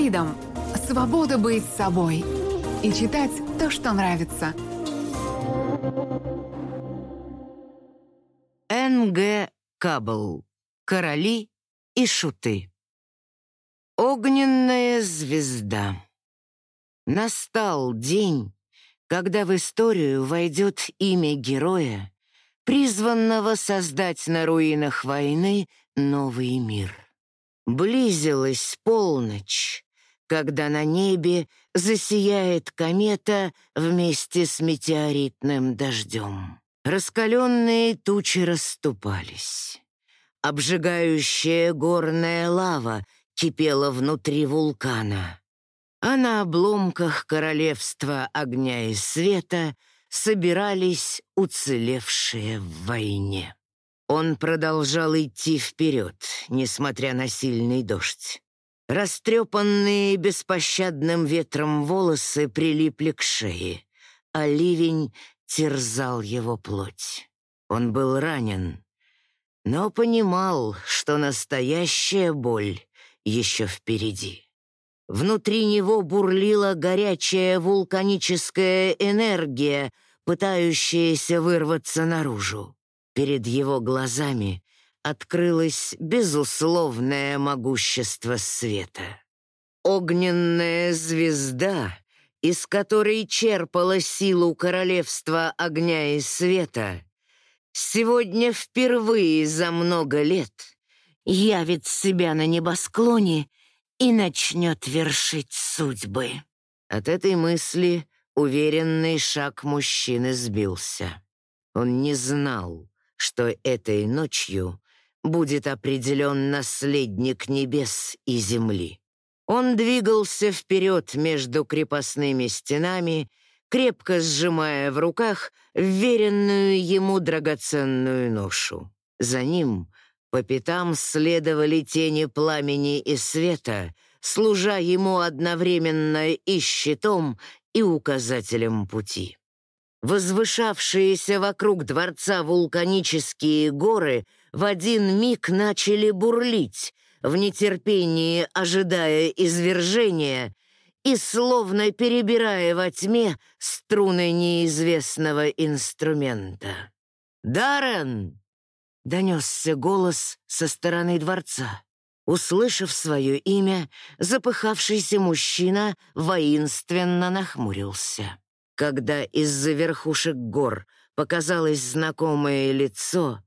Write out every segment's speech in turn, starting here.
Фридом — свобода быть собой и читать то, что нравится. Н.Г. Кабл. Короли и шуты. Огненная звезда. Настал день, когда в историю войдет имя героя, призванного создать на руинах войны новый мир. Близилась полночь, когда на небе засияет комета вместе с метеоритным дождем. Раскаленные тучи расступались. Обжигающая горная лава кипела внутри вулкана, а на обломках королевства огня и света собирались уцелевшие в войне. Он продолжал идти вперед, несмотря на сильный дождь. Растрепанные беспощадным ветром волосы прилипли к шее, а ливень терзал его плоть. Он был ранен, но понимал, что настоящая боль еще впереди. Внутри него бурлила горячая вулканическая энергия, пытающаяся вырваться наружу. Перед его глазами открылось безусловное могущество света. Огненная звезда, из которой черпала силу королевства огня и света, сегодня впервые за много лет явит себя на небосклоне и начнет вершить судьбы. От этой мысли уверенный шаг мужчины сбился. Он не знал, что этой ночью будет определен наследник небес и земли. Он двигался вперед между крепостными стенами, крепко сжимая в руках вверенную ему драгоценную ношу. За ним по пятам следовали тени пламени и света, служа ему одновременно и щитом, и указателем пути. Возвышавшиеся вокруг дворца вулканические горы в один миг начали бурлить, в нетерпении ожидая извержения и словно перебирая во тьме струны неизвестного инструмента. «Даррен!» — донесся голос со стороны дворца. Услышав свое имя, запыхавшийся мужчина воинственно нахмурился. Когда из-за верхушек гор показалось знакомое лицо,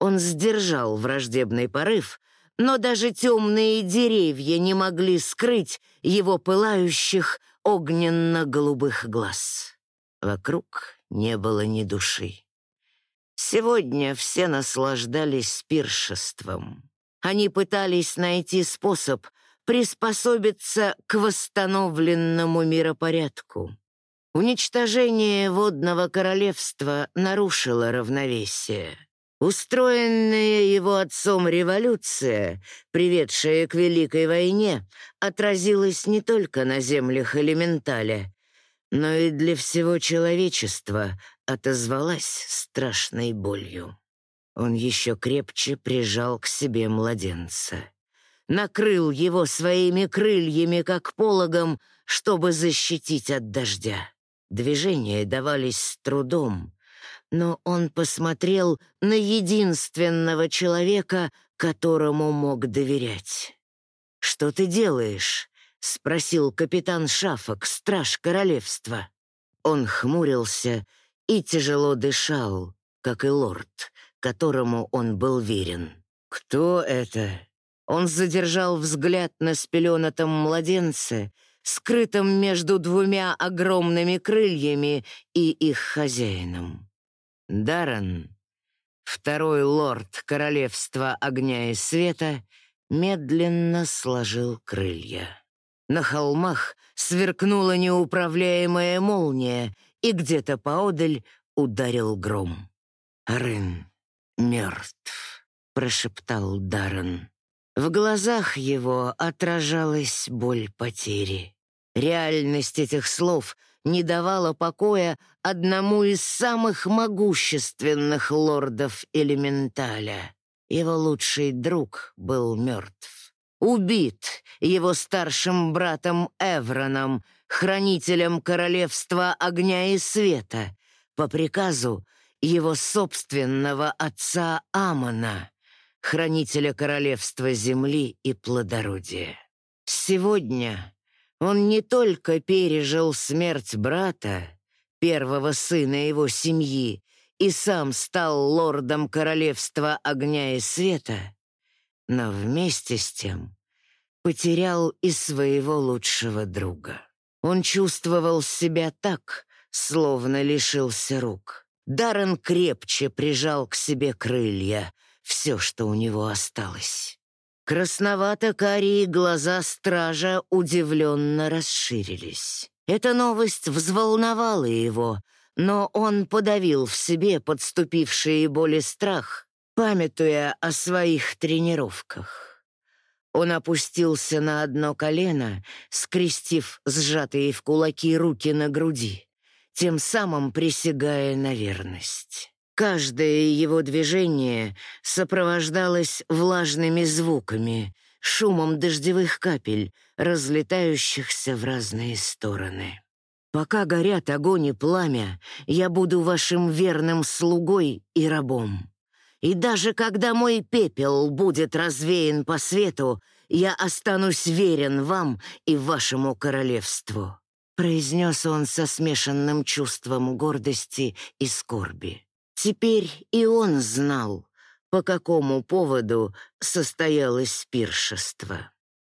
он сдержал враждебный порыв, но даже темные деревья не могли скрыть его пылающих огненно-голубых глаз. Вокруг не было ни души. Сегодня все наслаждались пиршеством. Они пытались найти способ приспособиться к восстановленному миропорядку. Уничтожение водного королевства нарушило равновесие. Устроенная его отцом революция, приведшая к Великой войне, отразилась не только на землях элементаля, но и для всего человечества отозвалась страшной болью. Он еще крепче прижал к себе младенца. Накрыл его своими крыльями, как пологом, чтобы защитить от дождя. Движения давались с трудом, но он посмотрел на единственного человека, которому мог доверять. «Что ты делаешь?» — спросил капитан Шафок, страж королевства. Он хмурился и тяжело дышал, как и лорд, которому он был верен. «Кто это?» Он задержал взгляд на спеленатом младенце — скрытом между двумя огромными крыльями и их хозяином. Даррен, второй лорд королевства огня и света, медленно сложил крылья. На холмах сверкнула неуправляемая молния, и где-то поодаль ударил гром. «Рын мертв», — прошептал Даррен. В глазах его отражалась боль потери. Реальность этих слов не давала покоя одному из самых могущественных лордов Элементаля. Его лучший друг был мертв. Убит его старшим братом Эвроном, хранителем королевства огня и света, по приказу его собственного отца Амона, хранителя королевства земли и плодородия. Сегодня он не только пережил смерть брата, первого сына его семьи, и сам стал лордом королевства огня и света, но вместе с тем потерял и своего лучшего друга. Он чувствовал себя так, словно лишился рук. Даррен крепче прижал к себе крылья, все, что у него осталось. Красновато-карие глаза стража удивленно расширились. Эта новость взволновала его, но он подавил в себе подступившие боли страх, памятуя о своих тренировках. Он опустился на одно колено, скрестив сжатые в кулаки руки на груди тем самым присягая на верность. Каждое его движение сопровождалось влажными звуками, шумом дождевых капель, разлетающихся в разные стороны. «Пока горят огонь и пламя, я буду вашим верным слугой и рабом. И даже когда мой пепел будет развеян по свету, я останусь верен вам и вашему королевству произнес он со смешанным чувством гордости и скорби. Теперь и он знал, по какому поводу состоялось пиршество.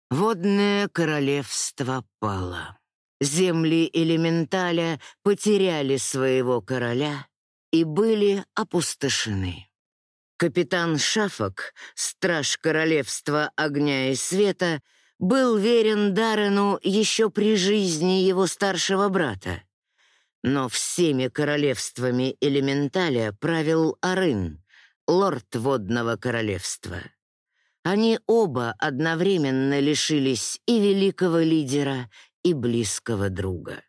Водное королевство пало. Земли элементаля потеряли своего короля и были опустошены. Капитан Шафок, страж королевства огня и света, был верен Даррену еще при жизни его старшего брата. Но всеми королевствами элементаля правил Арын, лорд водного королевства. Они оба одновременно лишились и великого лидера, и близкого друга.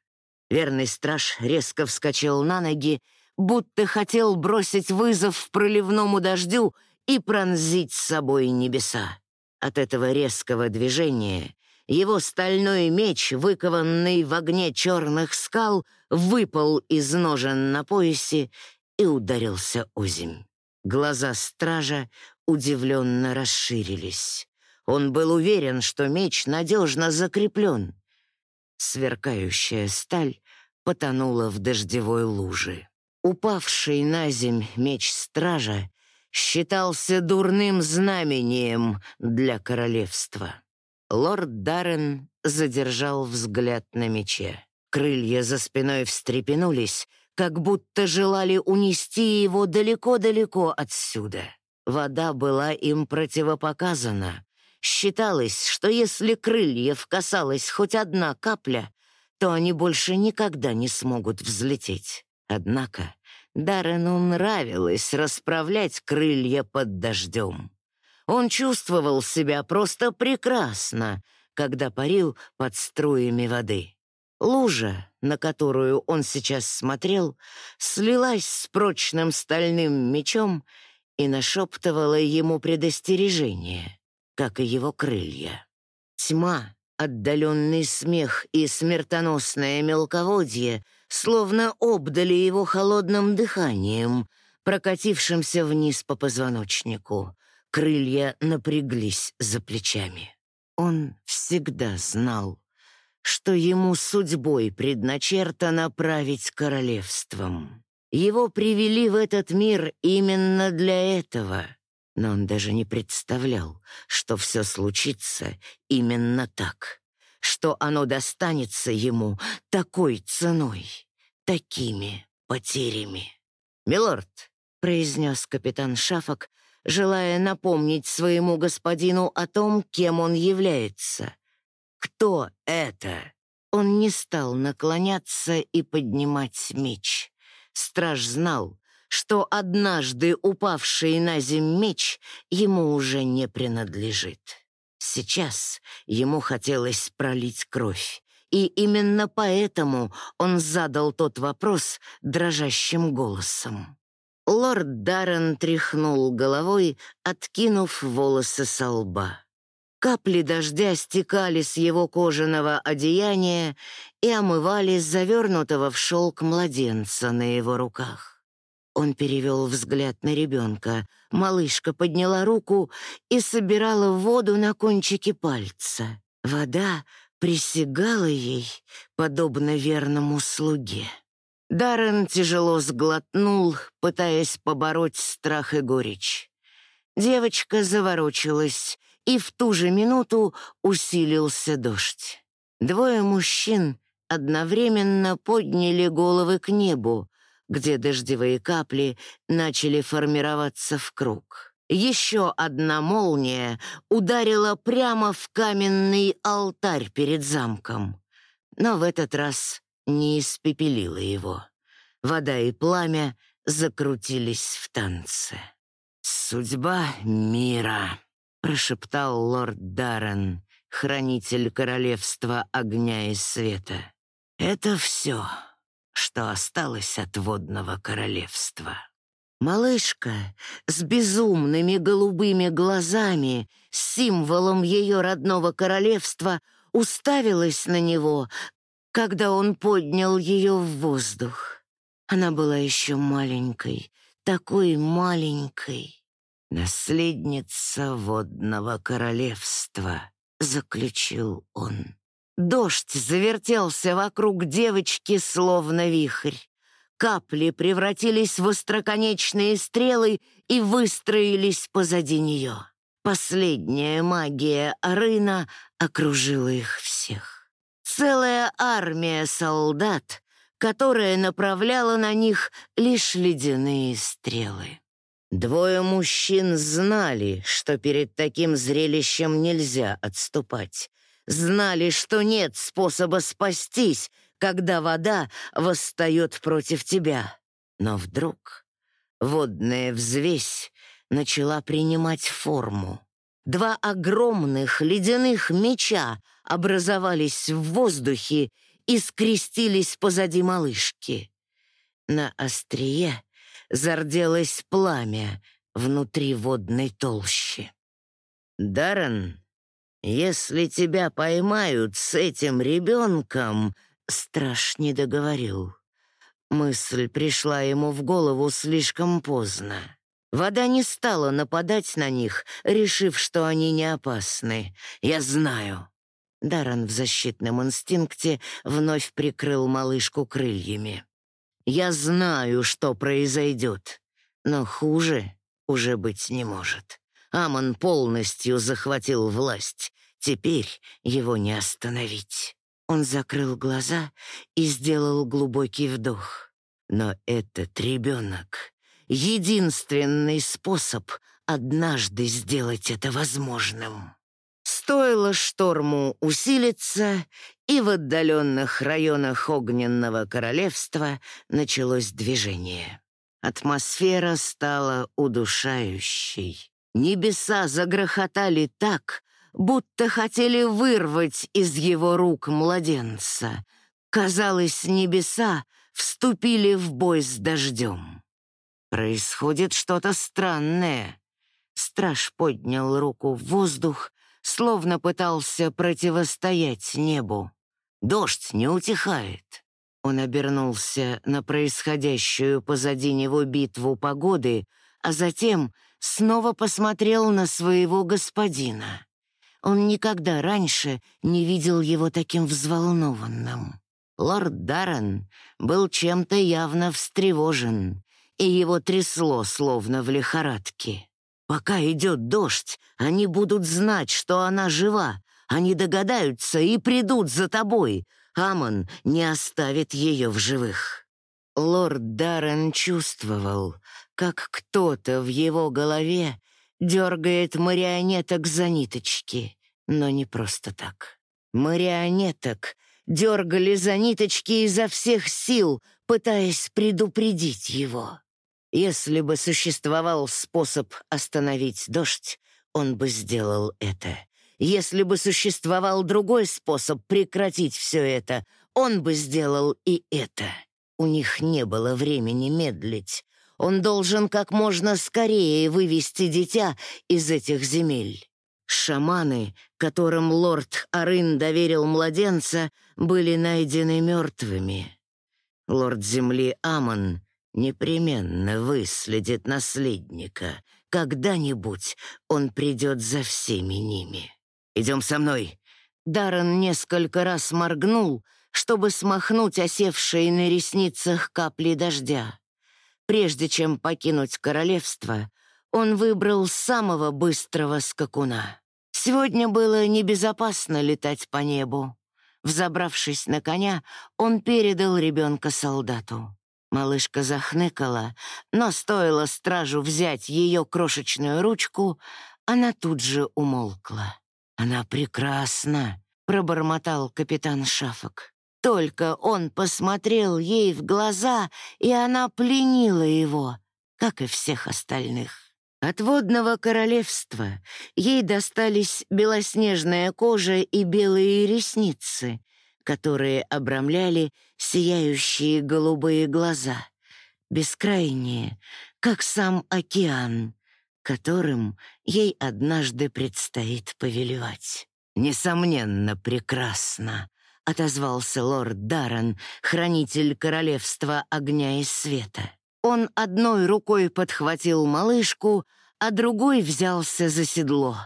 Верный страж резко вскочил на ноги, будто хотел бросить вызов проливному дождю и пронзить с собой небеса. От этого резкого движения его стальной меч, выкованный в огне черных скал, выпал из ножен на поясе и ударился озимь. Глаза стража удивленно расширились. Он был уверен, что меч надежно закреплен. Сверкающая сталь потонула в дождевой луже. Упавший на земь меч стража считался дурным знамением для королевства. Лорд Даррен задержал взгляд на мече. Крылья за спиной встрепенулись, как будто желали унести его далеко-далеко отсюда. Вода была им противопоказана. Считалось, что если крыльев касалась хоть одна капля, то они больше никогда не смогут взлететь. Однако Даррену нравилось расправлять крылья под дождем. Он чувствовал себя просто прекрасно, когда парил под струями воды. Лужа, на которую он сейчас смотрел, слилась с прочным стальным мечом и нашептывала ему предостережение, как и его крылья. Тьма, отдаленный смех и смертоносное мелководье — словно обдали его холодным дыханием, прокатившимся вниз по позвоночнику. Крылья напряглись за плечами. Он всегда знал, что ему судьбой предначертано править королевством. Его привели в этот мир именно для этого, но он даже не представлял, что все случится именно так что оно достанется ему такой ценой, такими потерями. «Милорд», — произнес капитан Шафок, желая напомнить своему господину о том, кем он является. «Кто это?» Он не стал наклоняться и поднимать меч. Страж знал, что однажды упавший на земь меч ему уже не принадлежит. Сейчас ему хотелось пролить кровь, и именно поэтому он задал тот вопрос дрожащим голосом. Лорд Даррен тряхнул головой, откинув волосы со лба. Капли дождя стекали с его кожаного одеяния и омывали завернутого в шелк младенца на его руках. Он перевел взгляд на ребенка. Малышка подняла руку и собирала воду на кончике пальца. Вода присягала ей, подобно верному слуге. Даррен тяжело сглотнул, пытаясь побороть страх и горечь. Девочка заворочилась, и в ту же минуту усилился дождь. Двое мужчин одновременно подняли головы к небу, где дождевые капли начали формироваться в круг. Еще одна молния ударила прямо в каменный алтарь перед замком, но в этот раз не испепелила его. Вода и пламя закрутились в танце. «Судьба мира», — прошептал лорд Даррен, хранитель королевства огня и света. «Это все, что осталось от водного королевства». Малышка с безумными голубыми глазами, символом ее родного королевства, уставилась на него, когда он поднял ее в воздух. Она была еще маленькой, такой маленькой. «Наследница водного королевства», — заключил он. Дождь завертелся вокруг девочки, словно вихрь. Капли превратились в остроконечные стрелы и выстроились позади нее. Последняя магия Арына окружила их всех. Целая армия солдат, которая направляла на них лишь ледяные стрелы. Двое мужчин знали, что перед таким зрелищем нельзя отступать. Знали, что нет способа спастись, когда вода восстает против тебя. Но вдруг водная взвесь начала принимать форму. Два огромных ледяных меча образовались в воздухе и скрестились позади малышки. На острие зарделось пламя внутри водной толщи. «Даррен, если тебя поймают с этим ребенком, Страж не договорил. Мысль пришла ему в голову слишком поздно. Вода не стала нападать на них, решив, что они не опасны. «Я знаю». Даран в защитном инстинкте вновь прикрыл малышку крыльями. «Я знаю, что произойдет, но хуже уже быть не может. Амон полностью захватил власть. Теперь его не остановить». Он закрыл глаза и сделал глубокий вдох. Но этот ребенок — единственный способ однажды сделать это возможным. Стоило шторму усилиться, и в отдаленных районах Огненного Королевства началось движение. Атмосфера стала удушающей. Небеса загрохотали так, будто хотели вырвать из его рук младенца. Казалось, небеса вступили в бой с дождем. Происходит что-то странное. Страж поднял руку в воздух, словно пытался противостоять небу. Дождь не утихает. Он обернулся на происходящую позади него битву погоды, а затем снова посмотрел на своего господина. Он никогда раньше не видел его таким взволнованным. Лорд Даррен был чем-то явно встревожен, и его трясло, словно в лихорадке. Пока идет дождь, они будут знать, что она жива. Они догадаются и придут за тобой. Амон не оставит ее в живых. Лорд Даррен чувствовал, как кто-то в его голове дергает марионеток за ниточки. Но не просто так. Марионеток дергали за ниточки изо всех сил, пытаясь предупредить его. Если бы существовал способ остановить дождь, он бы сделал это. Если бы существовал другой способ прекратить все это, он бы сделал и это. У них не было времени медлить. Он должен как можно скорее вывести дитя из этих земель. Шаманы которым лорд Арын доверил младенца, были найдены мертвыми. Лорд Земли Амон непременно выследит наследника. Когда-нибудь он придет за всеми ними. «Идем со мной!» Даррен несколько раз моргнул, чтобы смахнуть осевшие на ресницах капли дождя. Прежде чем покинуть королевство, он выбрал самого быстрого скакуна. Сегодня было небезопасно летать по небу. Взобравшись на коня, он передал ребенка солдату. Малышка захныкала, но стоило стражу взять ее крошечную ручку, она тут же умолкла. «Она прекрасна», — пробормотал капитан Шафок. Только он посмотрел ей в глаза, и она пленила его, как и всех остальных. От водного королевства ей достались белоснежная кожа и белые ресницы, которые обрамляли сияющие голубые глаза, бескрайние, как сам океан, которым ей однажды предстоит повелевать. «Несомненно, прекрасно», — отозвался лорд Даррен, хранитель королевства огня и света. Он одной рукой подхватил малышку, а другой взялся за седло.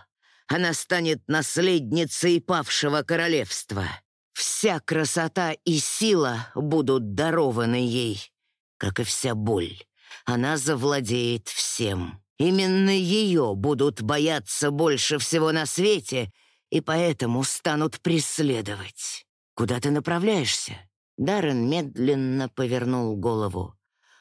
Она станет наследницей павшего королевства. Вся красота и сила будут дарованы ей, как и вся боль. Она завладеет всем. Именно ее будут бояться больше всего на свете и поэтому станут преследовать. Куда ты направляешься?» Даррен медленно повернул голову.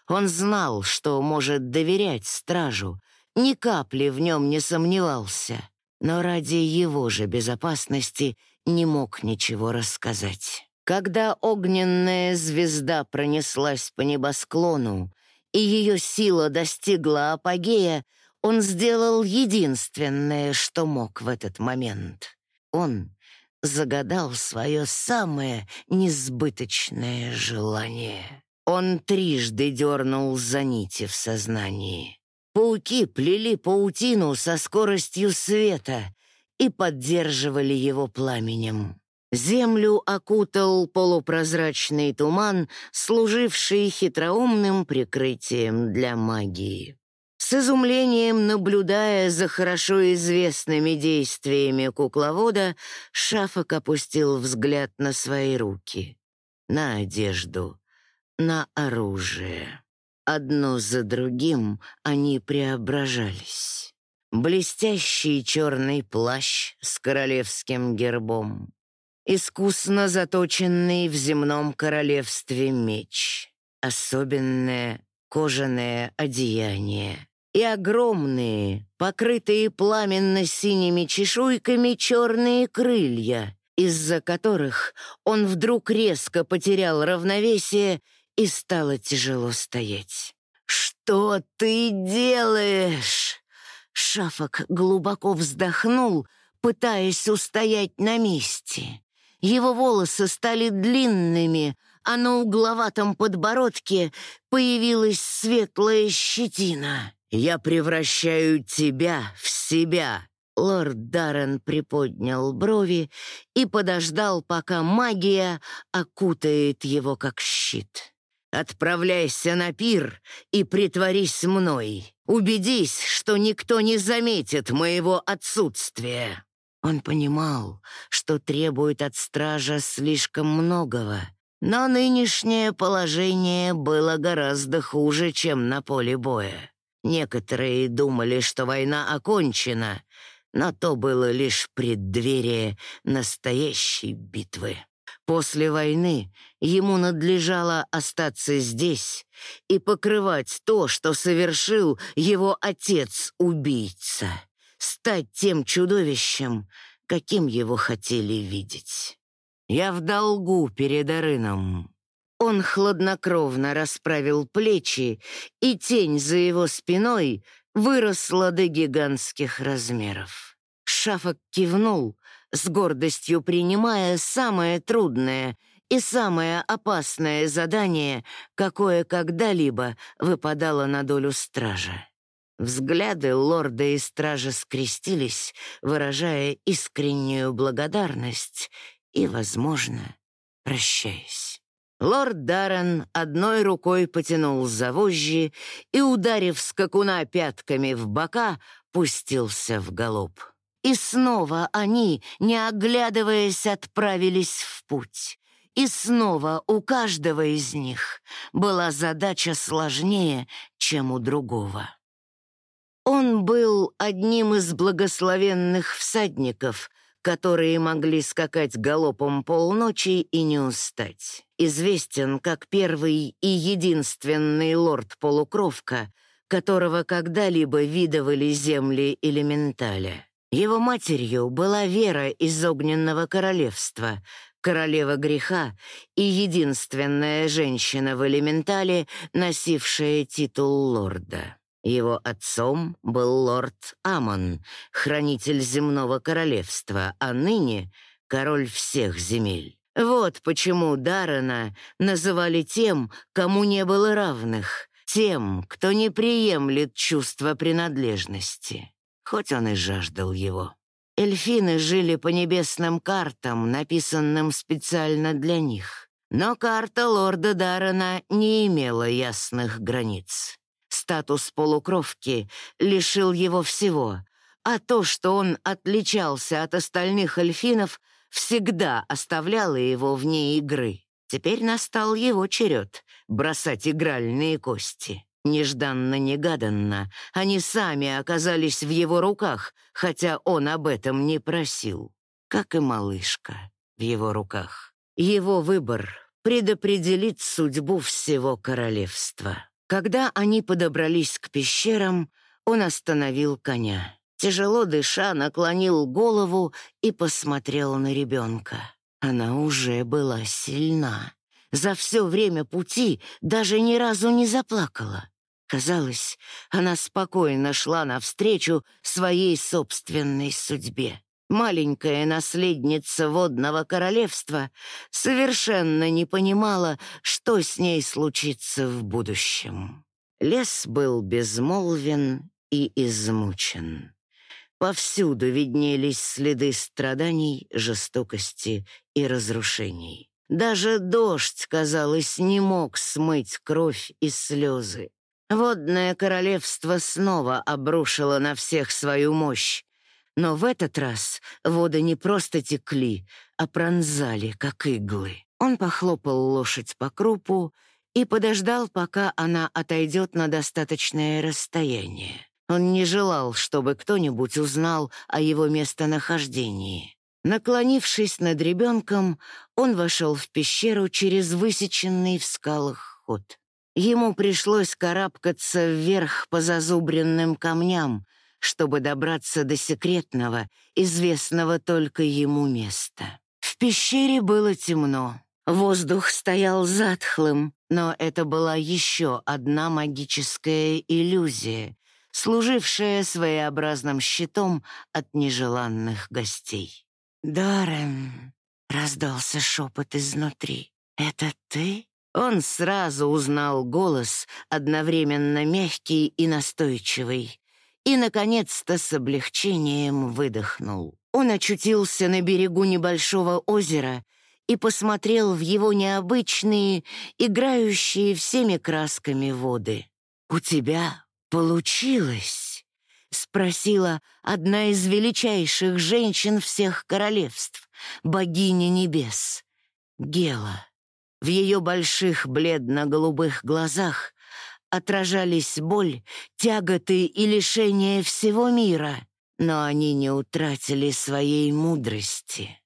Он знал, что может доверять стражу, ни капли в нем не сомневался, но ради его же безопасности не мог ничего рассказать. Когда огненная звезда пронеслась по небосклону, и ее сила достигла апогея, он сделал единственное, что мог в этот момент. Он загадал свое самое несбыточное желание. Он трижды дернул за нити в сознании. Пауки плели паутину со скоростью света и поддерживали его пламенем. Землю окутал полупрозрачный туман, служивший хитроумным прикрытием для магии. С изумлением наблюдая за хорошо известными действиями кукловода, Шафок опустил взгляд на свои руки, на одежду, на оружие. Одно за другим они преображались. Блестящий черный плащ с королевским гербом, искусно заточенный в земном королевстве меч, особенное кожаное одеяние и огромные, покрытые пламенно-синими чешуйками черные крылья, из-за которых он вдруг резко потерял равновесие и стало тяжело стоять. «Что ты делаешь?» Шафок глубоко вздохнул, пытаясь устоять на месте. Его волосы стали длинными, а на угловатом подбородке появилась светлая щетина. «Я превращаю тебя в себя!» Лорд Даррен приподнял брови и подождал, пока магия окутает его как щит. «Отправляйся на пир и притворись мной. Убедись, что никто не заметит моего отсутствия». Он понимал, что требует от стража слишком многого, но нынешнее положение было гораздо хуже, чем на поле боя. Некоторые думали, что война окончена, но то было лишь преддверие настоящей битвы. После войны ему надлежало остаться здесь и покрывать то, что совершил его отец-убийца, стать тем чудовищем, каким его хотели видеть. «Я в долгу перед Арыном», он хладнокровно расправил плечи, и тень за его спиной выросла до гигантских размеров. Шафок кивнул, с гордостью принимая самое трудное и самое опасное задание, какое когда-либо выпадало на долю стража. Взгляды лорда и стража скрестились, выражая искреннюю благодарность и, возможно, прощаясь. Лорд Даррен одной рукой потянул за вожжи и, ударив скакуна пятками в бока, пустился в галоп. И снова они, не оглядываясь, отправились в путь. И снова у каждого из них была задача сложнее, чем у другого. Он был одним из благословенных всадников, которые могли скакать галопом полночи и не устать. Известен как первый и единственный лорд-полукровка, которого когда-либо видывали земли элементаля. Его матерью была Вера из Огненного Королевства, королева греха и единственная женщина в элементале, носившая титул лорда. Его отцом был лорд Амон, хранитель земного королевства, а ныне король всех земель. Вот почему Даррена называли тем, кому не было равных, тем, кто не приемлет чувство принадлежности, хоть он и жаждал его. Эльфины жили по небесным картам, написанным специально для них. Но карта лорда Даррена не имела ясных границ. Статус полукровки лишил его всего, а то, что он отличался от остальных эльфинов, всегда оставляло его вне игры. Теперь настал его черед бросать игральные кости. Нежданно-негаданно они сами оказались в его руках, хотя он об этом не просил, как и малышка в его руках. Его выбор предопределит судьбу всего королевства. Когда они подобрались к пещерам, он остановил коня. Тяжело дыша, наклонил голову и посмотрел на ребенка. Она уже была сильна. За все время пути даже ни разу не заплакала. Казалось, она спокойно шла навстречу своей собственной судьбе. Маленькая наследница водного королевства совершенно не понимала, что с ней случится в будущем. Лес был безмолвен и измучен. Повсюду виднелись следы страданий, жестокости и разрушений. Даже дождь, казалось, не мог смыть кровь и слезы. Водное королевство снова обрушило на всех свою мощь, но в этот раз воды не просто текли, а пронзали, как иглы. Он похлопал лошадь по крупу и подождал, пока она отойдет на достаточное расстояние. Он не желал, чтобы кто-нибудь узнал о его местонахождении. Наклонившись над ребенком, он вошел в пещеру через высеченный в скалах ход. Ему пришлось карабкаться вверх по зазубренным камням, чтобы добраться до секретного, известного только ему места. В пещере было темно. Воздух стоял затхлым, но это была еще одна магическая иллюзия, служившая своеобразным щитом от нежеланных гостей. «Даррен!» — раздался шепот изнутри. «Это ты?» Он сразу узнал голос, одновременно мягкий и настойчивый и, наконец-то, с облегчением выдохнул. Он очутился на берегу небольшого озера и посмотрел в его необычные, играющие всеми красками воды. «У тебя получилось?» — спросила одна из величайших женщин всех королевств, богиня небес, Гела. В ее больших бледно-голубых глазах отражались боль, тяготы и лишения всего мира, но они не утратили своей мудрости.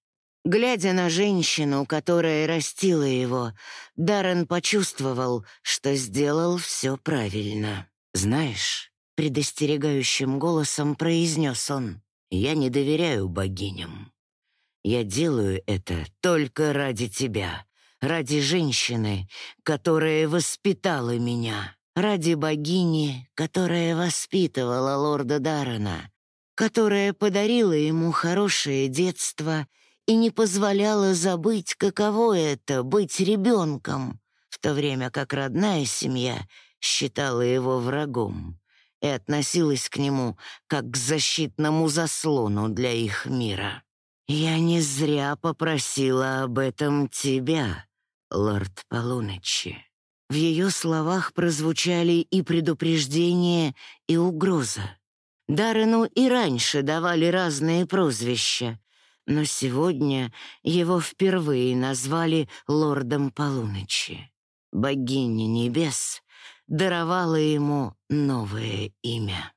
Глядя на женщину, которая растила его, Даррен почувствовал, что сделал все правильно. «Знаешь», — предостерегающим голосом произнес он, «я не доверяю богиням. Я делаю это только ради тебя, ради женщины, которая воспитала меня ради богини, которая воспитывала лорда Даррена, которая подарила ему хорошее детство и не позволяла забыть, каково это — быть ребенком, в то время как родная семья считала его врагом. и относилась к нему как к защитному заслону для их мира. «Я не зря попросила об этом тебя, лорд Полуночи». В ее словах прозвучали и предупреждение, и угроза. Даррену и раньше давали разные прозвища, но сегодня его впервые назвали лордом полуночи. Богиня небес даровала ему новое имя.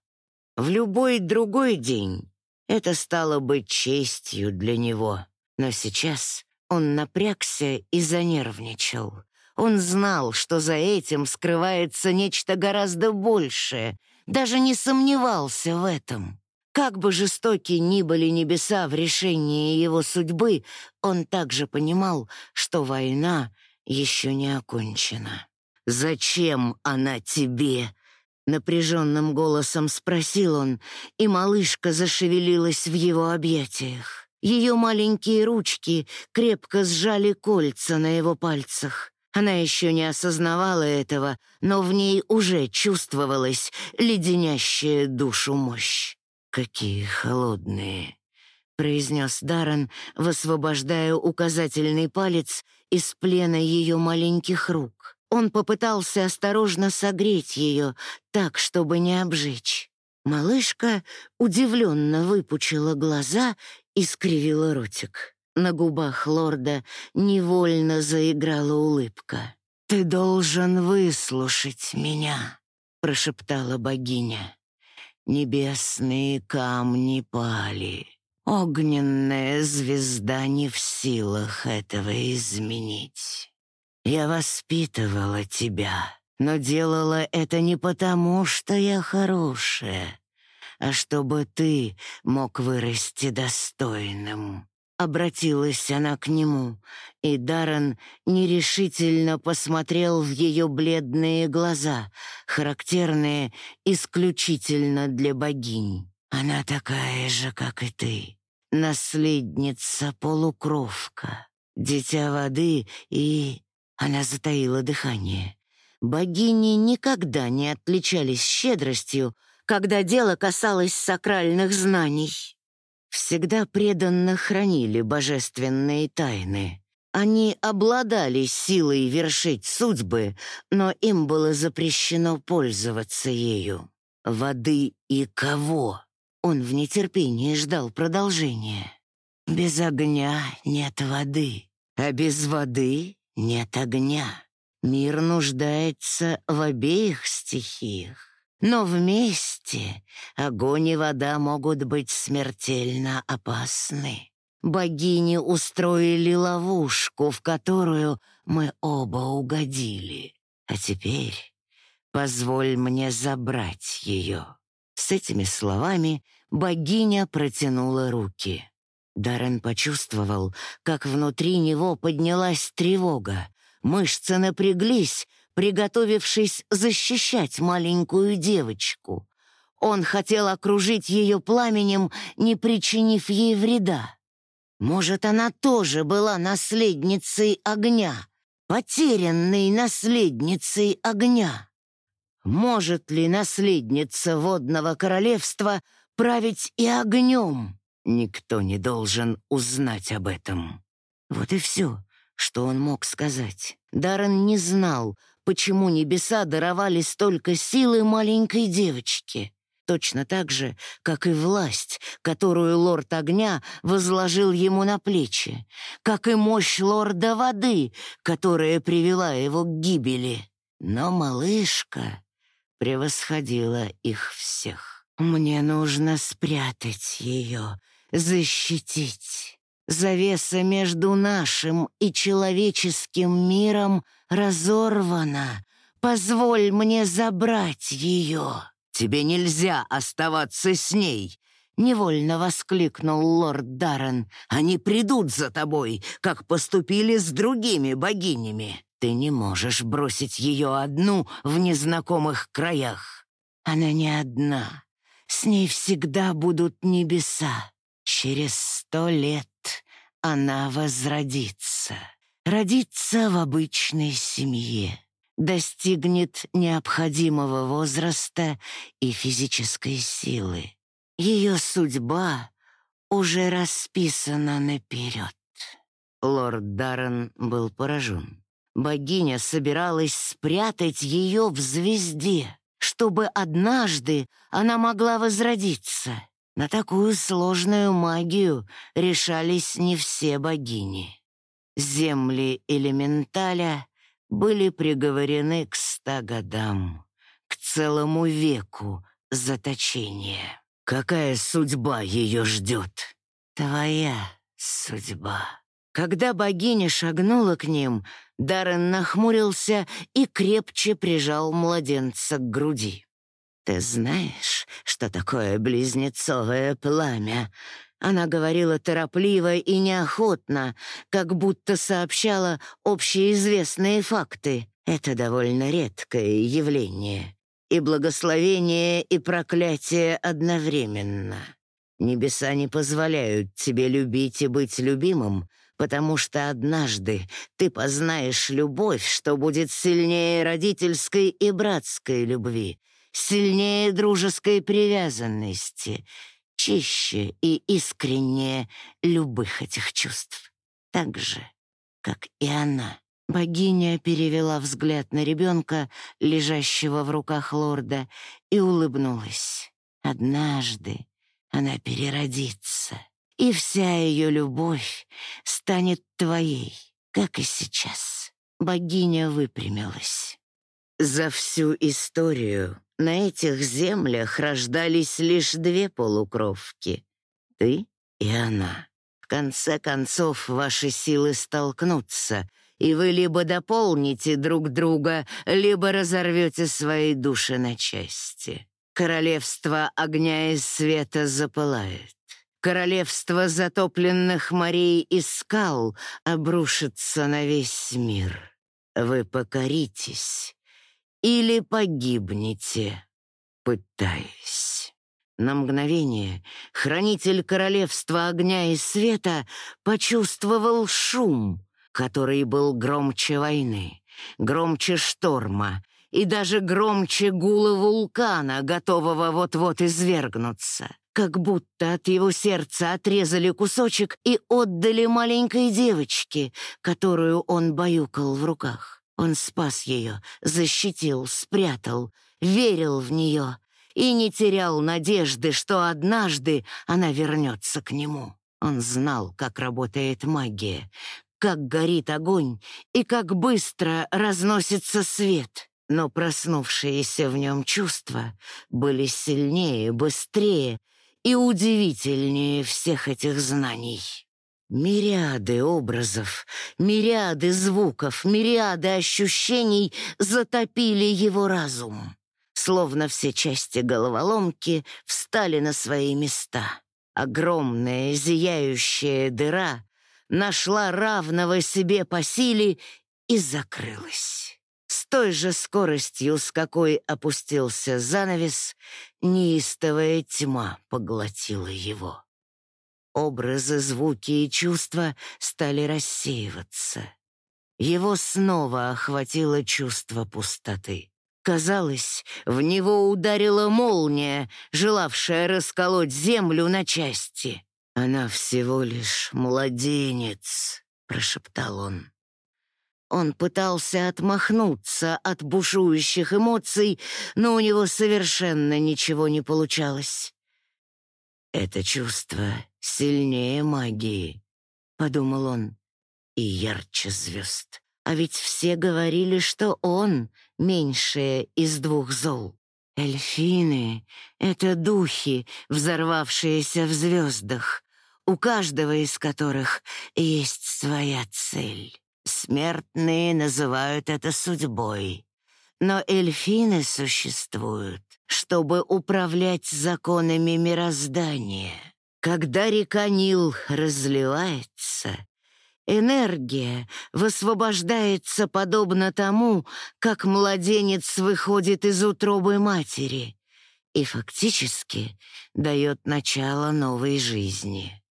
В любой другой день это стало бы честью для него, но сейчас он напрягся и занервничал. Он знал, что за этим скрывается нечто гораздо большее, даже не сомневался в этом. Как бы жестоки ни были небеса в решении его судьбы, он также понимал, что война еще не окончена. «Зачем она тебе?» — напряженным голосом спросил он, и малышка зашевелилась в его объятиях. Ее маленькие ручки крепко сжали кольца на его пальцах. Она еще не осознавала этого, но в ней уже чувствовалась леденящая душу мощь. «Какие холодные!» — произнес Даррен, высвобождая указательный палец из плена ее маленьких рук. Он попытался осторожно согреть ее так, чтобы не обжечь. Малышка удивленно выпучила глаза и скривила ротик. На губах лорда невольно заиграла улыбка. «Ты должен выслушать меня», — прошептала богиня. Небесные камни пали. Огненная звезда не в силах этого изменить. Я воспитывала тебя, но делала это не потому, что я хорошая, чтобы ты мог вырасти достойным. Обратилась она к нему, и Даррен нерешительно посмотрел в ее бледные глаза, характерные исключительно для богинь. «Она такая же, как и ты, наследница-полукровка, дитя воды и...» Она затаила дыхание. Богини никогда не отличались щедростью, когда дело касалось сакральных знаний всегда преданно хранили божественные тайны. Они обладали силой вершить судьбы, но им было запрещено пользоваться ею. Воды и кого? Он в нетерпении ждал продолжения. Без огня нет воды, а без воды нет огня. Мир нуждается в обеих стихиях. Но вместе огонь и вода могут быть смертельно опасны. Богини устроили ловушку, в которую мы оба угодили. А теперь позволь мне забрать ее». С этими словами богиня протянула руки. Даррен почувствовал, как внутри него поднялась тревога. Мышцы напряглись, приготовившись защищать маленькую девочку. Он хотел окружить ее пламенем, не причинив ей вреда. Может, она тоже была наследницей огня, потерянной наследницей огня. Может ли наследница водного королевства править и огнем? Никто не должен узнать об этом. Вот и все, что он мог сказать. Даррен не знал, почему небеса даровали столько силы маленькой девочке. Точно так же, как и власть, которую лорд огня возложил ему на плечи, как и мощь лорда воды, которая привела его к гибели. Но малышка превосходила их всех. Мне нужно спрятать ее, защитить. Завеса между нашим и человеческим миром разорвана. Позволь мне забрать ее». «Тебе нельзя оставаться с ней!» — невольно воскликнул лорд Даррен. «Они придут за тобой, как поступили с другими богинями. Ты не можешь бросить ее одну в незнакомых краях. Она не одна. С ней всегда будут небеса. Через сто лет она возродится» родиться в обычной семье. достигнет необходимого возраста и физической силы. Ее судьба уже расписана наперед. Лорд Даррен был поражен. Богиня собиралась спрятать ее в звезде, чтобы однажды она могла возродиться. На такую сложную магию решались не все богини. Земли элементаля были приговорены к ста годам, к целому веку заточения. Какая судьба ее ждет? Твоя судьба. Когда богиня шагнула к ним, Даррен нахмурился и крепче прижал младенца к груди. «Ты знаешь, что такое близнецовое пламя?» Она говорила торопливо и неохотно, как будто сообщала общеизвестные факты. Это довольно редкое явление. И благословение, и проклятие одновременно. Небеса не позволяют тебе любить и быть любимым, потому что однажды ты познаешь любовь, что будет сильнее родительской и братской любви, сильнее дружеской привязанности, чище и искреннее любых этих чувств. Так же, как и она. Богиня перевела взгляд на ребенка, лежащего в руках лорда, и улыбнулась. Однажды она переродится, и вся ее любовь станет твоей, как и сейчас. Богиня выпрямилась. За всю историю на этих землях рождались лишь две полукровки — ты и она. В конце концов, ваши силы столкнутся, и вы либо дополните друг друга, либо разорвете свои души на части. Королевство огня и света запылает. Королевство затопленных морей и скал обрушится на весь мир. Вы покоритесь или погибнете, пытаясь. На мгновение хранитель королевства огня и света почувствовал шум, который был громче войны, громче шторма и даже громче гула вулкана, готового вот-вот извергнуться. Как будто от его сердца отрезали кусочек и отдали маленькой девочке, которую он баюкал в руках. Он спас ее, защитил, спрятал, верил в нее и не терял надежды, что однажды она вернется к нему. Он знал, как работает магия, как горит огонь и как быстро разносится свет. Но проснувшиеся в нем чувства были сильнее, быстрее и удивительнее всех этих знаний. Мириады образов, мириады звуков, мириады ощущений затопили его разум. Словно все части головоломки встали на свои места. Огромная зияющая дыра нашла равного себе по силе и закрылась. С той же скоростью, с какой опустился занавес, неистовая тьма поглотила его. Образы, звуки и чувства стали рассеиваться. Его снова охватило чувство пустоты. Казалось, в него ударила молния, желавшая расколоть землю на части. «Она всего лишь младенец», — прошептал он. Он пытался отмахнуться от бушующих эмоций, но у него совершенно ничего не получалось. Это чувство сильнее магии, подумал он, и ярче звезд. А ведь все говорили, что он меньшее из двух зол. Эльфины — это духи, взорвавшиеся в звездах, у каждого из которых есть своя цель. Смертные называют это судьбой. Но эльфины существуют, чтобы управлять законами мироздания. Когда река Нил разливается, энергия высвобождается подобно тому, как младенец выходит из утробы матери и фактически дает начало новой жизни.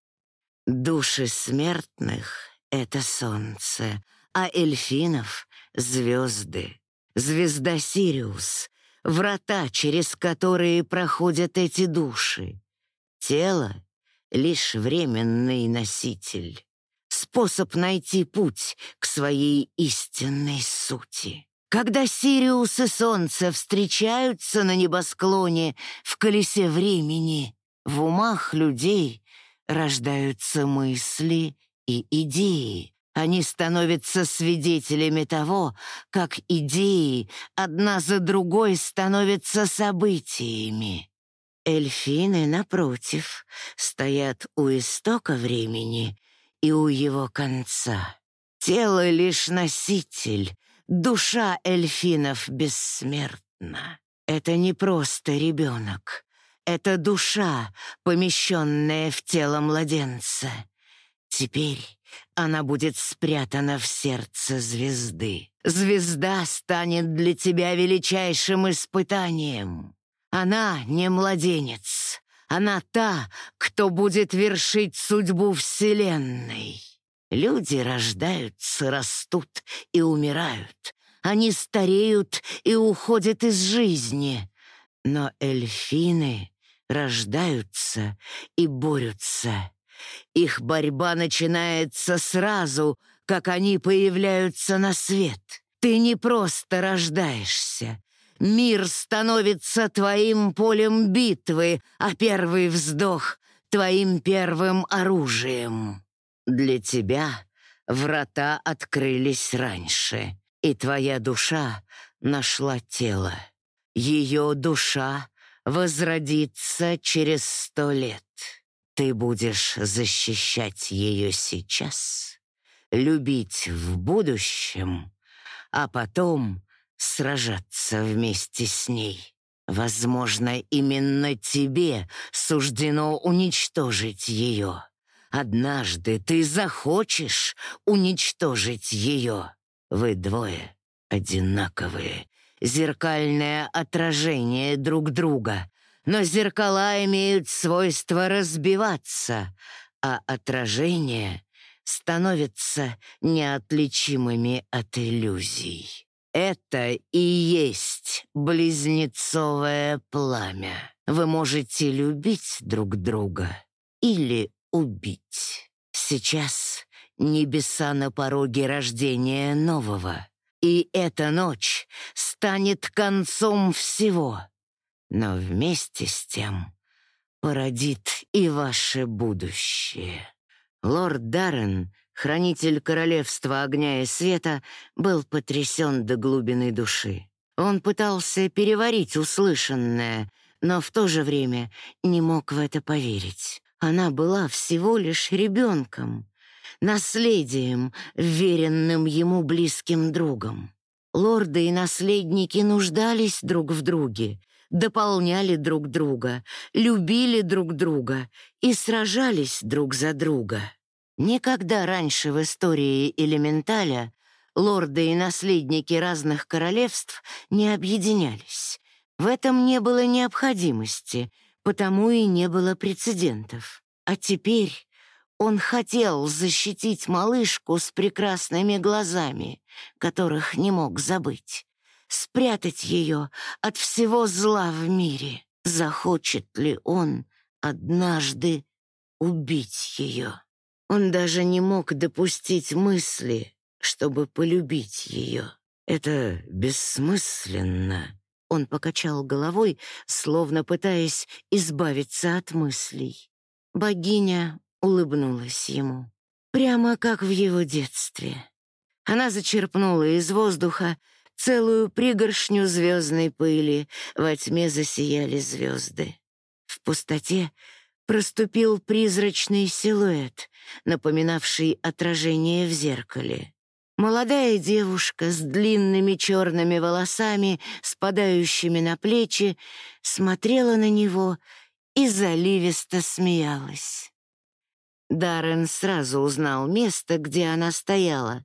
Души смертных — это солнце, а эльфинов — звезды. Звезда Сириус, врата, через которые проходят эти души. Тело — лишь временный носитель, способ найти путь к своей истинной сути. Когда Сириус и Солнце встречаются на небосклоне в колесе времени, в умах людей рождаются мысли и идеи. Они становятся свидетелями того, как идеи одна за другой становятся событиями. Эльфины, напротив, стоят у истока времени и у его конца. Тело — лишь носитель, душа эльфинов бессмертна. Это не просто ребенок. Это душа, помещенная в тело младенца. Теперь она будет спрятана в сердце звезды. Звезда станет для тебя величайшим испытанием. Она не младенец. Она та, кто будет вершить судьбу Вселенной. Люди рождаются, растут и умирают. Они стареют и уходят из жизни. Но эльфины рождаются и борются. Их борьба начинается сразу, как они появляются на свет. Ты не просто рождаешься. Мир становится твоим полем битвы, а первый вздох — твоим первым оружием. Для тебя врата открылись раньше, и твоя душа нашла тело. Ее душа возродится через сто лет. Ты будешь защищать ее сейчас, любить в будущем, а потом сражаться вместе с ней. Возможно, именно тебе суждено уничтожить ее. Однажды ты захочешь уничтожить ее. Вы двое одинаковые, зеркальное отражение друг друга, но зеркала имеют свойство разбиваться, а отражения становятся неотличимыми от иллюзий. Это и есть близнецовое пламя. Вы можете любить друг друга или убить. Сейчас небеса на пороге рождения нового, и эта ночь станет концом всего. Но вместе с тем породит и ваше будущее. Лорд Даррен — Хранитель королевства огня и света был потрясен до глубины души. Он пытался переварить услышанное, но в то же время не мог в это поверить. Она была всего лишь ребенком, наследием, веренным ему близким другом. Лорды и наследники нуждались друг в друге, дополняли друг друга, любили друг друга и сражались друг за друга. Никогда раньше в истории элементаля лорды и наследники разных королевств не объединялись. В этом не было необходимости, потому и не было прецедентов. А теперь он хотел защитить малышку с прекрасными глазами, которых не мог забыть, спрятать ее от всего зла в мире. Захочет ли он однажды убить ее? Он даже не мог допустить мысли, чтобы полюбить ее. Это бессмысленно. Он покачал головой, словно пытаясь избавиться от мыслей. Богиня улыбнулась ему, прямо как в его детстве. Она зачерпнула из воздуха целую пригоршню звездной пыли, во тьме засияли звезды. В пустоте проступил призрачный силуэт, напоминавший отражение в зеркале. Молодая девушка с длинными черными волосами, спадающими на плечи, смотрела на него и заливисто смеялась. Даррен сразу узнал место, где она стояла,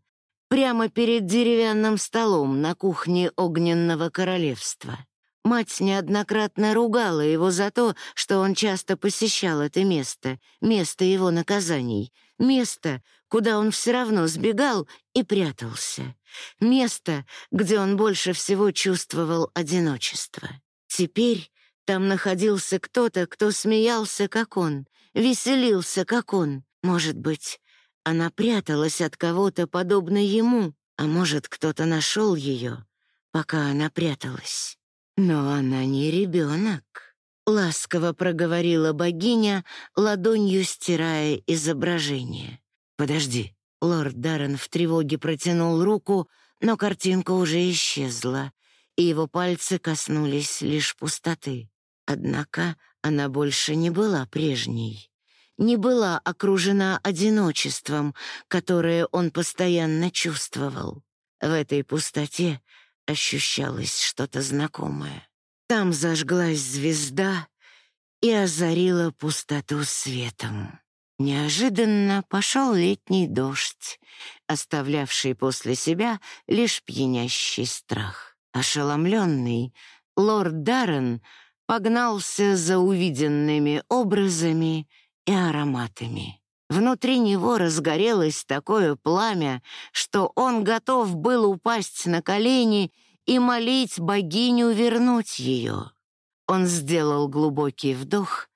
прямо перед деревянным столом на кухне Огненного Королевства. Мать неоднократно ругала его за то, что он часто посещал это место, место его наказаний, место, куда он все равно сбегал и прятался. Место, где он больше всего чувствовал одиночество. Теперь там находился кто-то, кто смеялся, как он, веселился, как он. Может быть, она пряталась от кого-то, подобно ему, а может, кто-то нашел ее, пока она пряталась. Но она не ребенок. Ласково проговорила богиня, ладонью стирая изображение. «Подожди». Лорд Даррен в тревоге протянул руку, но картинка уже исчезла, и его пальцы коснулись лишь пустоты. Однако она больше не была прежней. Не была окружена одиночеством, которое он постоянно чувствовал. В этой пустоте ощущалось что-то знакомое. Там зажглась звезда и озарила пустоту светом. Неожиданно пошел летний дождь, оставлявший после себя лишь пьянящий страх. Ошеломленный, лорд Даррен погнался за увиденными образами и ароматами. Внутри него разгорелось такое пламя, что он готов был упасть на колени и молить богиню вернуть ее. Он сделал глубокий вдох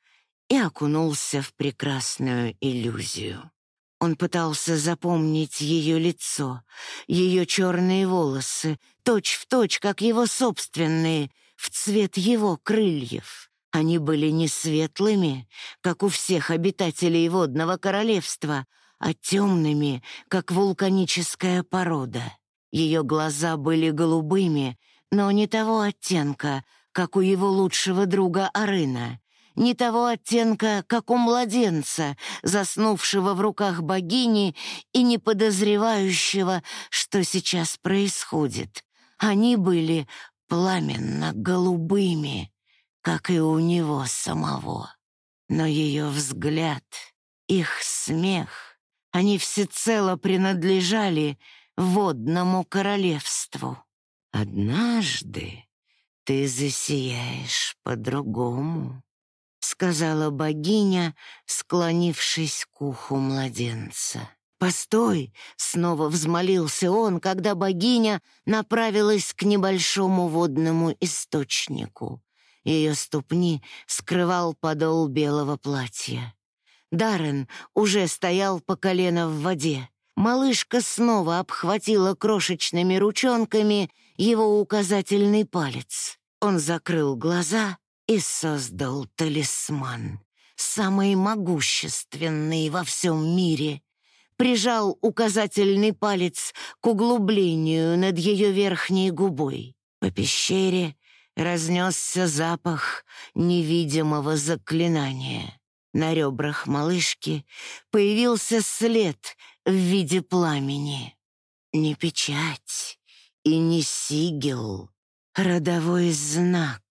и окунулся в прекрасную иллюзию. Он пытался запомнить ее лицо, ее черные волосы, точь-в-точь, точь, как его собственные, в цвет его крыльев. Они были не светлыми, как у всех обитателей водного королевства, а темными, как вулканическая порода. Ее глаза были голубыми, но не того оттенка, как у его лучшего друга Арына, не того оттенка, как у младенца, заснувшего в руках богини и не подозревающего, что сейчас происходит. Они были пламенно-голубыми, как и у него самого. Но ее взгляд, их смех, они всецело принадлежали водному королевству. Однажды ты засияешь по-другому, сказала богиня, склонившись к уху младенца. «Постой!» — снова взмолился он, когда богиня направилась к небольшому водному источнику. Ее ступни скрывал подол белого платья. Даррен уже стоял по колено в воде. Малышка снова обхватила крошечными ручонками его указательный палец. Он закрыл глаза и создал талисман, самый могущественный во всем мире. Прижал указательный палец к углублению над ее верхней губой. По пещере разнесся запах невидимого заклинания. На ребрах малышки появился след в виде пламени. Не печать и не сигел, родовой знак,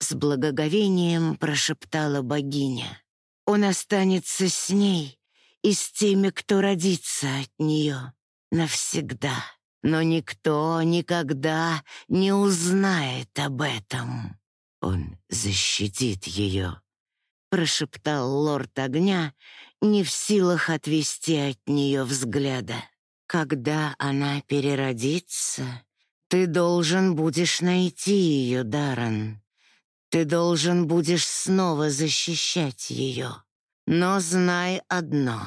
с благоговением прошептала богиня. Он останется с ней и с теми, кто родится от нее навсегда. Но никто никогда не узнает об этом. Он защитит ее прошептал лорд огня, не в силах отвести от нее взгляда. Когда она переродится, ты должен будешь найти ее, Даррен. Ты должен будешь снова защищать ее. Но знай одно.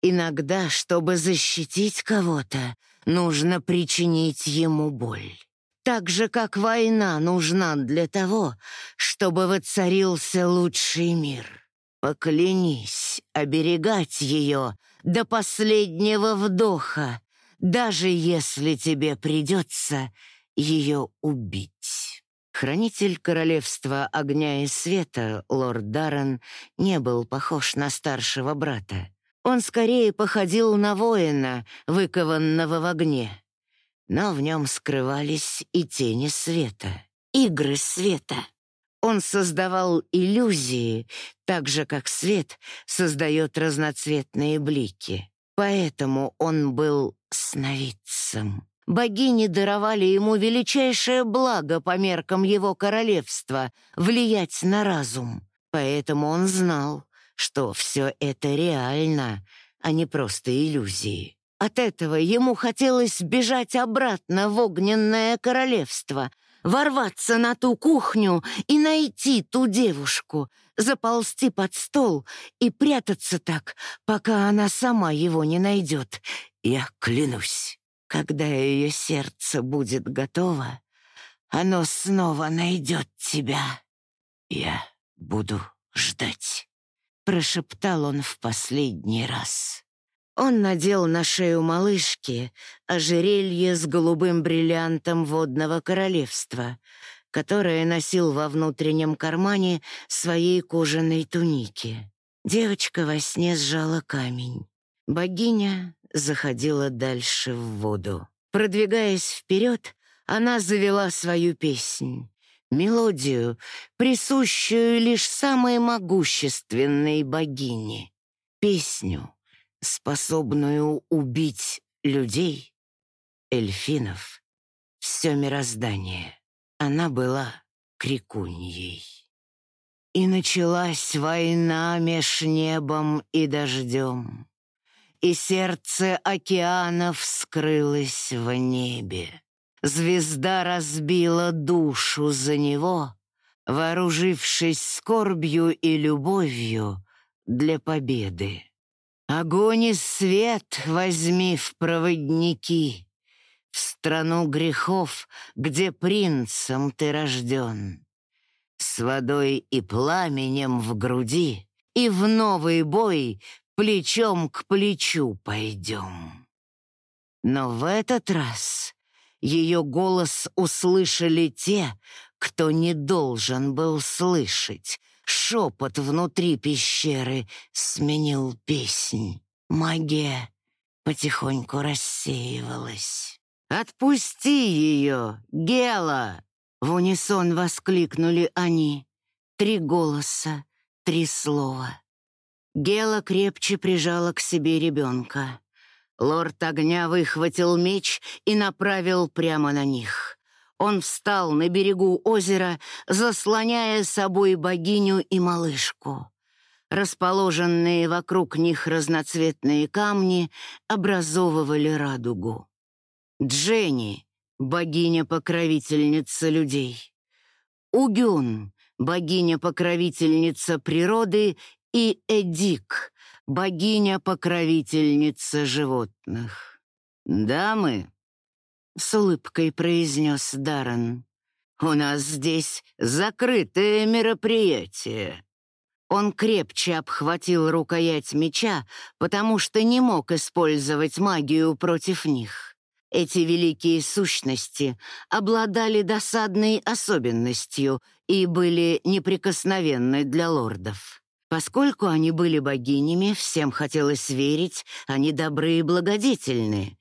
Иногда, чтобы защитить кого-то, нужно причинить ему боль. Так же, как война нужна для того, чтобы воцарился лучший мир. Поклянись оберегать ее до последнего вдоха, даже если тебе придется ее убить. Хранитель королевства огня и света, лорд Даррен, не был похож на старшего брата. Он скорее походил на воина, выкованного в огне но в нем скрывались и тени света, игры света. Он создавал иллюзии, так же, как свет создает разноцветные блики. Поэтому он был сновидцем. Богини даровали ему величайшее благо по меркам его королевства — влиять на разум. Поэтому он знал, что все это реально, а не просто иллюзии. От этого ему хотелось бежать обратно в огненное королевство, ворваться на ту кухню и найти ту девушку, заползти под стол и прятаться так, пока она сама его не найдет. Я клянусь, когда ее сердце будет готово, оно снова найдет тебя. Я буду ждать», — прошептал он в последний раз. Он надел на шею малышки ожерелье с голубым бриллиантом водного королевства, которое носил во внутреннем кармане своей кожаной туники. Девочка во сне сжала камень. Богиня заходила дальше в воду. Продвигаясь вперед, она завела свою песнь. Мелодию, присущую лишь самой могущественной богине. Песню, способную убить людей, эльфинов, все мироздание. Она была крикуньей. И началась война меж небом и дождем, и сердце океанов скрылось в небе. Звезда разбила душу за него, вооружившись скорбью и любовью для победы. Огонь и свет возьми в проводники, В страну грехов, где принцем ты рожден. С водой и пламенем в груди И в новый бой плечом к плечу пойдем. Но в этот раз ее голос услышали те, кто не должен был слышать, Шепот внутри пещеры сменил песнь. Магия потихоньку рассеивалась. «Отпусти ее, Гела!» В унисон воскликнули они. Три голоса, три слова. Гела крепче прижала к себе ребенка. Лорд огня выхватил меч и направил прямо на них. Он встал на берегу озера, заслоняя собой богиню и малышку. Расположенные вокруг них разноцветные камни образовывали радугу. Дженни — богиня-покровительница людей. Угюн — богиня-покровительница природы, и Эдик — богиня-покровительница животных. Дамы, — с улыбкой произнес Даррен. «У нас здесь закрытое мероприятие». Он крепче обхватил рукоять меча, потому что не мог использовать магию против них. Эти великие сущности обладали досадной особенностью и были неприкосновенны для лордов. Поскольку они были богинями, всем хотелось верить, они добрые и благодетельные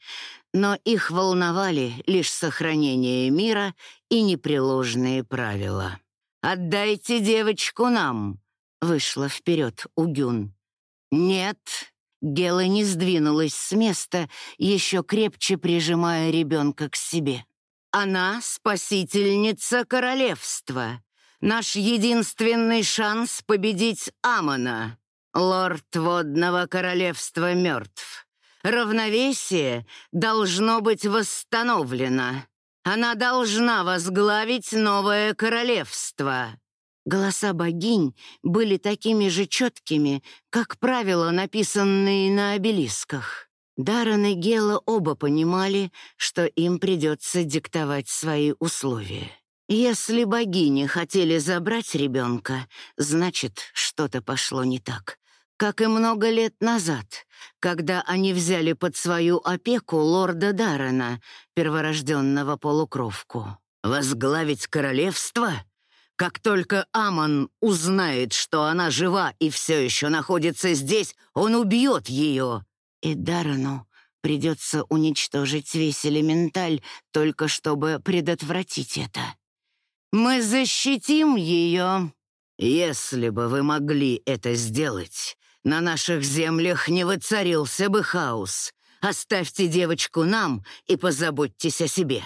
но их волновали лишь сохранение мира и непреложные правила. «Отдайте девочку нам!» — вышла вперед Угюн. «Нет!» — Гела не сдвинулась с места, еще крепче прижимая ребенка к себе. «Она — спасительница королевства, наш единственный шанс победить Амона. Лорд водного королевства мертв. Равновесие должно быть восстановлено. Она должна возглавить новое королевство». Голоса богинь были такими же четкими, как правила, написанные на обелисках. Даррен и Гела оба понимали, что им придется диктовать свои условия. Если богини хотели забрать ребенка, значит, что-то пошло не так. Как и много лет назад, когда они взяли под свою опеку лорда Даррена, перворожденного полукровку. Возглавить королевство? Как только Амон узнает, что она жива и все еще находится здесь, он убьет ее. И Даррену придется уничтожить весь элементаль, только чтобы предотвратить это. Мы защитим ее. Если бы вы могли это сделать, на наших землях не воцарился бы хаос. Оставьте девочку нам и позаботьтесь о себе.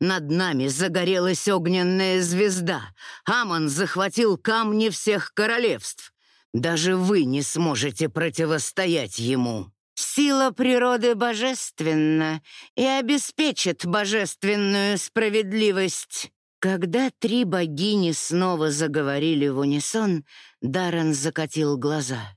Над нами загорелась огненная звезда. Амон захватил камни всех королевств. Даже вы не сможете противостоять ему». Сила природы божественна и обеспечит божественную справедливость. Когда три богини снова заговорили в унисон, Даррен закатил глаза.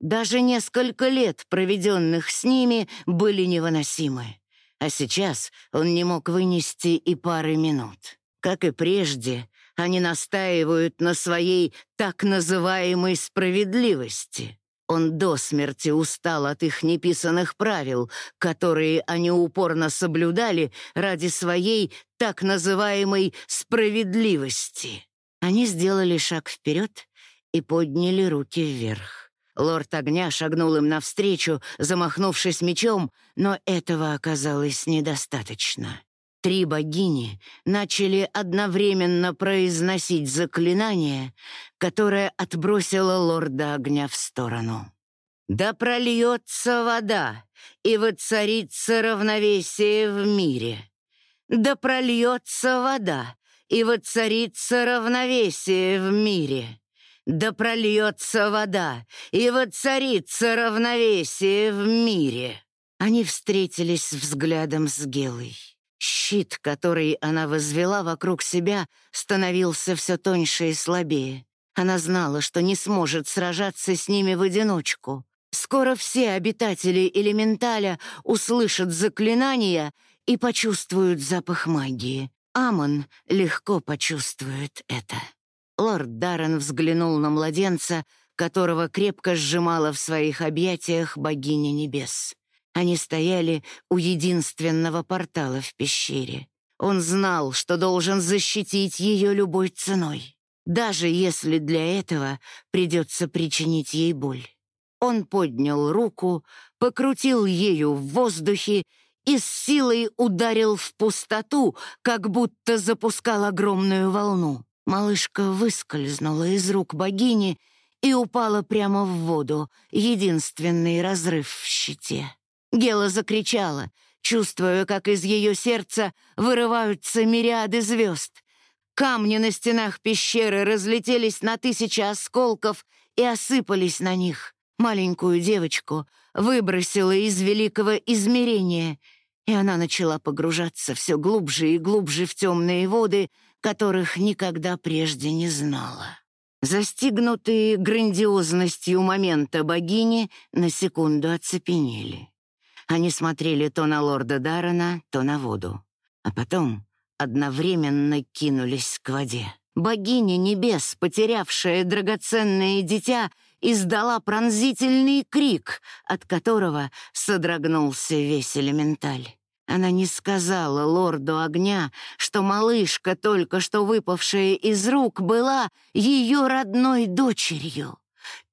Даже несколько лет, проведенных с ними, были невыносимы. А сейчас он не мог вынести и пары минут. Как и прежде, они настаивают на своей так называемой справедливости. Он до смерти устал от их неписанных правил, которые они упорно соблюдали ради своей так называемой справедливости. Они сделали шаг вперед и подняли руки вверх. Лорд Огня шагнул им навстречу, замахнувшись мечом, но этого оказалось недостаточно. Три богини начали одновременно произносить заклинание, которое отбросило лорда огня в сторону. «Да прольется вода, и воцарится равновесие в мире. Да прольется вода, и воцарится равновесие в мире. Да прольется вода, и воцарится равновесие в мире». Они встретились взглядом с Гелой. Щит, который она возвела вокруг себя, становился все тоньше и слабее. Она знала, что не сможет сражаться с ними в одиночку. Скоро все обитатели элементаля услышат заклинания и почувствуют запах магии. Амон легко почувствует это. Лорд Даррен взглянул на младенца, которого крепко сжимала в своих объятиях богиня небес. Они стояли у единственного портала в пещере. Он знал, что должен защитить ее любой ценой, даже если для этого придется причинить ей боль. Он поднял руку, покрутил ею в воздухе и с силой ударил в пустоту, как будто запускал огромную волну. Малышка выскользнула из рук богини и упала прямо в воду, единственный разрыв в щите. Гела закричала, чувствуя, как из ее сердца вырываются мириады звезд. Камни на стенах пещеры разлетелись на тысячи осколков и осыпались на них. Маленькую девочку выбросила из великого измерения, и она начала погружаться все глубже и глубже в темные воды, которых никогда прежде не знала. Застигнутые грандиозностью момента богини на секунду оцепенели. Они смотрели то на лорда Даррена, то на воду. А потом одновременно кинулись к воде. Богиня небес, потерявшая драгоценное дитя, издала пронзительный крик, от которого содрогнулся весь элементаль. Она не сказала лорду огня, что малышка, только что выпавшая из рук, была ее родной дочерью,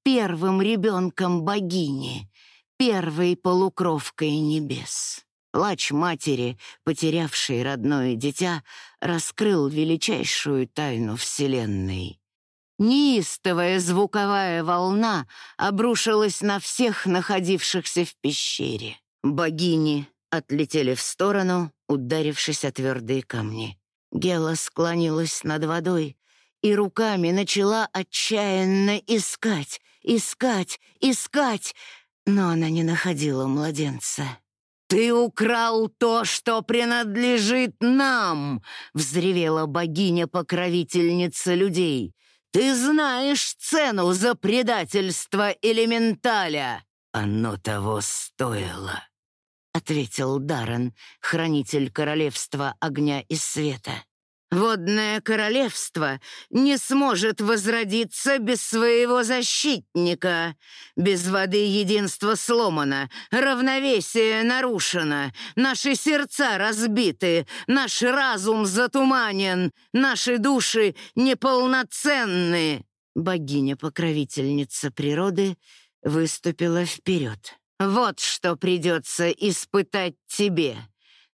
первым ребенком богини, первой полукровкой небес. Плач матери, потерявшей родное дитя, раскрыл величайшую тайну Вселенной. Неистовая звуковая волна обрушилась на всех находившихся в пещере. Богини отлетели в сторону, ударившись о твердые камни. Гела склонилась над водой и руками начала отчаянно искать, искать, искать, но она не находила младенца. «Ты украл то, что принадлежит нам!» — взревела богиня-покровительница людей. «Ты знаешь цену за предательство элементаля!» «Оно того стоило!» — ответил Даррен, хранитель королевства огня и света. Водное королевство не сможет возродиться без своего защитника. Без воды единство сломано, равновесие нарушено, наши сердца разбиты, наш разум затуманен, наши души неполноценны. Богиня-покровительница природы выступила вперед. Вот что придется испытать тебе —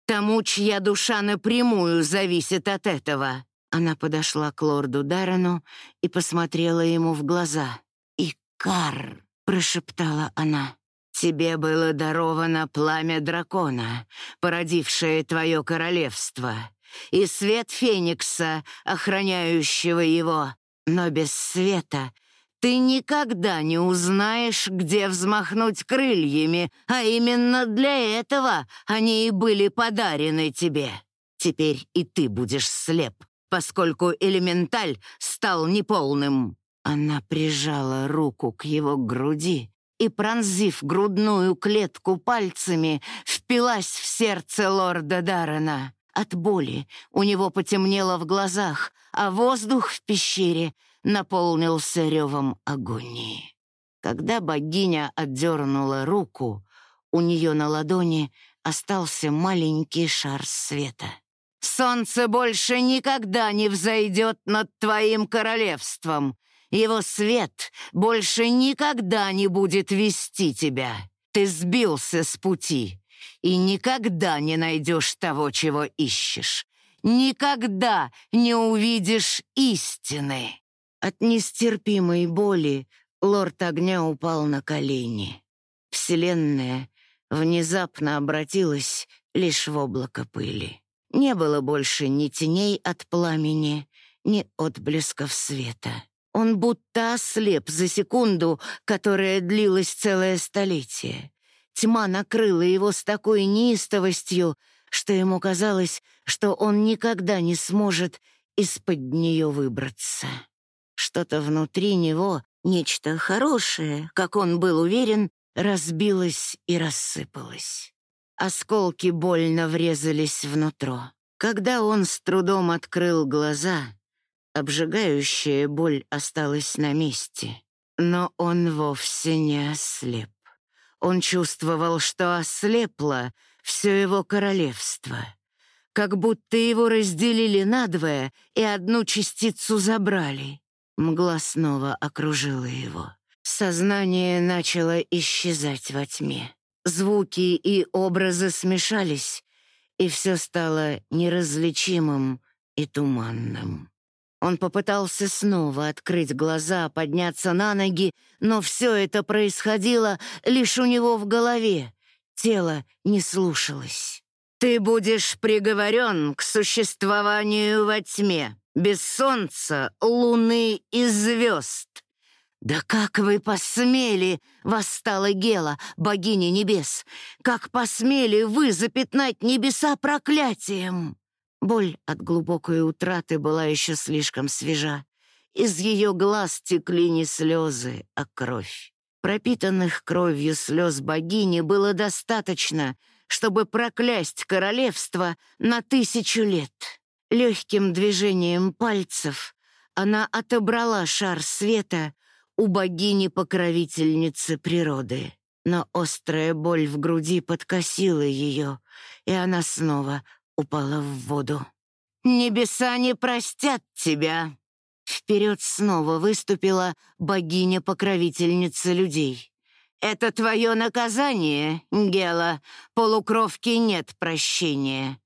Тому, чья душа напрямую зависит от этого. Она подошла к лорду Даррену и посмотрела ему в глаза. «Икар!» — прошептала она. «Тебе было даровано пламя дракона, породившее твое королевство, и свет Феникса, охраняющего его. Но без света Ты никогда не узнаешь, где взмахнуть крыльями, а именно для этого они и были подарены тебе. Теперь и ты будешь слеп, поскольку элементаль стал неполным». Она прижала руку к его груди и, пронзив грудную клетку пальцами, впилась в сердце лорда Даррена. От боли у него потемнело в глазах, а воздух в пещере наполнился ревом агонии. Когда богиня отдернула руку, у нее на ладони остался маленький шар света. «Солнце больше никогда не взойдет над твоим королевством. Его свет больше никогда не будет вести тебя. Ты сбился с пути и никогда не найдешь того, чего ищешь. Никогда не увидишь истины». От нестерпимой боли лорд огня упал на колени. Вселенная внезапно обратилась лишь в облако пыли. Не было больше ни теней от пламени, ни отблесков света. Он будто ослеп за секунду, которая длилась целое столетие. Тьма накрыла его с такой неистовостью, что ему казалось, что он никогда не сможет из-под нее выбраться. Что-то внутри него, нечто хорошее, как он был уверен, разбилось и рассыпалось. Осколки больно врезались внутрь. Когда он с трудом открыл глаза, обжигающая боль осталась на месте. Но он вовсе не ослеп. Он чувствовал, что ослепло все его королевство. Как будто его разделили надвое и одну частицу забрали. Мгла снова окружила его. Сознание начало исчезать во тьме. Звуки и образы смешались, и все стало неразличимым и туманным. Он попытался снова открыть глаза, подняться на ноги, но все это происходило лишь у него в голове. Тело не слушалось. «Ты будешь приговорен к существованию во тьме, без солнца, луны и звезд», «Да как вы посмели!» — восстала Гела, богиня небес. «Как посмели вы запятнать небеса проклятием!» Боль от глубокой утраты была еще слишком свежа. Из ее глаз текли не слезы, а кровь. Пропитанных кровью слез богини было достаточно, чтобы проклясть королевство на тысячу лет. Легким движением пальцев она отобрала шар света у богини-покровительницы природы. Но острая боль в груди подкосила ее, и она снова упала в воду. «Небеса не простят тебя!» Вперед снова выступила богиня-покровительница людей. «Это твое наказание, Гела. Полукровки нет прощения.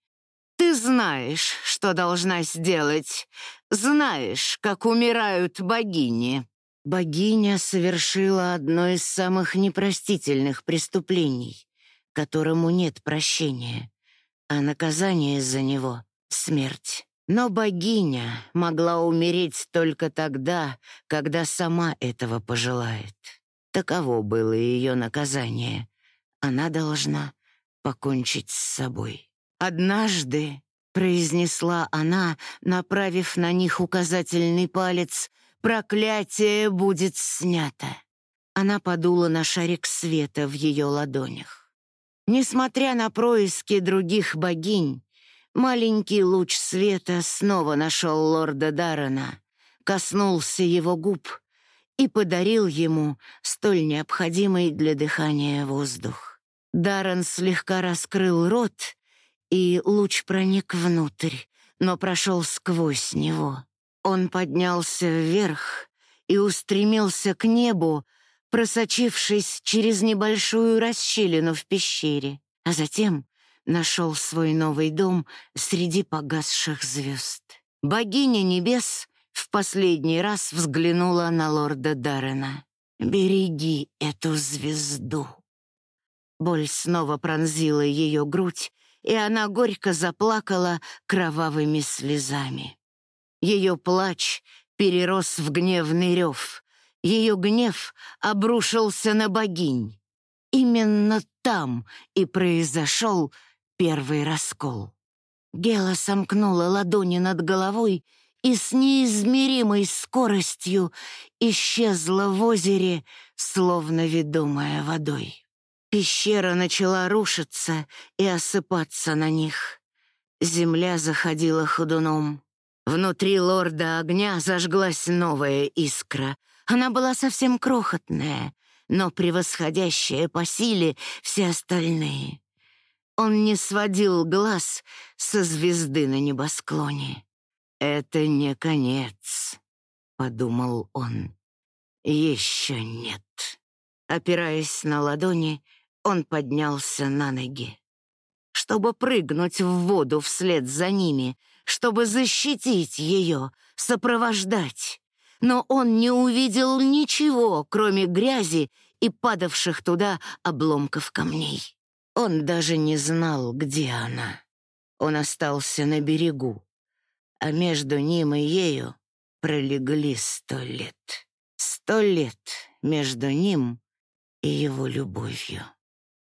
Ты знаешь, что должна сделать. Знаешь, как умирают богини». Богиня совершила одно из самых непростительных преступлений, которому нет прощения, а наказание за него — смерть. Но богиня могла умереть только тогда, когда сама этого пожелает. Таково было ее наказание. Она должна покончить с собой. «Однажды», — произнесла она, направив на них указательный палец — Проклятие будет снято. Она подула на шарик света в ее ладонях. Несмотря на происки других богинь, маленький луч света снова нашел лорда Даррена, коснулся его губ и подарил ему столь необходимый для дыхания воздух. Даррен слегка раскрыл рот, и луч проник внутрь, но прошел сквозь него. Он поднялся вверх и устремился к небу, просочившись через небольшую расщелину в пещере, а затем нашел свой новый дом среди погасших звезд. Богиня небес в последний раз взглянула на лорда Даррена. «Береги эту звезду». Боль снова пронзила ее грудь, и она горько заплакала кровавыми слезами. Ее плач перерос в гневный рев, Ее гнев обрушился на богинь. Именно там и произошел первый раскол. Гела сомкнула ладони над головой и с неизмеримой скоростью исчезла в озере, словно ведомая водой. Пещера начала рушиться и осыпаться на них. Земля заходила ходуном. Внутри лорда огня зажглась новая искра. Она была совсем крохотная, но превосходящая по силе все остальные. Он не сводил глаз со звезды на небосклоне. «Это не конец», — подумал он. «Еще нет». Опираясь на ладони, он поднялся на ноги. Чтобы прыгнуть в воду вслед за ними, чтобы защитить ее, сопровождать. Но он не увидел ничего, кроме грязи и падавших туда обломков камней. Он даже не знал, где она. Он остался на берегу, а между ним и ею пролегли сто лет. Сто лет между ним и его любовью.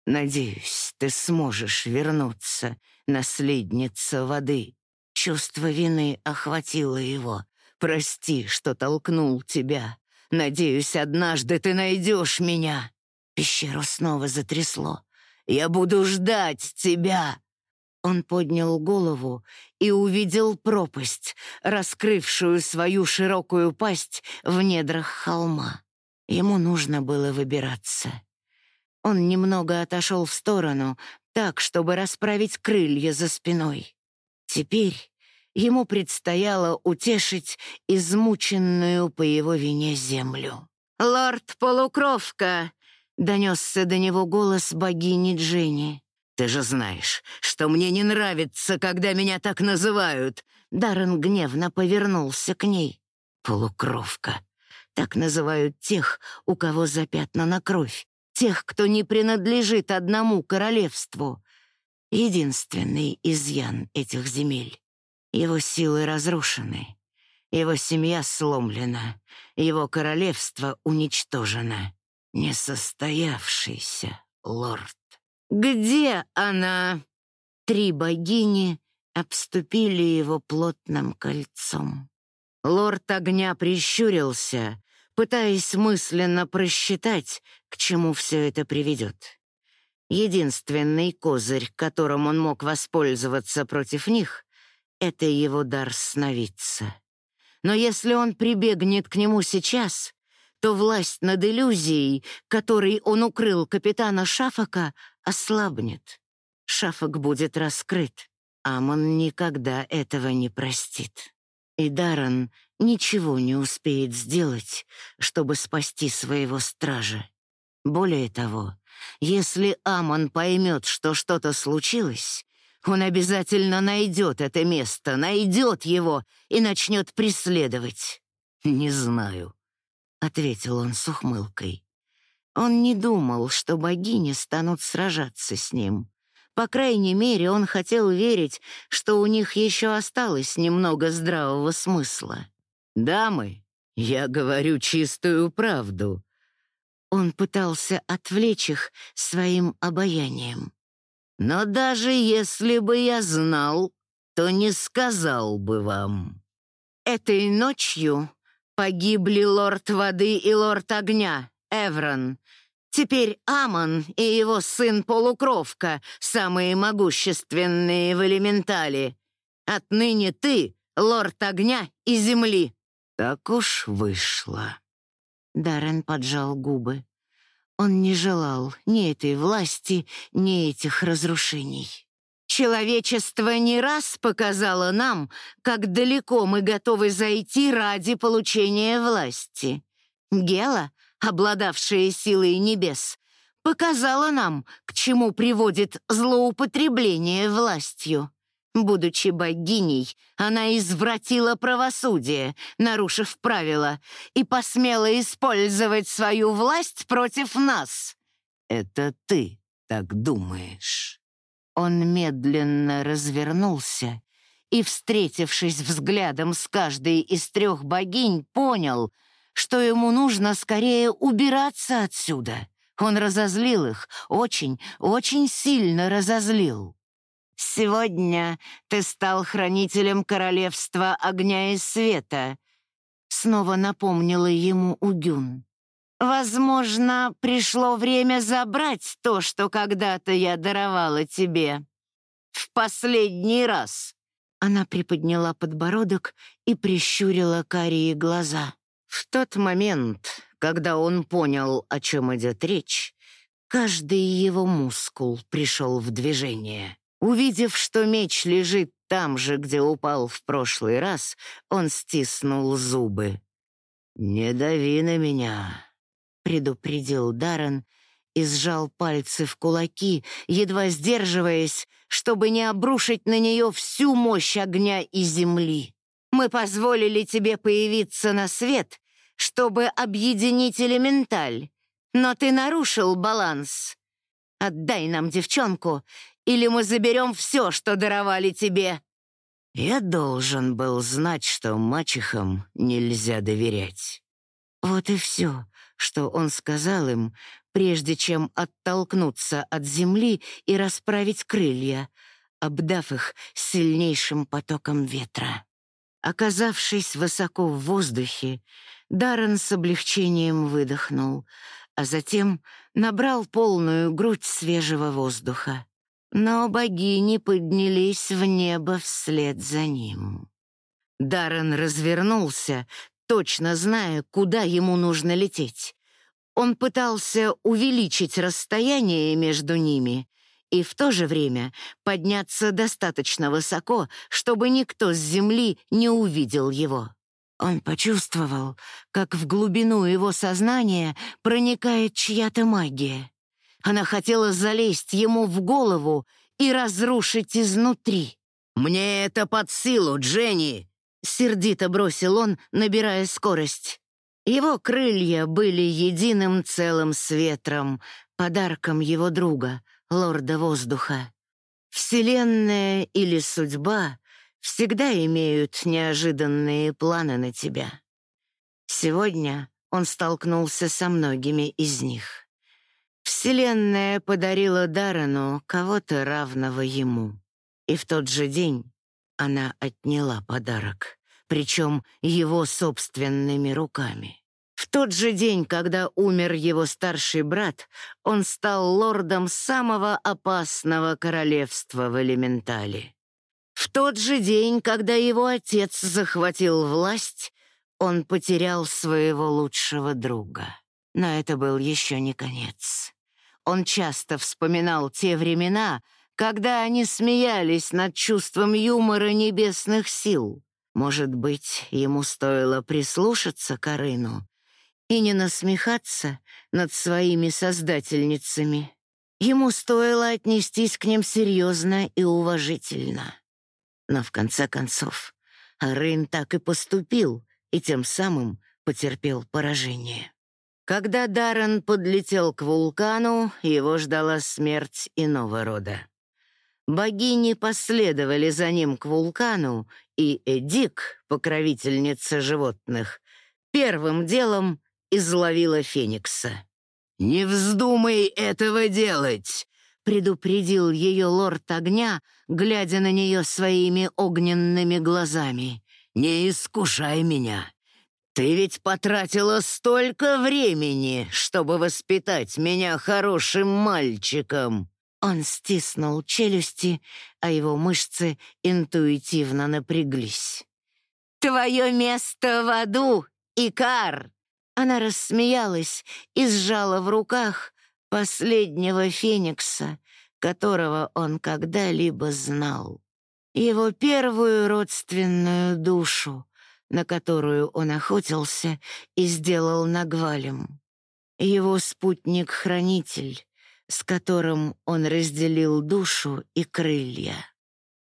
Надеюсь, ты сможешь вернуться, наследница воды. Чувство вины охватило его. Прости, что толкнул тебя. Надеюсь, однажды ты найдешь меня. Пещеру снова затрясло. Я буду ждать тебя!» Он поднял голову и увидел пропасть, раскрывшую свою широкую пасть в недрах холма. Ему нужно было выбираться. Он немного отошел в сторону, так, чтобы расправить крылья за спиной. Теперь ему предстояло утешить измученную по его вине землю. «Лорд Полукровка!» Донесся до него голос богини Дженни. «Ты же знаешь, что мне не нравится, когда меня так называют!» Даррен гневно повернулся к ней. «Полукровка. Так называют тех, у кого запятнана кровь. Тех, кто не принадлежит одному королевству. Единственный изъян этих земель. Его силы разрушены. Его семья сломлена. Его королевство уничтожено несостоявшийся лорд. «Где она?» Три богини обступили его плотным кольцом. Лорд огня прищурился, пытаясь мысленно просчитать, к чему все это приведет. Единственный козырь, которым он мог воспользоваться против них, — это его дар сновидца. Но если он прибегнет к нему сейчас, то власть над иллюзией, которой он укрыл капитана Шафака, ослабнет. Шафак будет раскрыт. Амон никогда этого не простит. И Даррен ничего не успеет сделать, чтобы спасти своего стража. Более того, если Амон поймет, что что-то случилось, он обязательно найдет это место, найдет его и начнет преследовать. Не знаю, — ответил он с ухмылкой. Он не думал, что богини станут сражаться с ним. По крайней мере, он хотел верить, что у них еще осталось немного здравого смысла. «Дамы, я говорю чистую правду». Он пытался отвлечь их своим обаянием. «Но даже если бы я знал, то не сказал бы вам». Этой ночью Погибли лорд воды и лорд огня, Эврон. Теперь Амон и его сын Полукровка, самые могущественные в элементале. Отныне ты — лорд огня и земли. Так уж вышло. Даррен поджал губы. Он не желал ни этой власти, ни этих разрушений. Человечество не раз показало нам, как далеко мы готовы зайти ради получения власти. Гела, обладавшая силой небес, показала нам, к чему приводит злоупотребление властью. Будучи богиней, она извратила правосудие, нарушив правила, и посмела использовать свою власть против нас. «Это ты так думаешь?» Он медленно развернулся и, встретившись взглядом с каждой из трех богинь, понял, что ему нужно скорее убираться отсюда. Он разозлил их, очень, очень сильно разозлил. «Сегодня ты стал хранителем королевства огня и света», — снова напомнила ему Угюн. «Возможно, пришло время забрать то, что когда-то я даровала тебе. В последний раз». Она приподняла подбородок и прищурила карие глаза. В тот момент, когда он понял, о чем идет речь, каждый его мускул пришел в движение. Увидев, что меч лежит там же, где упал в прошлый раз, он стиснул зубы. «Не дави на меня», — предупредил Даррен и сжал пальцы в кулаки, едва сдерживаясь, чтобы не обрушить на нее всю мощь огня и земли. «Мы позволили тебе появиться на свет, чтобы объединить элементаль, но ты нарушил баланс. Отдай нам девчонку, или мы заберем все, что даровали тебе». Я должен был знать, что мачехам нельзя доверять. Вот и все, что он сказал им, прежде чем оттолкнуться от земли и расправить крылья, обдав их сильнейшим потоком ветра. Оказавшись высоко в воздухе, Даррен с облегчением выдохнул, а затем набрал полную грудь свежего воздуха. Но богини поднялись в небо вслед за ним. Даррен развернулся, точно зная, куда ему нужно лететь. Он пытался увеличить расстояние между ними и в то же время подняться достаточно высоко, чтобы никто с земли не увидел его. Он почувствовал, как в глубину его сознания проникает чья-то магия. Она хотела залезть ему в голову и разрушить изнутри. «Мне это под силу, Дженни!» — сердито бросил он, набирая скорость. Его крылья были единым целым с ветром, подарком его друга, лорда воздуха. Вселенная или судьба всегда имеют неожиданные планы на тебя. Сегодня он столкнулся со многими из них. Вселенная подарила Дарану кого-то равного ему. И в тот же день она отняла подарок, причем его собственными руками. В тот же день, когда умер его старший брат, он стал лордом самого опасного королевства в Элементале. В тот же день, когда его отец захватил власть, он потерял своего лучшего друга. Но это был еще не конец. Он часто вспоминал те времена, когда они смеялись над чувством юмора небесных сил. Может быть, ему стоило прислушаться к Арыну и не насмехаться над своими создательницами. Ему стоило отнестись к ним серьезно и уважительно. Но в конце концов, Арын так и поступил, и тем самым потерпел поражение. Когда Даррен подлетел к вулкану, его ждала смерть иного рода. Богини последовали за ним к вулкану, и Эдик, покровительница животных, первым делом изловила Феникса. «Не вздумай этого делать!» — предупредил ее лорд огня, глядя на нее своими огненными глазами. «Не искушай меня!» «Ты ведь потратила столько времени, чтобы воспитать меня хорошим мальчиком!» Он стиснул челюсти, а его мышцы интуитивно напряглись. «Твое место в аду, Икар!» Она рассмеялась и сжала в руках последнего феникса, которого он когда-либо знал. Его первую родственную душу, на которую он охотился и сделал нагвалем. Его спутник-хранитель, с которым он разделил душу и крылья.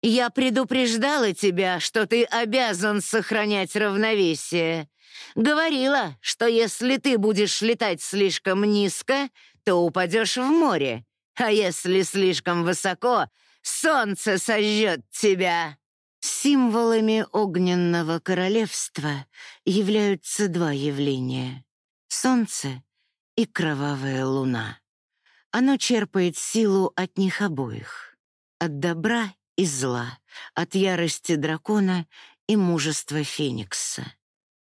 «Я предупреждала тебя, что ты обязан сохранять равновесие. Говорила, что если ты будешь летать слишком низко, то упадешь в море, а если слишком высоко, солнце сожжет тебя». Символами огненного королевства являются два явления — солнце и кровавая луна. Оно черпает силу от них обоих, от добра и зла, от ярости дракона и мужества Феникса.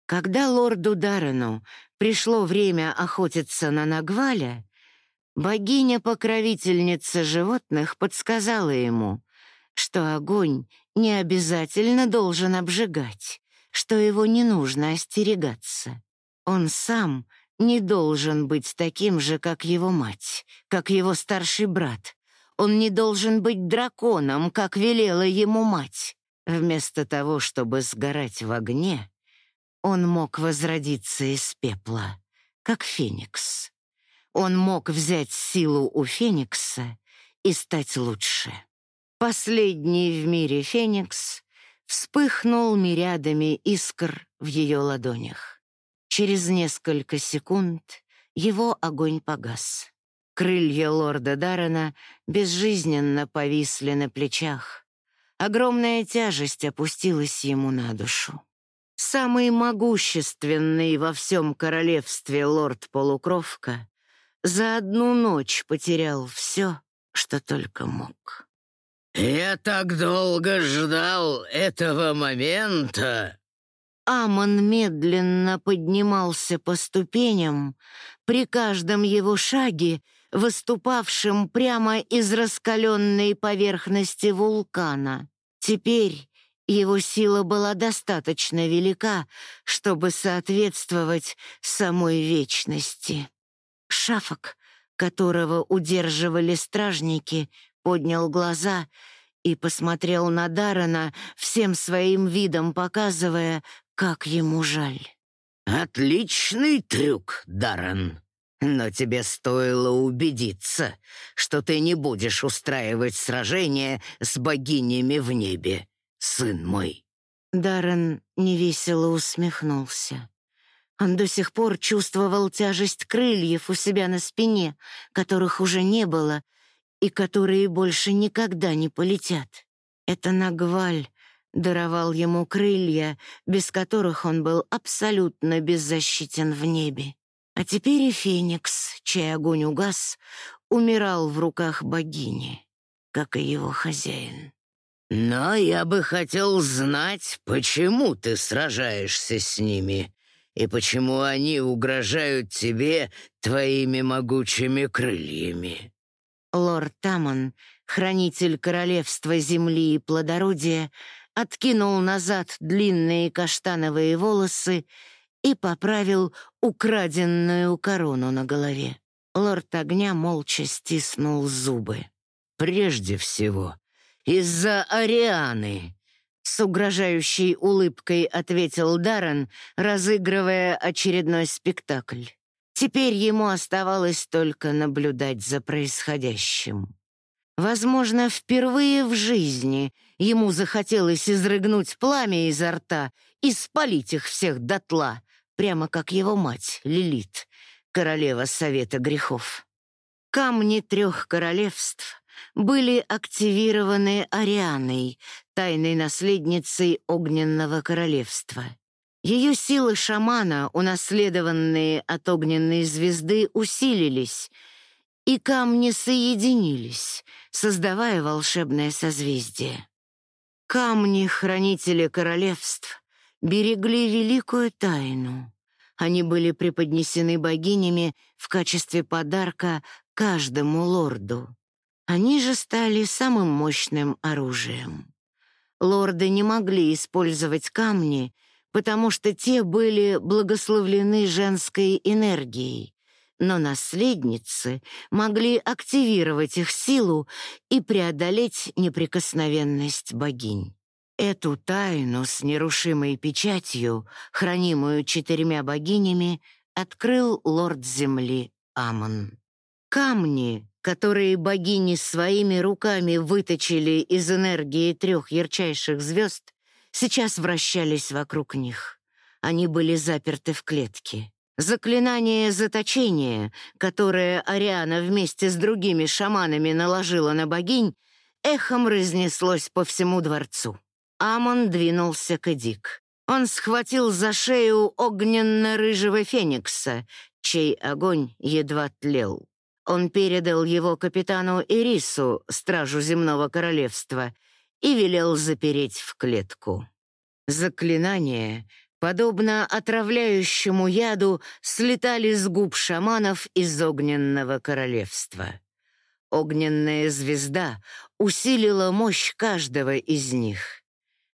Когда лорду Даррену пришло время охотиться на Нагваля, богиня-покровительница животных подсказала ему, что огонь не обязательно должен обжигать, что его не нужно остерегаться. Он сам не должен быть таким же, как его мать, как его старший брат. Он не должен быть драконом, как велела ему мать. Вместо того, чтобы сгорать в огне, он мог возродиться из пепла, как феникс. Он мог взять силу у феникса и стать лучше. Последний в мире феникс вспыхнул мириадами искр в ее ладонях. Через несколько секунд его огонь погас. Крылья лорда Даррена безжизненно повисли на плечах. Огромная тяжесть опустилась ему на душу. Самый могущественный во всем королевстве лорд-полукровка за одну ночь потерял все, что только мог. «Я так долго ждал этого момента!» Амон медленно поднимался по ступеням, при каждом его шаге выступавшим прямо из раскаленной поверхности вулкана. Теперь его сила была достаточно велика, чтобы соответствовать самой вечности. Шафок, которого удерживали стражники, поднял глаза и посмотрел на Дарана всем своим видом показывая, как ему жаль. «Отличный трюк, Даррен. Но тебе стоило убедиться, что ты не будешь устраивать сражение с богинями в небе, сын мой». Даррен невесело усмехнулся. Он до сих пор чувствовал тяжесть крыльев у себя на спине, которых уже не было, и которые больше никогда не полетят. Это Нагваль даровал ему крылья, без которых он был абсолютно беззащитен в небе. А теперь и Феникс, чей огонь угас, умирал в руках богини, как и его хозяин. «Но я бы хотел знать, почему ты сражаешься с ними, и почему они угрожают тебе твоими могучими крыльями». Лорд Тамон, хранитель королевства земли и плодородия, откинул назад длинные каштановые волосы и поправил украденную корону на голове. Лорд огня молча стиснул зубы. «Прежде всего, из-за Арианы», — с угрожающей улыбкой ответил Даррен, разыгрывая очередной спектакль. Теперь ему оставалось только наблюдать за происходящим. Возможно, впервые в жизни ему захотелось изрыгнуть пламя изо рта и спалить их всех дотла, прямо как его мать Лилит, королева Совета грехов. Камни трех королевств были активированы Арианой, тайной наследницей Огненного королевства. Ее силы шамана, унаследованные от огненной звезды, усилились, и камни соединились, создавая волшебное созвездие. Камни, хранители королевств, берегли великую тайну. Они были преподнесены богинями в качестве подарка каждому лорду. Они же стали самым мощным оружием. Лорды не могли использовать камни — потому что те были благословлены женской энергией, но наследницы могли активировать их силу и преодолеть неприкосновенность богинь. Эту тайну с нерушимой печатью, хранимую четырьмя богинями, открыл лорд земли Амон. Камни, которые богини своими руками выточили из энергии трех ярчайших звезд, сейчас вращались вокруг них. Они были заперты в клетке. Заклинание заточения, которое Ариана вместе с другими шаманами наложила на богинь, эхом разнеслось по всему дворцу. Амон двинулся к Эдик. Он схватил за шею огненно-рыжего феникса, чей огонь едва тлел. Он передал его капитану Ирису, стражу земного королевства, и велел запереть в клетку. Заклинания, подобно отравляющему яду, слетали с губ шаманов из огненного королевства. Огненная звезда усилила мощь каждого из них.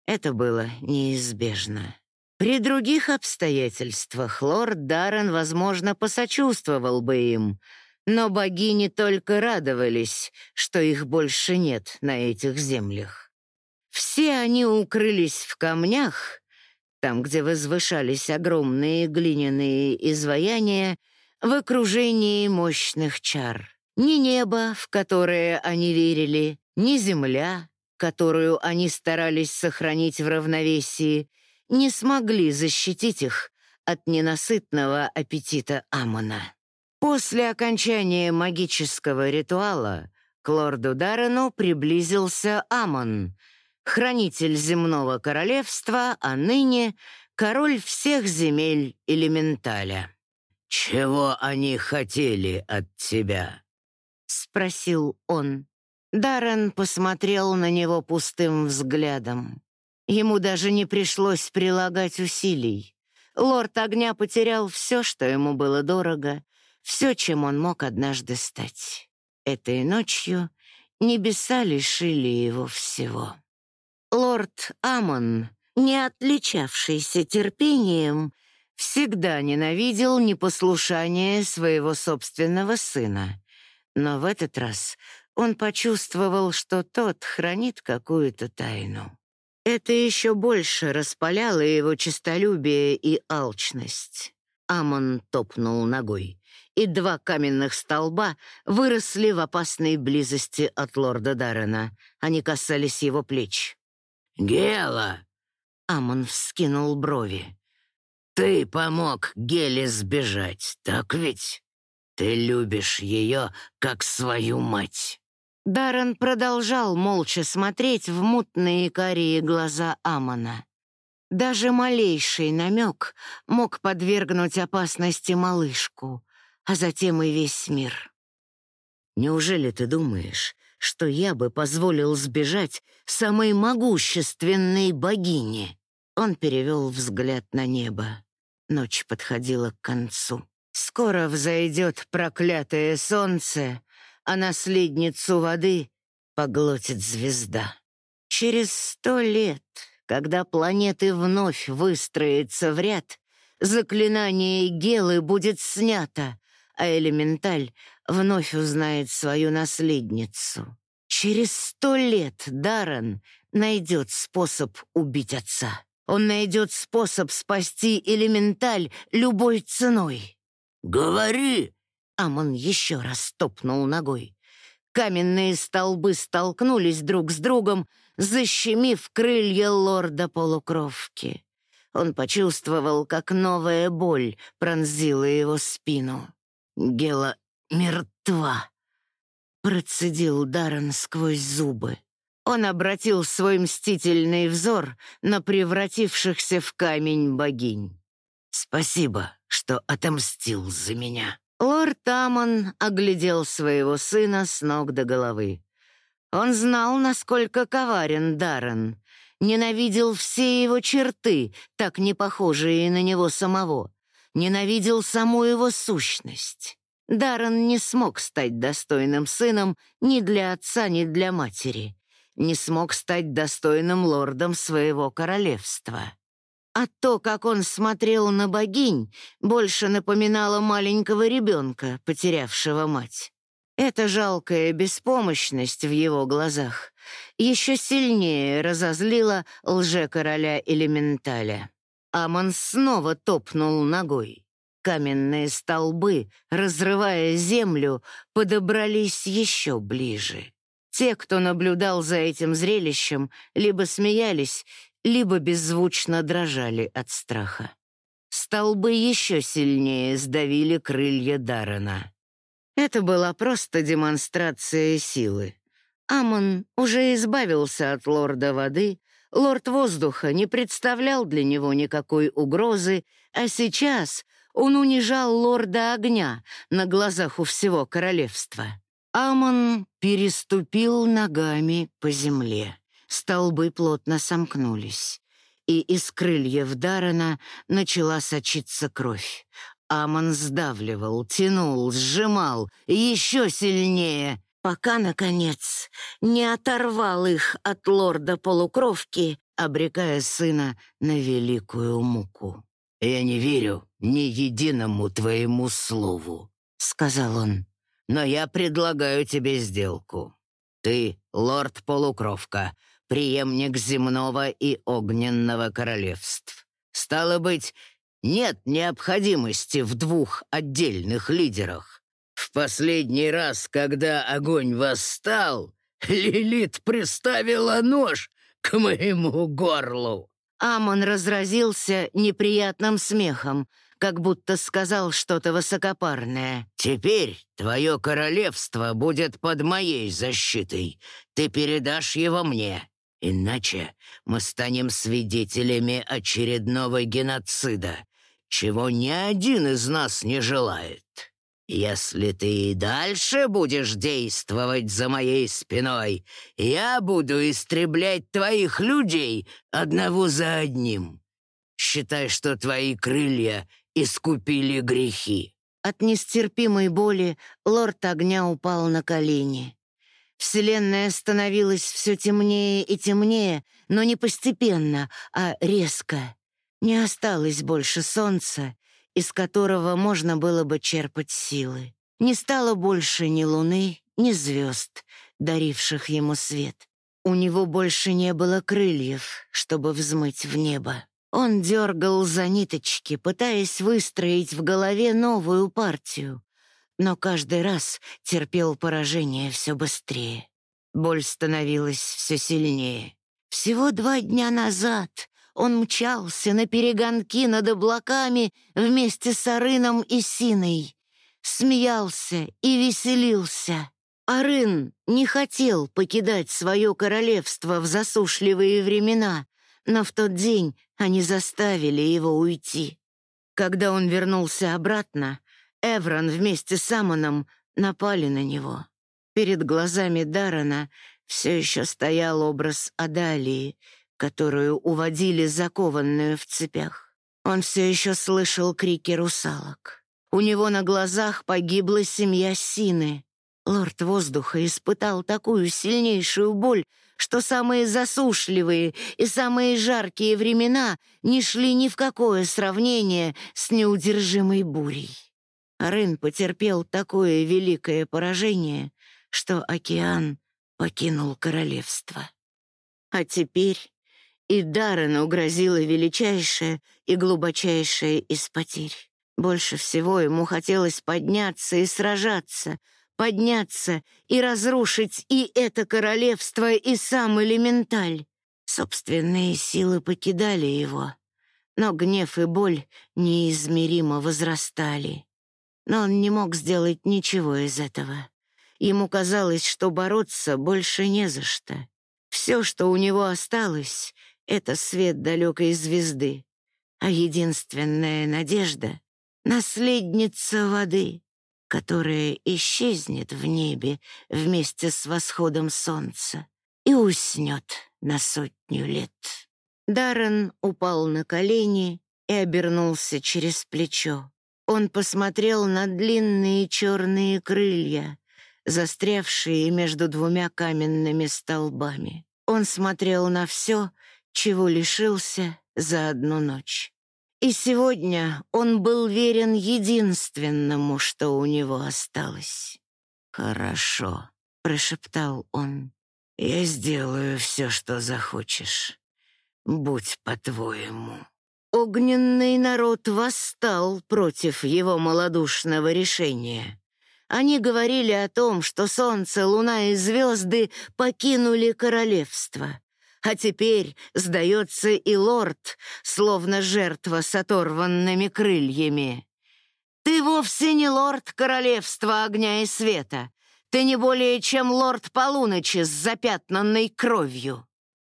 Это было неизбежно. При других обстоятельствах лорд Даррен, возможно, посочувствовал бы им, но богини только радовались, что их больше нет на этих землях. Все они укрылись в камнях, там, где возвышались огромные глиняные изваяния, в окружении мощных чар. Ни небо, в которое они верили, ни земля, которую они старались сохранить в равновесии, не смогли защитить их от ненасытного аппетита Амона. После окончания магического ритуала к лорду Даррену приблизился Амон, хранитель земного королевства, а ныне король всех земель Элементаля. «Чего они хотели от тебя?» — спросил он. Даррен посмотрел на него пустым взглядом. Ему даже не пришлось прилагать усилий. Лорд Огня потерял все, что ему было дорого, все, чем он мог однажды стать. Этой ночью небеса лишили его всего. Лорд Амон, не отличавшийся терпением, всегда ненавидел непослушание своего собственного сына. Но в этот раз он почувствовал, что тот хранит какую-то тайну. Это еще больше распаляло его честолюбие и алчность. Амон топнул ногой, и два каменных столба выросли в опасной близости от лорда Даррена. Они касались его плеч. «Гела!» Амон вскинул брови. «Ты помог Геле сбежать, так ведь? Ты любишь ее, как свою мать». Даррен продолжал молча смотреть в мутные карие глаза Амона. Даже малейший намек мог подвергнуть опасности малышку, а затем и весь мир. «Неужели ты думаешь, что я бы позволил сбежать самой могущественной богине?» Он перевел взгляд на небо. Ночь подходила к концу. «Скоро взойдет проклятое солнце, а наследницу воды поглотит звезда. Через сто лет, когда планеты вновь выстроятся в ряд, заклинание Гелы будет снято, а элементаль вновь узнает свою наследницу. Через сто лет Даррен найдет способ убить отца. Он найдет способ спасти элементаль любой ценой. «Говори!» Амон еще раз топнул ногой. Каменные столбы столкнулись друг с другом, защемив крылья лорда-полукровки. Он почувствовал, как новая боль пронзила его спину. Гела мертва, процедил Даррен сквозь зубы. Он обратил свой мстительный взор на превратившихся в камень богинь. «Спасибо, что отомстил за меня». Лорд Амон оглядел своего сына с ног до головы. Он знал, насколько коварен Даррен, ненавидел все его черты, так не похожие на него самого, ненавидел саму его сущность. Даррен не смог стать достойным сыном ни для отца, ни для матери, не смог стать достойным лордом своего королевства. А то, как он смотрел на богинь, больше напоминало маленького ребенка, потерявшего мать. Эта жалкая беспомощность в его глазах еще сильнее разозлила лже-короля Элементаля. Амон снова топнул ногой. Каменные столбы, разрывая землю, подобрались еще ближе. Те, кто наблюдал за этим зрелищем, либо смеялись, либо беззвучно дрожали от страха. Столбы еще сильнее сдавили крылья Даррена. Это была просто демонстрация силы. Амон уже избавился от лорда воды, лорд воздуха не представлял для него никакой угрозы, а сейчас он унижал лорда огня на глазах у всего королевства. Амон переступил ногами по земле. Столбы плотно сомкнулись, и из крыльев Дарана начала сочиться кровь. Амон сдавливал, тянул, сжимал еще сильнее, пока, наконец, не оторвал их от лорда-полукровки, обрекая сына на великую муку. «Я не верю ни единому твоему слову», — сказал он. «Но я предлагаю тебе сделку. Ты — лорд-полукровка, преемник земного и огненного королевств. Стало быть, нет необходимости в двух отдельных лидерах. В последний раз, когда огонь восстал, Лилит приставила нож к моему горлу. Амон разразился неприятным смехом, как будто сказал что-то высокопарное. «Теперь твое королевство будет под моей защитой. Ты передашь его мне. Иначе мы станем свидетелями очередного геноцида, чего ни один из нас не желает. Если ты и дальше будешь действовать за моей спиной, я буду истреблять твоих людей одного за одним. Считай, что твои крылья искупили грехи». От нестерпимой боли лорд огня упал на колени. Вселенная становилась все темнее и темнее, но не постепенно, а резко. Не осталось больше солнца, из которого можно было бы черпать силы. Не стало больше ни луны, ни звезд, даривших ему свет. У него больше не было крыльев, чтобы взмыть в небо. Он дергал за ниточки, пытаясь выстроить в голове новую партию, но каждый раз терпел поражение все быстрее. Боль становилась все сильнее. Всего два дня назад он мчался на перегонки над облаками вместе с Арыном и Синой. Смеялся и веселился. Арын не хотел покидать свое королевство в засушливые времена, но в тот день они заставили его уйти. Когда он вернулся обратно, Эврон вместе с Амоном напали на него. Перед глазами Дарана все еще стоял образ Адалии, которую уводили закованную в цепях. Он все еще слышал крики русалок. У него на глазах погибла семья Сины. Лорд воздуха испытал такую сильнейшую боль, что самые засушливые и самые жаркие времена не шли ни в какое сравнение с неудержимой бурей. Рын потерпел такое великое поражение, что океан покинул королевство. А теперь и Даррену грозила величайшая и глубочайшая из потерь. Больше всего ему хотелось подняться и сражаться, подняться и разрушить и это королевство, и сам элементаль. Собственные силы покидали его, но гнев и боль неизмеримо возрастали. Но он не мог сделать ничего из этого. Ему казалось, что бороться больше не за что. Все, что у него осталось, — это свет далекой звезды, а единственная надежда — наследница воды, которая исчезнет в небе вместе с восходом солнца и уснет на сотню лет. Даррен упал на колени и обернулся через плечо. Он посмотрел на длинные черные крылья, застрявшие между двумя каменными столбами. Он смотрел на все, чего лишился за одну ночь. И сегодня он был верен единственному, что у него осталось. «Хорошо», — прошептал он, — «я сделаю все, что захочешь. Будь по-твоему». Огненный народ восстал против его малодушного решения. Они говорили о том, что солнце, луна и звезды покинули королевство. А теперь, сдается, и лорд, словно жертва с оторванными крыльями. Ты вовсе не лорд королевства огня и света. Ты не более чем лорд полуночи с запятнанной кровью».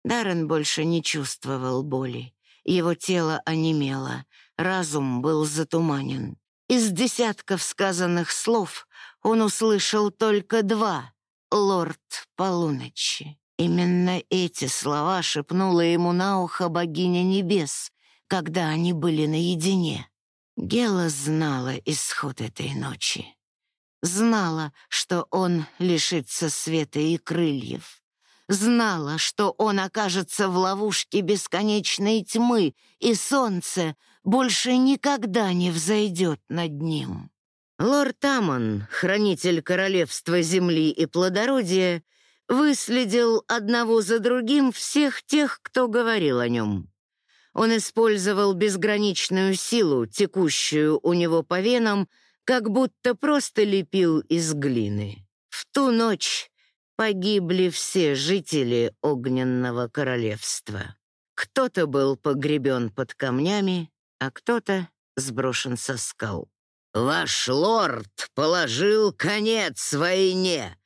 Даррен больше не чувствовал боли. Его тело онемело, разум был затуманен. Из десятков сказанных слов он услышал только два — «Лорд полуночи». Именно эти слова шепнула ему на ухо богиня небес, когда они были наедине. Гела знала исход этой ночи. Знала, что он лишится света и крыльев. Знала, что он окажется в ловушке бесконечной тьмы, и солнце больше никогда не взойдет над ним. Лорд Амон, хранитель королевства земли и плодородия, выследил одного за другим всех тех, кто говорил о нем. Он использовал безграничную силу, текущую у него по венам, как будто просто лепил из глины. В ту ночь погибли все жители Огненного Королевства. Кто-то был погребен под камнями, а кто-то сброшен со скал. «Ваш лорд положил конец войне,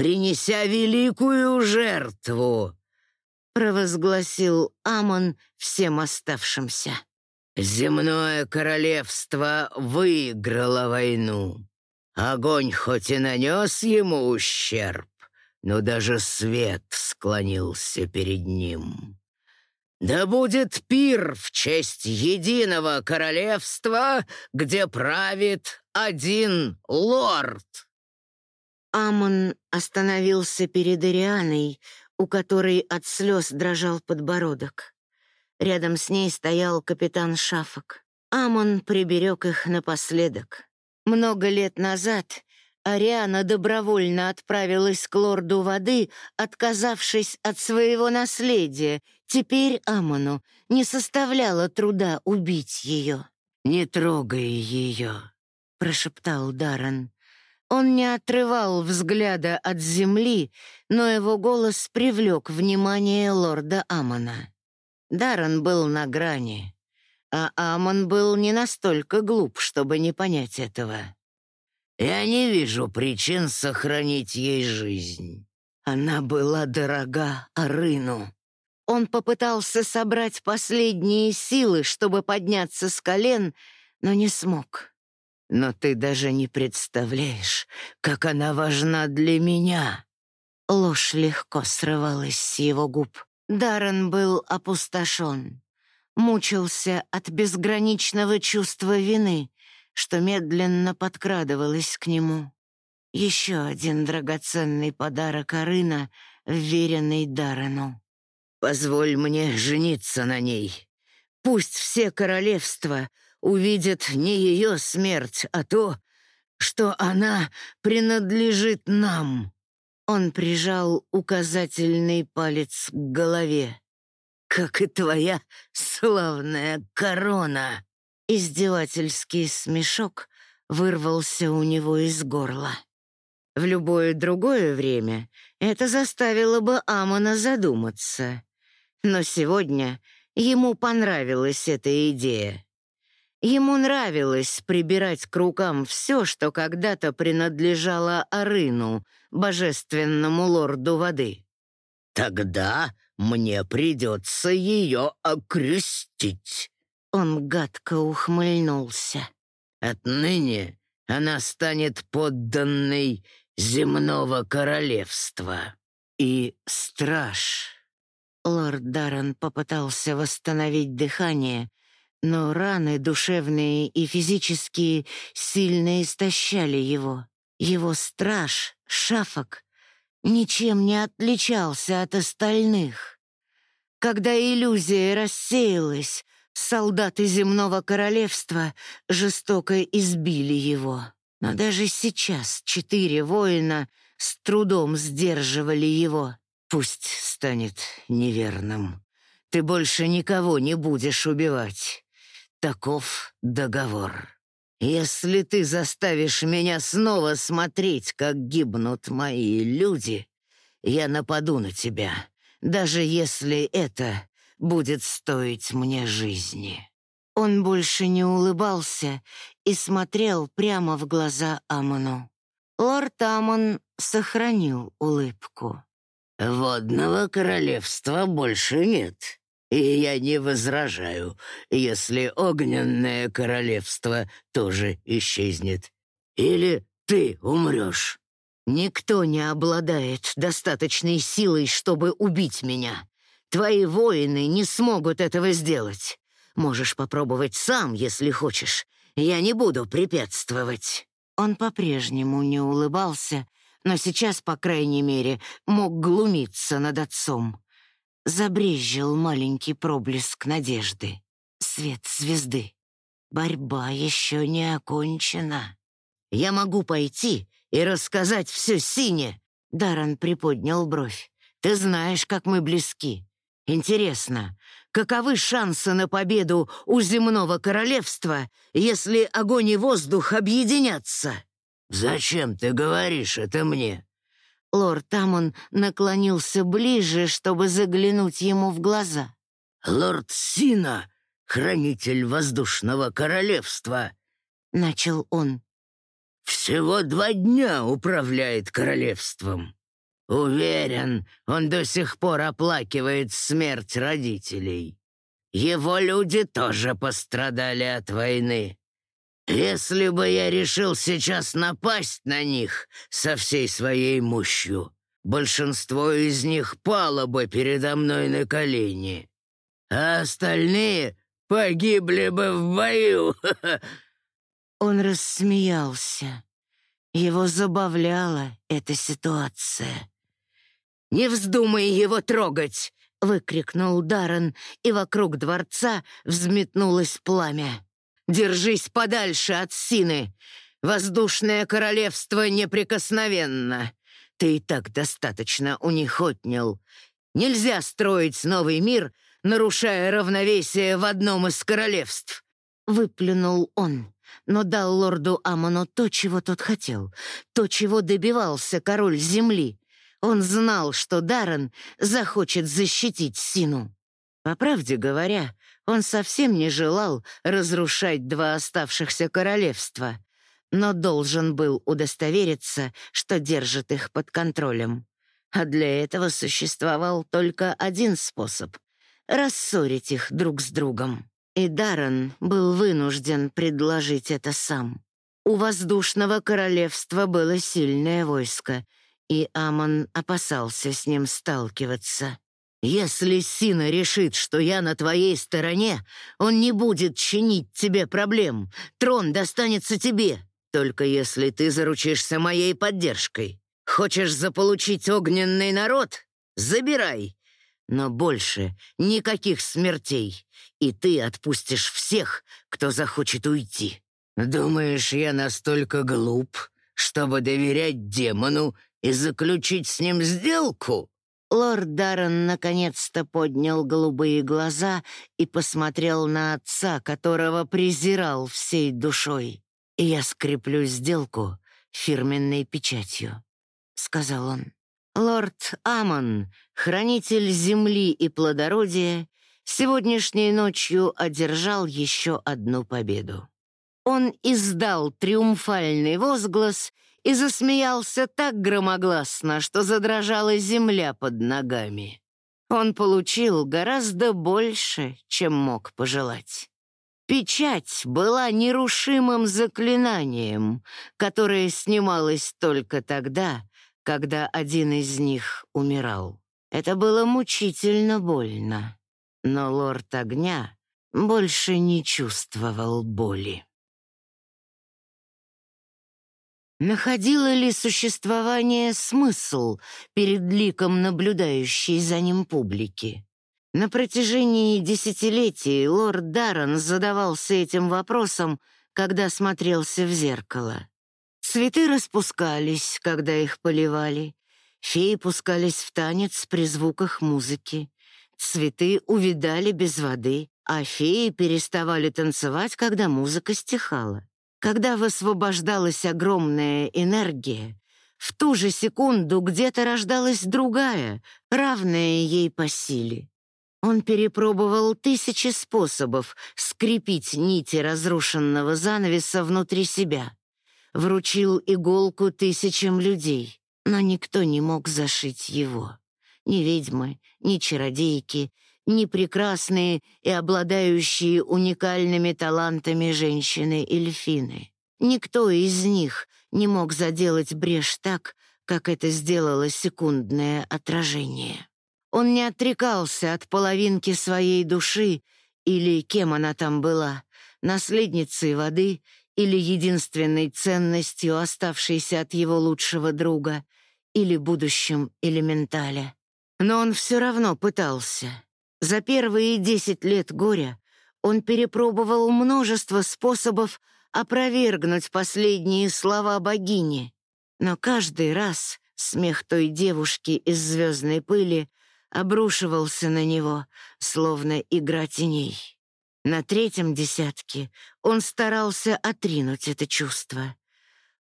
принеся великую жертву», — провозгласил Амон всем оставшимся. «Земное королевство выиграло войну. Огонь хоть и нанес ему ущерб, но даже свет склонился перед ним. Да будет пир в честь единого королевства, где правит один лорд!» Амон остановился перед Ирианой, у которой от слез дрожал подбородок. Рядом с ней стоял капитан Шафок. Амон приберег их напоследок. Много лет назад Ариана добровольно отправилась к лорду воды, отказавшись от своего наследия. Теперь Амону не составляло труда убить ее. «Не трогай ее», — прошептал Даррен. Он не отрывал взгляда от земли, но его голос привлек внимание лорда Амона. Даррен был на грани, а Амон был не настолько глуп, чтобы не понять этого. «Я не вижу причин сохранить ей жизнь. Она была дорога Арыну». Он попытался собрать последние силы, чтобы подняться с колен, но не смог. Но ты даже не представляешь, как она важна для меня». Ложь легко срывалась с его губ. Даррен был опустошен. Мучился от безграничного чувства вины, что медленно подкрадывалось к нему. Еще один драгоценный подарок Арына, вверенный Даррену. «Позволь мне жениться на ней. Пусть все королевства увидит не ее смерть, а то, что она принадлежит нам». Он прижал указательный палец к голове. «Как и твоя славная корона!» Издевательский смешок вырвался у него из горла. В любое другое время это заставило бы Амона задуматься. Но сегодня ему понравилась эта идея. Ему нравилось прибирать к рукам все, что когда-то принадлежало Арыну, божественному лорду воды. «Тогда мне придется ее окрестить», — он гадко ухмыльнулся. «Отныне она станет подданной земного королевства. И страж...» Лорд Даррен попытался восстановить дыхание, но раны душевные и физические сильно истощали его. Его страж, Шафок, ничем не отличался от остальных. Когда иллюзия рассеялась, солдаты земного королевства жестоко избили его. Но даже сейчас четыре воина с трудом сдерживали его. Пусть станет неверным. Ты больше никого не будешь убивать. Таков договор. Если ты заставишь меня снова смотреть, как гибнут мои люди, я нападу на тебя, даже если это будет стоить мне жизни». Он больше не улыбался и смотрел прямо в глаза Амону. Лорд Амон сохранил улыбку. «Водного королевства больше нет, и я не возражаю, если огненное королевство тоже исчезнет. Или ты умрешь». «Никто не обладает достаточной силой, чтобы убить меня. Твои воины не смогут этого сделать. Можешь попробовать сам, если хочешь. Я не буду препятствовать». Он по-прежнему не улыбался, но сейчас, по крайней мере, мог глумиться над отцом. Забрезжил маленький проблеск надежды. Свет звезды. Борьба еще не окончена. «Я могу пойти и рассказать все Сине!» Даррен приподнял бровь. «Ты знаешь, как мы близки. Интересно, каковы шансы на победу у земного королевства, если огонь и воздух объединятся?» «Зачем ты говоришь это мне?» Лорд Тамон наклонился ближе, чтобы заглянуть ему в глаза. «Лорд Сина, хранитель воздушного королевства», — начал он. «Всего два дня управляет королевством. Уверен, он до сих пор оплакивает смерть родителей. Его люди тоже пострадали от войны. Если бы я решил сейчас напасть на них со всей своей мощью, большинство из них пало бы передо мной на колени, а остальные погибли бы в бою. Он рассмеялся. Его забавляла эта ситуация. «Не вздумай его трогать!» — выкрикнул Даррен, и вокруг дворца взметнулось пламя. «Держись подальше от Сины! Воздушное королевство неприкосновенно! Ты и так достаточно у них отнял. Нельзя строить новый мир, нарушая равновесие в одном из королевств!» Выплюнул он, но дал лорду Амону то, чего тот хотел, то, чего добивался король земли. Он знал, что Даррен захочет защитить Сину. По правде говоря, он совсем не желал разрушать два оставшихся королевства, но должен был удостовериться, что держит их под контролем. А для этого существовал только один способ — рассорить их друг с другом. И Даррен был вынужден предложить это сам. У воздушного королевства было сильное войско — и Амон опасался с ним сталкиваться. «Если Сина решит, что я на твоей стороне, он не будет чинить тебе проблем. Трон достанется тебе, только если ты заручишься моей поддержкой. Хочешь заполучить огненный народ? Забирай. Но больше никаких смертей, и ты отпустишь всех, кто захочет уйти. Думаешь, я настолько глуп, чтобы доверять демону и заключить с ним сделку?» Лорд Даррен наконец-то поднял голубые глаза и посмотрел на отца, которого презирал всей душой. «И я скреплю сделку фирменной печатью», — сказал он. Лорд Амон, хранитель земли и плодородия, сегодняшней ночью одержал еще одну победу. Он издал триумфальный возглас — и засмеялся так громогласно, что задрожала земля под ногами. Он получил гораздо больше, чем мог пожелать. Печать была нерушимым заклинанием, которое снималось только тогда, когда один из них умирал. Это было мучительно больно, но лорд огня больше не чувствовал боли. Находило ли существование смысл перед ликом наблюдающей за ним публики? На протяжении десятилетий лорд Даррен задавался этим вопросом, когда смотрелся в зеркало. Цветы распускались, когда их поливали. Феи пускались в танец при звуках музыки. Цветы увидали без воды, а феи переставали танцевать, когда музыка стихала. Когда высвобождалась огромная энергия, в ту же секунду где-то рождалась другая, равная ей по силе. Он перепробовал тысячи способов скрепить нити разрушенного занавеса внутри себя. вручил иголку тысячам людей, но никто не мог зашить его. Ни ведьмы, ни чародейки, ни прекрасные и обладающие уникальными талантами женщины-эльфины. Никто из них не мог заделать брешь так, как это сделало секундное отражение. Он не отрекался от половинки своей души, или кем она там была, наследницей воды или единственной ценностью, оставшейся от его лучшего друга, или будущим элементаля. Но он все равно пытался. За первые десять лет горя он перепробовал множество способов опровергнуть последние слова богини, но каждый раз смех той девушки из звездной пыли обрушивался на него, словно игра теней. На третьем десятке он старался отринуть это чувство.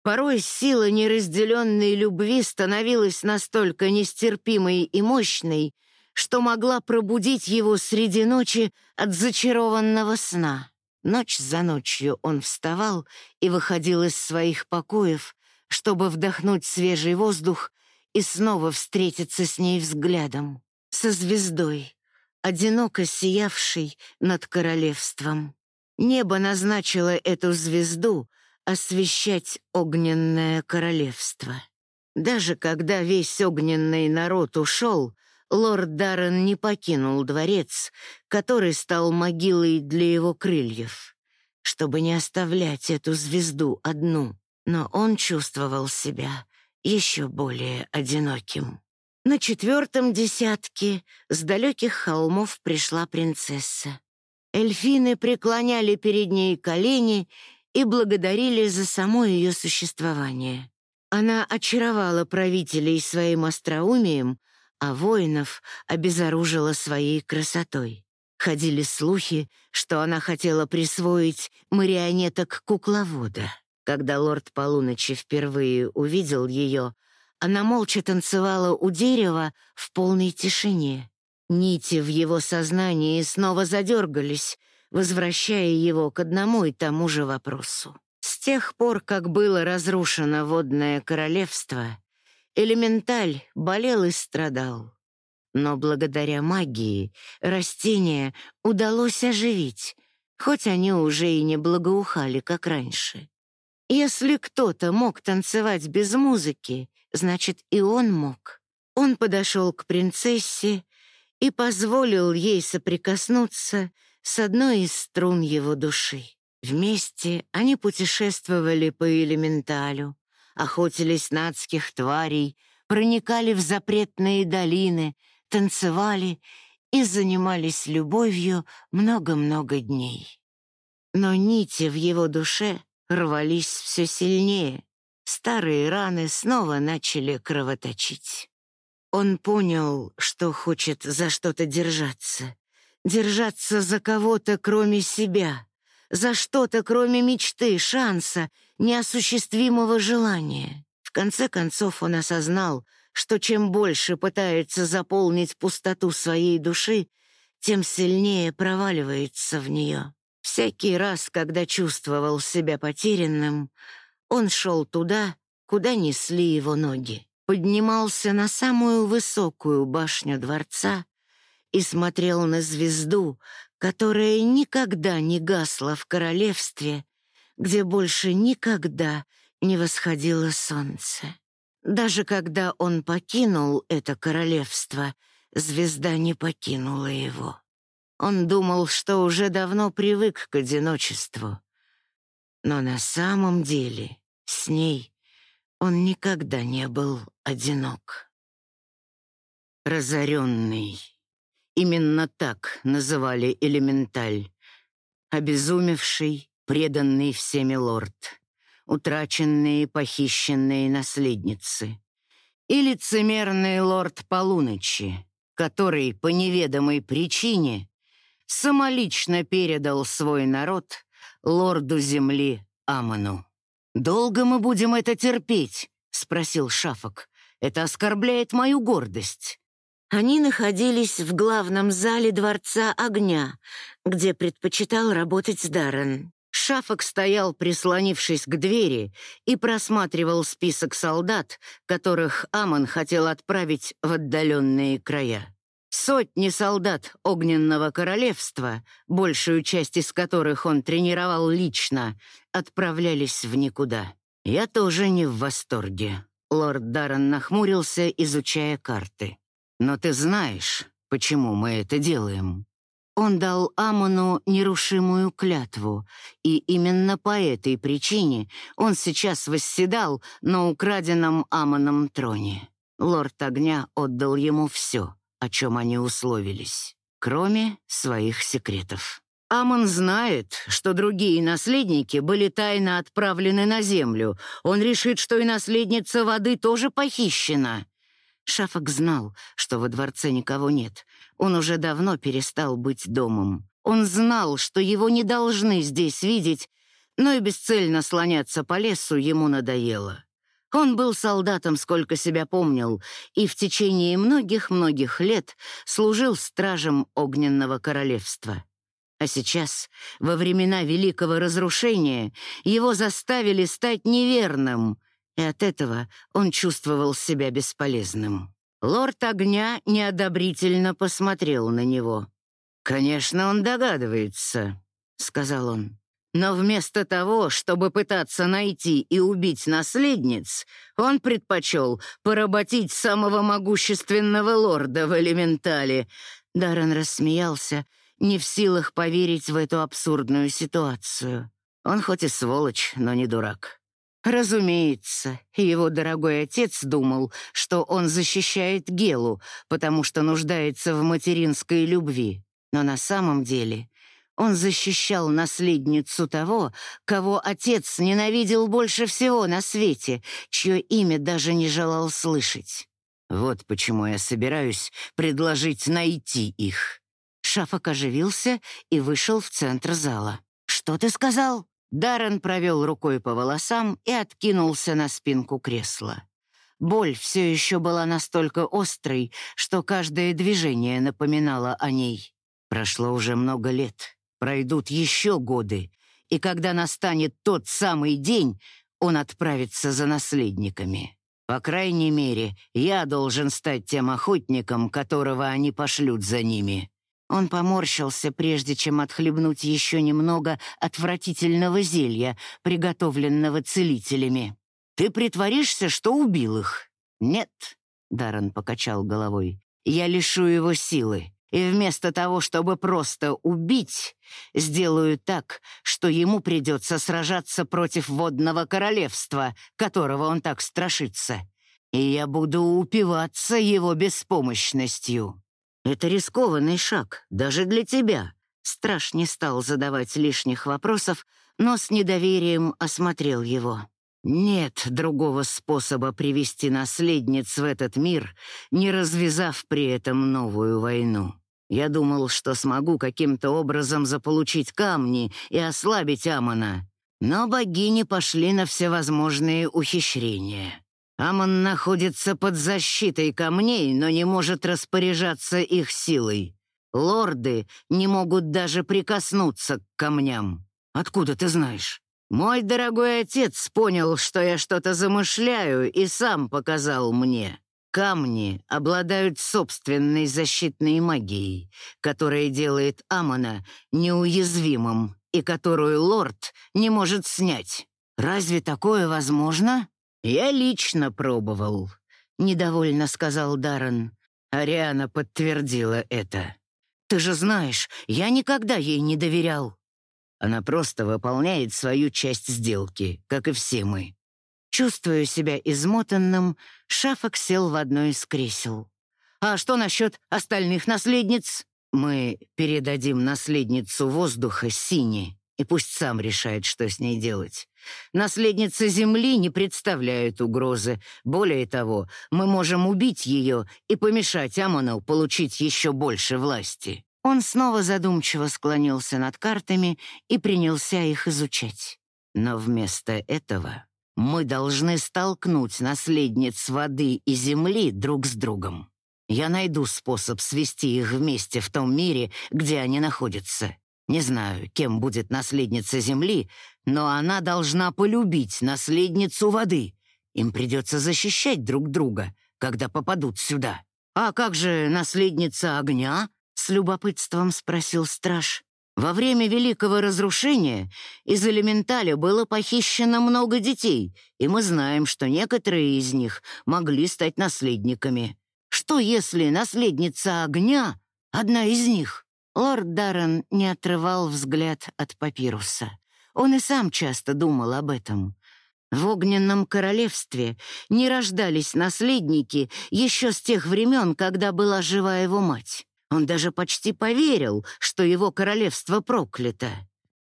Порой сила неразделенной любви становилась настолько нестерпимой и мощной, что могла пробудить его среди ночи от зачарованного сна. Ночь за ночью он вставал и выходил из своих покоев, чтобы вдохнуть свежий воздух и снова встретиться с ней взглядом, со звездой, одиноко сиявшей над королевством. Небо назначило эту звезду освещать огненное королевство. Даже когда весь огненный народ ушел, лорд Даррен не покинул дворец, который стал могилой для его крыльев, чтобы не оставлять эту звезду одну но он чувствовал себя еще более одиноким. На четвертом десятке с далеких холмов пришла принцесса. Эльфины преклоняли перед ней колени и благодарили за само ее существование. Она очаровала правителей своим остроумием, а воинов обезоружила своей красотой. Ходили слухи, что она хотела присвоить марионеток кукловода. Когда лорд Полуночи впервые увидел ее, она молча танцевала у дерева в полной тишине. Нити в его сознании снова задергались, возвращая его к одному и тому же вопросу. С тех пор, как было разрушено водное королевство, элементаль болел и страдал. Но благодаря магии растения удалось оживить, хоть они уже и не благоухали, как раньше. Если кто-то мог танцевать без музыки, значит, и он мог. Он подошел к принцессе и позволил ей соприкоснуться с одной из струн его души. Вместе они путешествовали по элементалю, охотились на адских тварей, проникали в запретные долины, танцевали и занимались любовью много-много дней. Но нити в его душе рвались все сильнее. Старые раны снова начали кровоточить. Он понял, что хочет за что-то держаться. Держаться за кого-то, кроме себя. За что-то, кроме мечты, шанса, неосуществимого желания. В конце концов он осознал, что чем больше пытается заполнить пустоту своей души, тем сильнее проваливается в нее. Всякий раз, когда чувствовал себя потерянным, он шел туда, куда несли его ноги, поднимался на самую высокую башню дворца и смотрел на звезду, которая никогда не гасла в королевстве, где больше никогда не восходило солнце. Даже когда он покинул это королевство, звезда не покинула его. Он думал, что уже давно привык к одиночеству. Но на самом деле с ней он никогда не был одинок. Разоренный. Именно так называли элементаль. Обезумевший, преданный всеми лорд. Утраченные, похищенные наследницы. И лицемерный лорд полуночи, который по неведомой причине самолично передал свой народ лорду земли Аману. «Долго мы будем это терпеть?» — спросил Шафок. «Это оскорбляет мою гордость». Они находились в главном зале Дворца Огня, где предпочитал работать Даррен. Шафок стоял, прислонившись к двери, и просматривал список солдат, которых Амон хотел отправить в отдаленные края. Сотни солдат Огненного Королевства, большую часть из которых он тренировал лично, отправлялись в никуда. Я тоже не в восторге. Лорд Даррен нахмурился, изучая карты. «Но ты знаешь, почему мы это делаем?» Он дал Амону нерушимую клятву, и именно по этой причине он сейчас восседал на украденном Амоном троне. Лорд Огня отдал ему все, о чем они условились, кроме своих секретов. Амон знает, что другие наследники были тайно отправлены на землю. Он решит, что и наследница воды тоже похищена. Шафок знал, что во дворце никого нет. Он уже давно перестал быть домом. Он знал, что его не должны здесь видеть, но и бесцельно слоняться по лесу ему надоело. Он был солдатом, сколько себя помнил, и в течение многих-многих лет служил стражем Огненного Королевства. А сейчас, во времена Великого Разрушения, его заставили стать неверным, и от этого он чувствовал себя бесполезным. Лорд Огня неодобрительно посмотрел на него. «Конечно, он догадывается», — сказал он. «Но вместо того, чтобы пытаться найти и убить наследниц, он предпочел поработить самого могущественного лорда в элементале». Даррен рассмеялся, не в силах поверить в эту абсурдную ситуацию. Он хоть и сволочь, но не дурак. Разумеется, его дорогой отец думал, что он защищает Гелу, потому что нуждается в материнской любви. Но на самом деле он защищал наследницу того, кого отец ненавидел больше всего на свете, чье имя даже не желал слышать. Вот почему я собираюсь предложить найти их. Шафок оживился и вышел в центр зала. «Что ты сказал?» Даррен провел рукой по волосам и откинулся на спинку кресла. Боль все еще была настолько острой, что каждое движение напоминало о ней. Прошло уже много лет, пройдут еще годы, и когда настанет тот самый день, он отправится за наследниками. По крайней мере, я должен стать тем охотником, которого они пошлют за ними. Он поморщился, прежде чем отхлебнуть еще немного отвратительного зелья, приготовленного целителями. «Ты притворишься, что убил их?» «Нет», — Даррен покачал головой, — «я лишу его силы, и вместо того, чтобы просто убить, сделаю так, что ему придется сражаться против водного королевства, которого он так страшится, и я буду упиваться его беспомощностью». Это рискованный шаг, даже для тебя. Страж не стал задавать лишних вопросов, но с недоверием осмотрел его. Нет другого способа привести наследниц в этот мир, не развязав при этом новую войну. Я думал, что смогу каким-то образом заполучить камни и ослабить Амона, но богини пошли на всевозможные ухищрения. Амон находится под защитой камней, но не может распоряжаться их силой. Лорды не могут даже прикоснуться к камням. Откуда ты знаешь? Мой дорогой отец понял, что я что-то замышляю, и сам показал мне. Камни обладают собственной защитной магией, которая делает Амона неуязвимым и которую лорд не может снять. Разве такое возможно? «Я лично пробовал», — недовольно сказал Даррен. Ариана подтвердила это. «Ты же знаешь, я никогда ей не доверял». Она просто выполняет свою часть сделки, как и все мы. Чувствуя себя измотанным, Шафок сел в одно из кресел. «А что насчет остальных наследниц?» «Мы передадим наследницу воздуха Сине, и пусть сам решает, что с ней делать. Наследница Земли не представляет угрозы. Более того, мы можем убить ее и помешать Амону получить еще больше власти». Он снова задумчиво склонился над картами и принялся их изучать. Но вместо этого мы должны столкнуть наследниц воды и земли друг с другом. Я найду способ свести их вместе в том мире, где они находятся. Не знаю, кем будет наследница Земли, но она должна полюбить наследницу воды. Им придется защищать друг друга, когда попадут сюда. А как же наследница огня? С любопытством спросил страж. Во время Великого Разрушения из элементаля было похищено много детей, и мы знаем, что некоторые из них могли стать наследниками. Что если наследница огня — одна из них? Лорд Даррен не отрывал взгляд от папируса. Он и сам часто думал об этом. В огненном королевстве не рождались наследники еще с тех времен, когда была жива его мать. Он даже почти поверил, что его королевство проклято.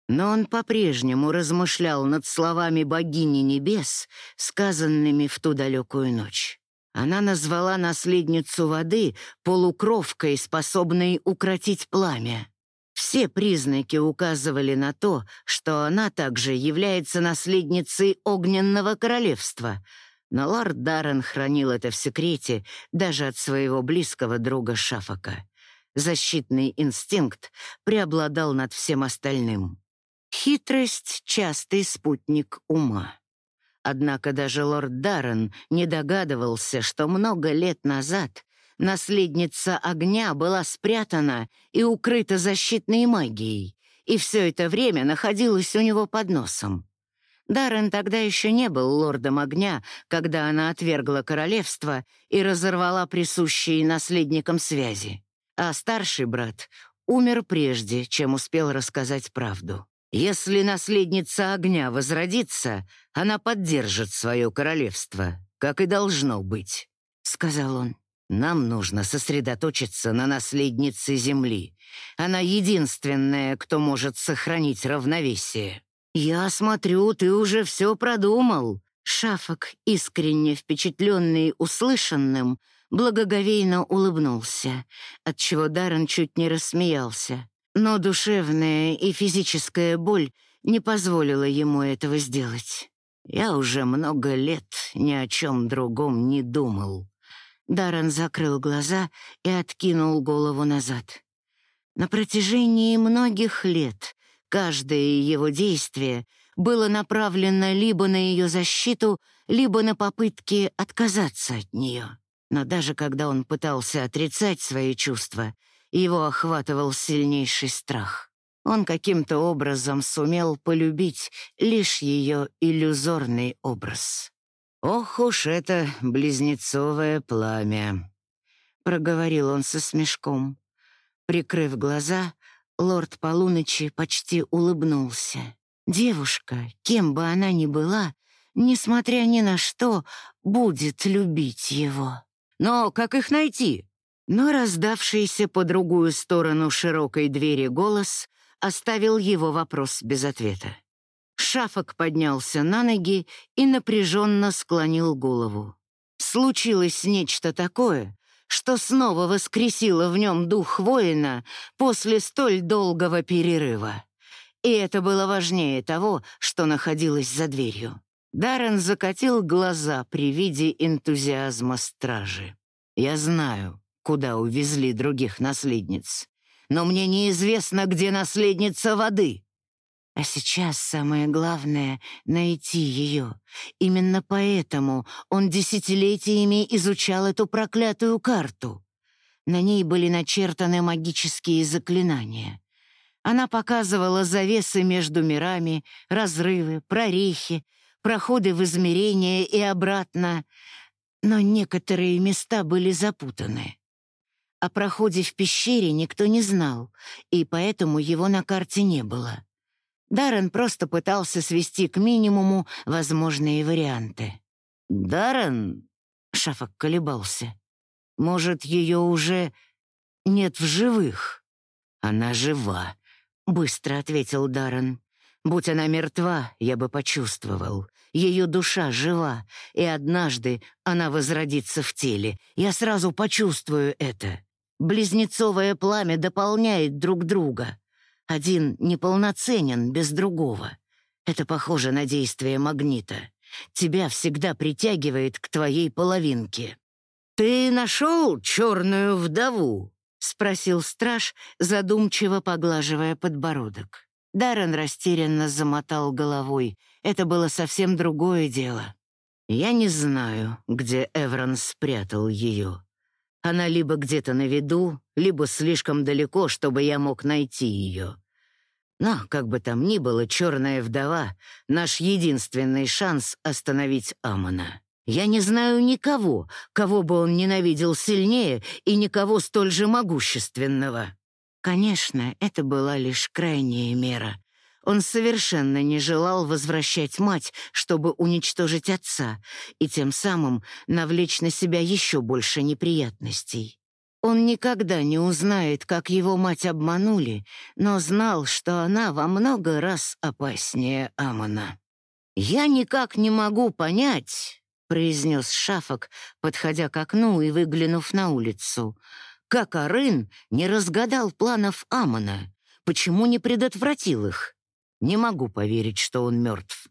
Но он по-прежнему размышлял над словами богини небес, сказанными в ту далекую ночь. Она назвала наследницу воды полукровкой, способной укротить пламя. Все признаки указывали на то, что она также является наследницей Огненного Королевства, но лорд Даррен хранил это в секрете даже от своего близкого друга Шафака. Защитный инстинкт преобладал над всем остальным. Хитрость — частый спутник ума. Однако даже лорд Даррен не догадывался, что много лет назад наследница огня была спрятана и укрыта защитной магией, и все это время находилась у него под носом. Даррен тогда еще не был лордом огня, когда она отвергла королевство и разорвала присущие наследникам связи а старший брат умер прежде, чем успел рассказать правду. Если наследница огня возродится, она поддержит свое королевство, как и должно быть, — сказал он. Нам нужно сосредоточиться на наследнице Земли. Она единственная, кто может сохранить равновесие. Я смотрю, ты уже все продумал. Шафок, искренне впечатленный услышанным, благоговейно улыбнулся, отчего Даррен чуть не рассмеялся. Но душевная и физическая боль не позволила ему этого сделать. Я уже много лет ни о чем другом не думал. Даррен закрыл глаза и откинул голову назад. На протяжении многих лет каждое его действие было направлено либо на ее защиту, либо на попытки отказаться от нее. Но даже когда он пытался отрицать свои чувства, его охватывал сильнейший страх. Он каким-то образом сумел полюбить лишь ее иллюзорный образ. «Ох уж это близнецовое пламя!» — проговорил он со смешком. Прикрыв глаза, лорд полуночи почти улыбнулся. Девушка, кем бы она ни была, несмотря ни на что, будет любить его. Но как их найти?» Но раздавшийся по другую сторону широкой двери голос оставил его вопрос без ответа. Шафок поднялся на ноги и напряженно склонил голову. Случилось нечто такое, что снова воскресило в нем дух воина после столь долгого перерыва. И это было важнее того, что находилось за дверью. Даррен закатил глаза при виде энтузиазма стражи. «Я знаю, куда увезли других наследниц, но мне неизвестно, где наследница воды». А сейчас самое главное — найти ее. Именно поэтому он десятилетиями изучал эту проклятую карту. На ней были начертаны магические заклинания. Она показывала завесы между мирами, разрывы, прорехи, проходы в измерения и обратно, но некоторые места были запутаны. О проходе в пещере никто не знал, и поэтому его на карте не было. Даррен просто пытался свести к минимуму возможные варианты. «Даррен?» — Шафок колебался. «Может, ее уже нет в живых?» «Она жива», — быстро ответил Даррен. Будь она мертва, я бы почувствовал. Ее душа жива, и однажды она возродится в теле. Я сразу почувствую это. Близнецовое пламя дополняет друг друга. Один неполноценен без другого. Это похоже на действие магнита. Тебя всегда притягивает к твоей половинке. «Ты нашел черную вдову?» — спросил страж, задумчиво поглаживая подбородок. Даррен растерянно замотал головой. Это было совсем другое дело. Я не знаю, где Эврон спрятал ее. Она либо где-то на виду, либо слишком далеко, чтобы я мог найти ее. Но, как бы там ни было, черная вдова — наш единственный шанс остановить Амона. Я не знаю никого, кого бы он ненавидел сильнее и никого столь же могущественного. Конечно, это была лишь крайняя мера. Он совершенно не желал возвращать мать, чтобы уничтожить отца, и тем самым навлечь на себя еще больше неприятностей. Он никогда не узнает, как его мать обманули, но знал, что она во много раз опаснее Амона. «Я никак не могу понять», — произнес Шафок, подходя к окну и выглянув на улицу, «как Арын не разгадал планов Амона, почему не предотвратил их?» Не могу поверить, что он мертв.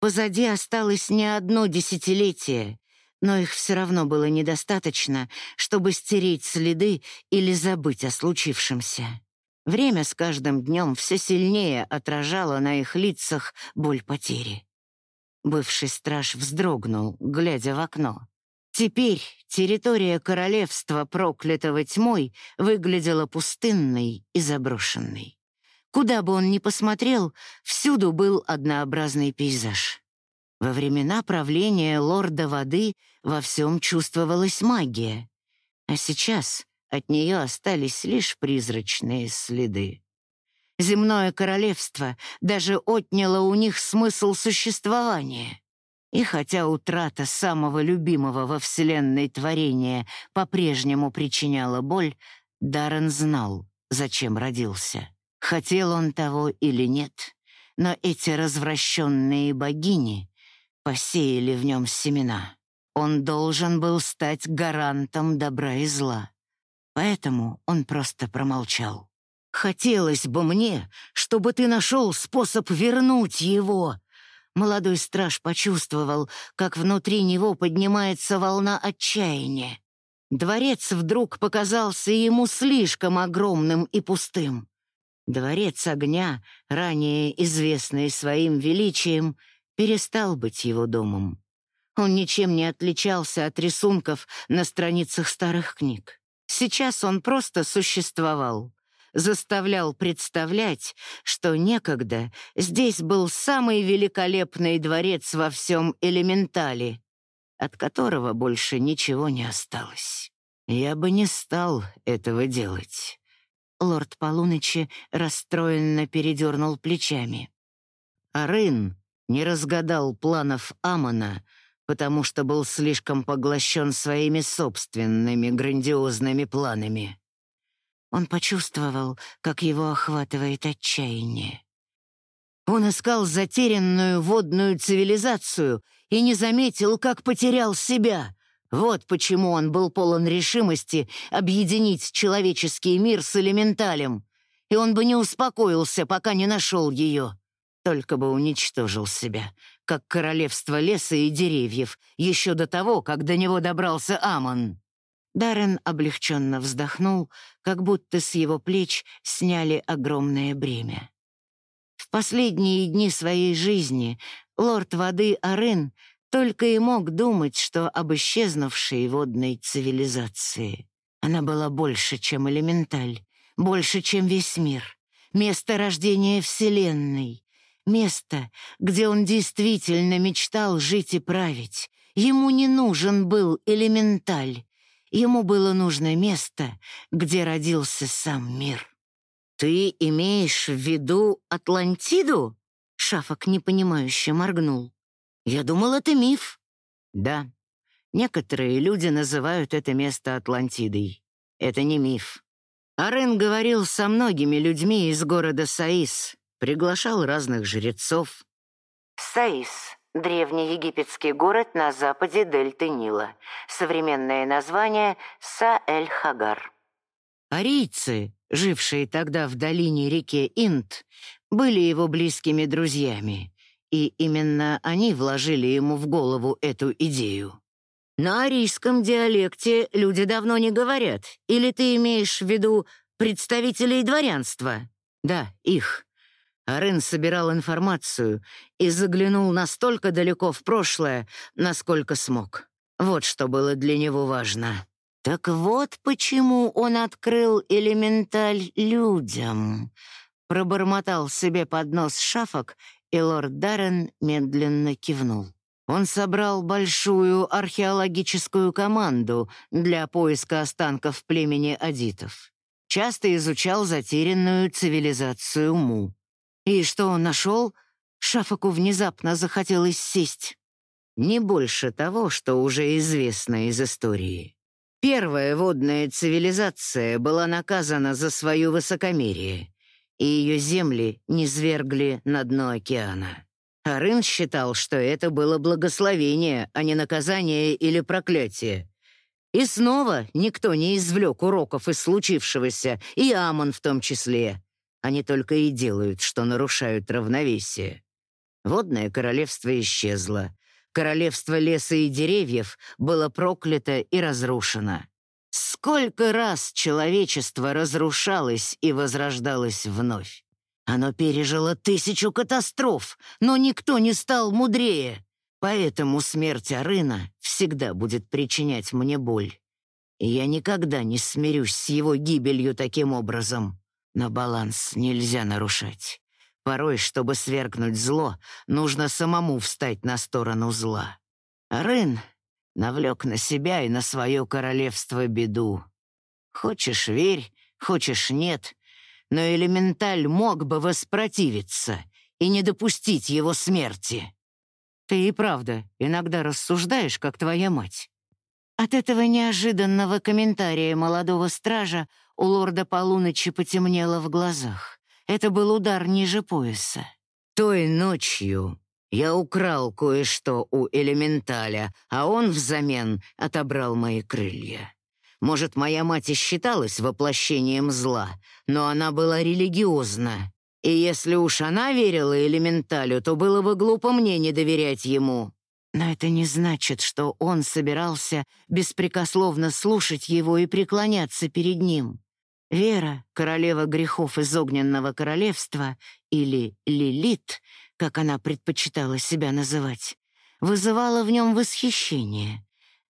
Позади осталось не одно десятилетие, но их все равно было недостаточно, чтобы стереть следы или забыть о случившемся. Время с каждым днем все сильнее отражало на их лицах боль потери. Бывший страж вздрогнул, глядя в окно. Теперь территория королевства, проклятого тьмой, выглядела пустынной и заброшенной. Куда бы он ни посмотрел, всюду был однообразный пейзаж. Во времена правления лорда воды во всем чувствовалась магия, а сейчас от нее остались лишь призрачные следы. Земное королевство даже отняло у них смысл существования. И хотя утрата самого любимого во Вселенной творения по-прежнему причиняла боль, Даррен знал, зачем родился. Хотел он того или нет, но эти развращенные богини посеяли в нем семена. Он должен был стать гарантом добра и зла. Поэтому он просто промолчал. «Хотелось бы мне, чтобы ты нашел способ вернуть его!» Молодой страж почувствовал, как внутри него поднимается волна отчаяния. Дворец вдруг показался ему слишком огромным и пустым. Дворец огня, ранее известный своим величием, перестал быть его домом. Он ничем не отличался от рисунков на страницах старых книг. Сейчас он просто существовал, заставлял представлять, что некогда здесь был самый великолепный дворец во всем элементале, от которого больше ничего не осталось. Я бы не стал этого делать. Лорд Полуночи расстроенно передернул плечами. Арын не разгадал планов Амона, потому что был слишком поглощен своими собственными грандиозными планами. Он почувствовал, как его охватывает отчаяние. Он искал затерянную водную цивилизацию и не заметил, как потерял себя. Вот почему он был полон решимости объединить человеческий мир с элементалем, и он бы не успокоился, пока не нашел ее, только бы уничтожил себя, как королевство леса и деревьев, еще до того, как до него добрался Амон. Даррен облегченно вздохнул, как будто с его плеч сняли огромное бремя. В последние дни своей жизни лорд воды Арен только и мог думать, что об исчезнувшей водной цивилизации. Она была больше, чем элементаль, больше, чем весь мир, место рождения Вселенной, место, где он действительно мечтал жить и править. Ему не нужен был элементаль, ему было нужно место, где родился сам мир. «Ты имеешь в виду Атлантиду?» Шафок непонимающе моргнул. Я думал, это миф. Да, некоторые люди называют это место Атлантидой. Это не миф. Арен говорил со многими людьми из города Саис, приглашал разных жрецов. Саис — древний египетский город на западе дельты Нила. Современное название — Са-эль-Хагар. Арийцы, жившие тогда в долине реки Инд, были его близкими друзьями и именно они вложили ему в голову эту идею. На арийском диалекте люди давно не говорят. Или ты имеешь в виду представителей дворянства? Да, их. Арын собирал информацию и заглянул настолько далеко в прошлое, насколько смог. Вот что было для него важно. Так вот почему он открыл элементаль людям. Пробормотал себе под нос шафок, и лорд Даррен медленно кивнул. Он собрал большую археологическую команду для поиска останков племени адитов. Часто изучал затерянную цивилизацию Му. И что он нашел? Шафаку внезапно захотелось сесть. Не больше того, что уже известно из истории. Первая водная цивилизация была наказана за свое высокомерие, и ее земли низвергли на дно океана. Арын считал, что это было благословение, а не наказание или проклятие. И снова никто не извлек уроков из случившегося, и Амон в том числе. Они только и делают, что нарушают равновесие. Водное королевство исчезло. Королевство леса и деревьев было проклято и разрушено. Сколько раз человечество разрушалось и возрождалось вновь. Оно пережило тысячу катастроф, но никто не стал мудрее. Поэтому смерть Арына всегда будет причинять мне боль. И я никогда не смирюсь с его гибелью таким образом. Но баланс нельзя нарушать. Порой, чтобы свергнуть зло, нужно самому встать на сторону зла. Арын навлек на себя и на свое королевство беду. Хочешь — верь, хочешь — нет, но элементаль мог бы воспротивиться и не допустить его смерти. Ты и правда иногда рассуждаешь, как твоя мать. От этого неожиданного комментария молодого стража у лорда Полуночи потемнело в глазах. Это был удар ниже пояса. Той ночью я украл кое-что у элементаля, а он взамен отобрал мои крылья. Может, моя мать и считалась воплощением зла, но она была религиозна. И если уж она верила элементалю, то было бы глупо мне не доверять ему. Но это не значит, что он собирался беспрекословно слушать его и преклоняться перед ним. Вера, королева грехов из огненного королевства, или Лилит, как она предпочитала себя называть, вызывала в нем восхищение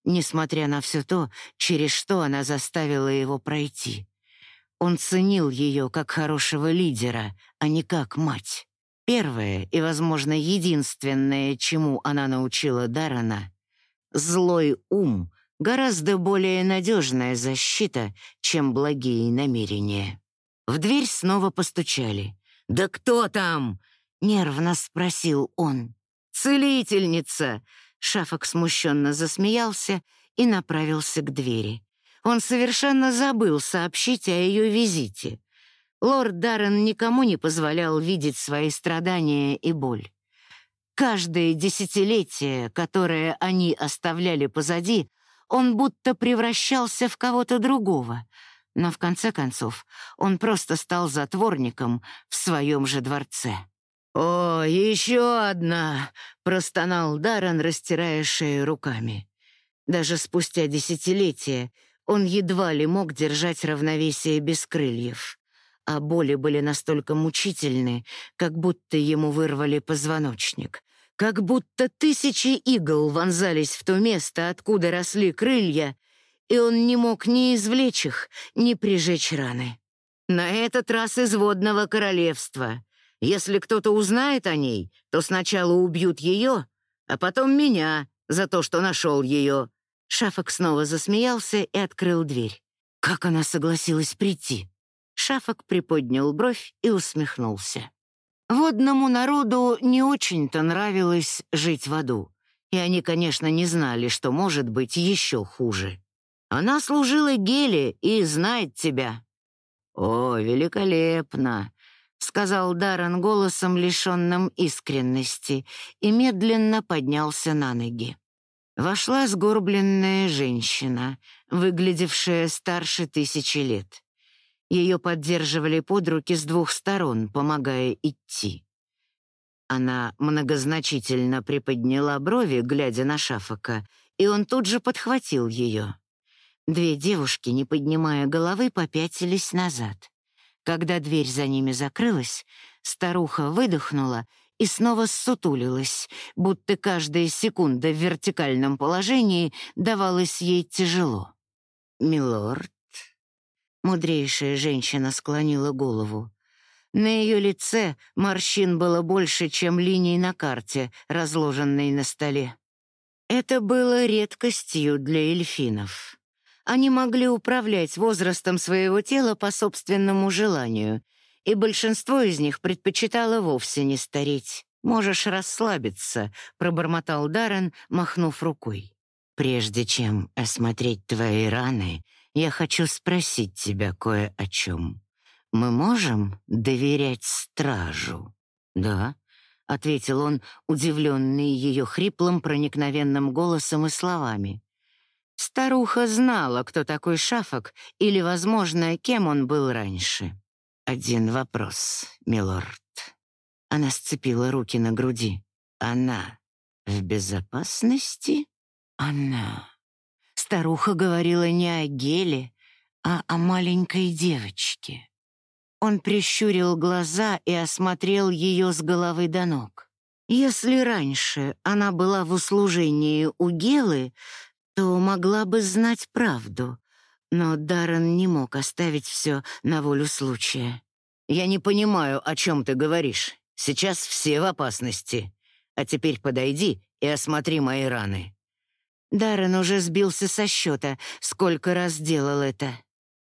несмотря на все то, через что она заставила его пройти. Он ценил ее как хорошего лидера, а не как мать. Первое и, возможно, единственное, чему она научила Дарана — злой ум — гораздо более надежная защита, чем благие намерения. В дверь снова постучали. «Да кто там?» — нервно спросил он. «Целительница!» Шафок смущенно засмеялся и направился к двери. Он совершенно забыл сообщить о ее визите. Лорд Даррен никому не позволял видеть свои страдания и боль. Каждое десятилетие, которое они оставляли позади, он будто превращался в кого-то другого. Но в конце концов он просто стал затворником в своем же дворце. «О, еще одна!» — простонал Даррен, растирая шею руками. Даже спустя десятилетия он едва ли мог держать равновесие без крыльев, а боли были настолько мучительны, как будто ему вырвали позвоночник, как будто тысячи игл вонзались в то место, откуда росли крылья, и он не мог ни извлечь их, ни прижечь раны. На этот раз из водного королевства, если кто-то узнает о ней, то сначала убьют ее, а потом меня за то, что нашел ее». Шафок снова засмеялся и открыл дверь. Как она согласилась прийти? Шафок приподнял бровь и усмехнулся. Водному народу не очень-то нравилось жить в аду, и они, конечно, не знали, что может быть еще хуже. Она служила Геле и знает тебя. О, великолепно! — сказал Даррен голосом, лишенным искренности, и медленно поднялся на ноги. Вошла сгорбленная женщина, выглядевшая старше тысячи лет. Ее поддерживали под руки с двух сторон, помогая идти. Она многозначительно приподняла брови, глядя на Шафака, и он тут же подхватил ее. Две девушки, не поднимая головы, попятились назад. Когда дверь за ними закрылась, старуха выдохнула и снова ссутулилась, будто каждая секунда в вертикальном положении давалась ей тяжело. «Милорд?» Мудрейшая женщина склонила голову. На ее лице морщин было больше, чем линий на карте, разложенной на столе. Это было редкостью для эльфинов. Они могли управлять возрастом своего тела по собственному желанию, и большинство из них предпочитало вовсе не стареть. «Можешь расслабиться», — пробормотал Даррен, махнув рукой. «Прежде чем осмотреть твои раны, я хочу спросить тебя кое о чем. Мы можем доверять стражу?» «Да», — ответил он, удивленный ее хриплым проникновенным голосом и словами. Старуха знала, кто такой Шафок, или, возможно, кем он был раньше. «Один вопрос, милорд». Она сцепила руки на груди. «Она в безопасности?» «Она». Старуха говорила не о Геле, а о маленькой девочке. Он прищурил глаза и осмотрел ее с головы до ног. Если раньше она была в услужении у Гелы, то могла бы знать правду. Но Даррен не мог оставить все на волю случая. «Я не понимаю, о чем ты говоришь. Сейчас все в опасности. А теперь подойди и осмотри мои раны». Даррен уже сбился со счета, сколько раз делал это.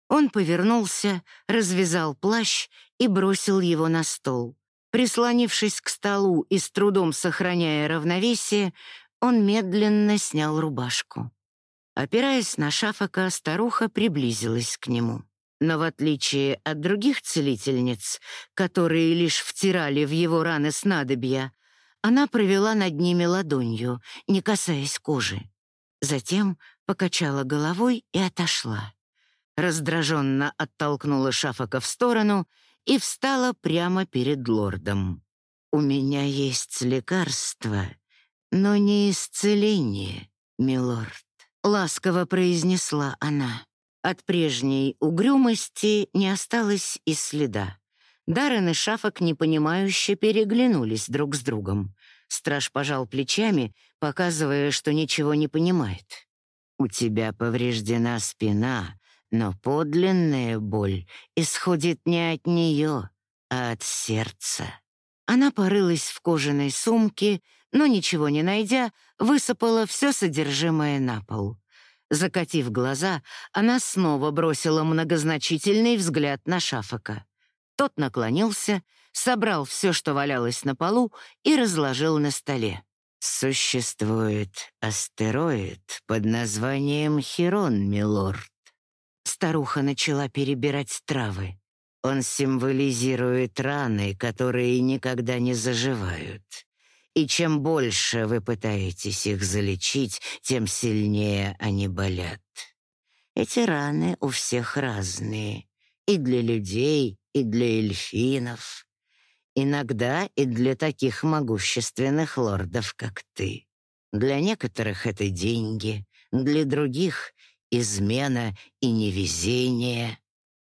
Он повернулся, развязал плащ и бросил его на стол. Прислонившись к столу и с трудом сохраняя равновесие, он медленно снял рубашку. Опираясь на Шафака, старуха приблизилась к нему. Но в отличие от других целительниц, которые лишь втирали в его раны снадобья, она провела над ними ладонью, не касаясь кожи. Затем покачала головой и отошла раздраженно оттолкнула Шафака в сторону и встала прямо перед лордом. «У меня есть лекарство, но не исцеление, милорд», — ласково произнесла она. От прежней угрюмости не осталось и следа. Даррен и Шафок непонимающе переглянулись друг с другом. Страж пожал плечами, показывая, что ничего не понимает. «У тебя повреждена спина, но подлинная боль исходит не от нее, а от сердца. Она порылась в кожаной сумке, но, ничего не найдя, высыпала все содержимое на пол. Закатив глаза, она снова бросила многозначительный взгляд на Шафака. Тот наклонился, собрал все, что валялось на полу, и разложил на столе. «Существует астероид под названием Хирон, милорд. Старуха начала перебирать травы. Он символизирует раны, которые никогда не заживают. И чем больше вы пытаетесь их залечить, тем сильнее они болят. Эти раны у всех разные. И для людей, и для эльфинов. Иногда и для таких могущественных лордов, как ты. Для некоторых это деньги, для других измена и невезение.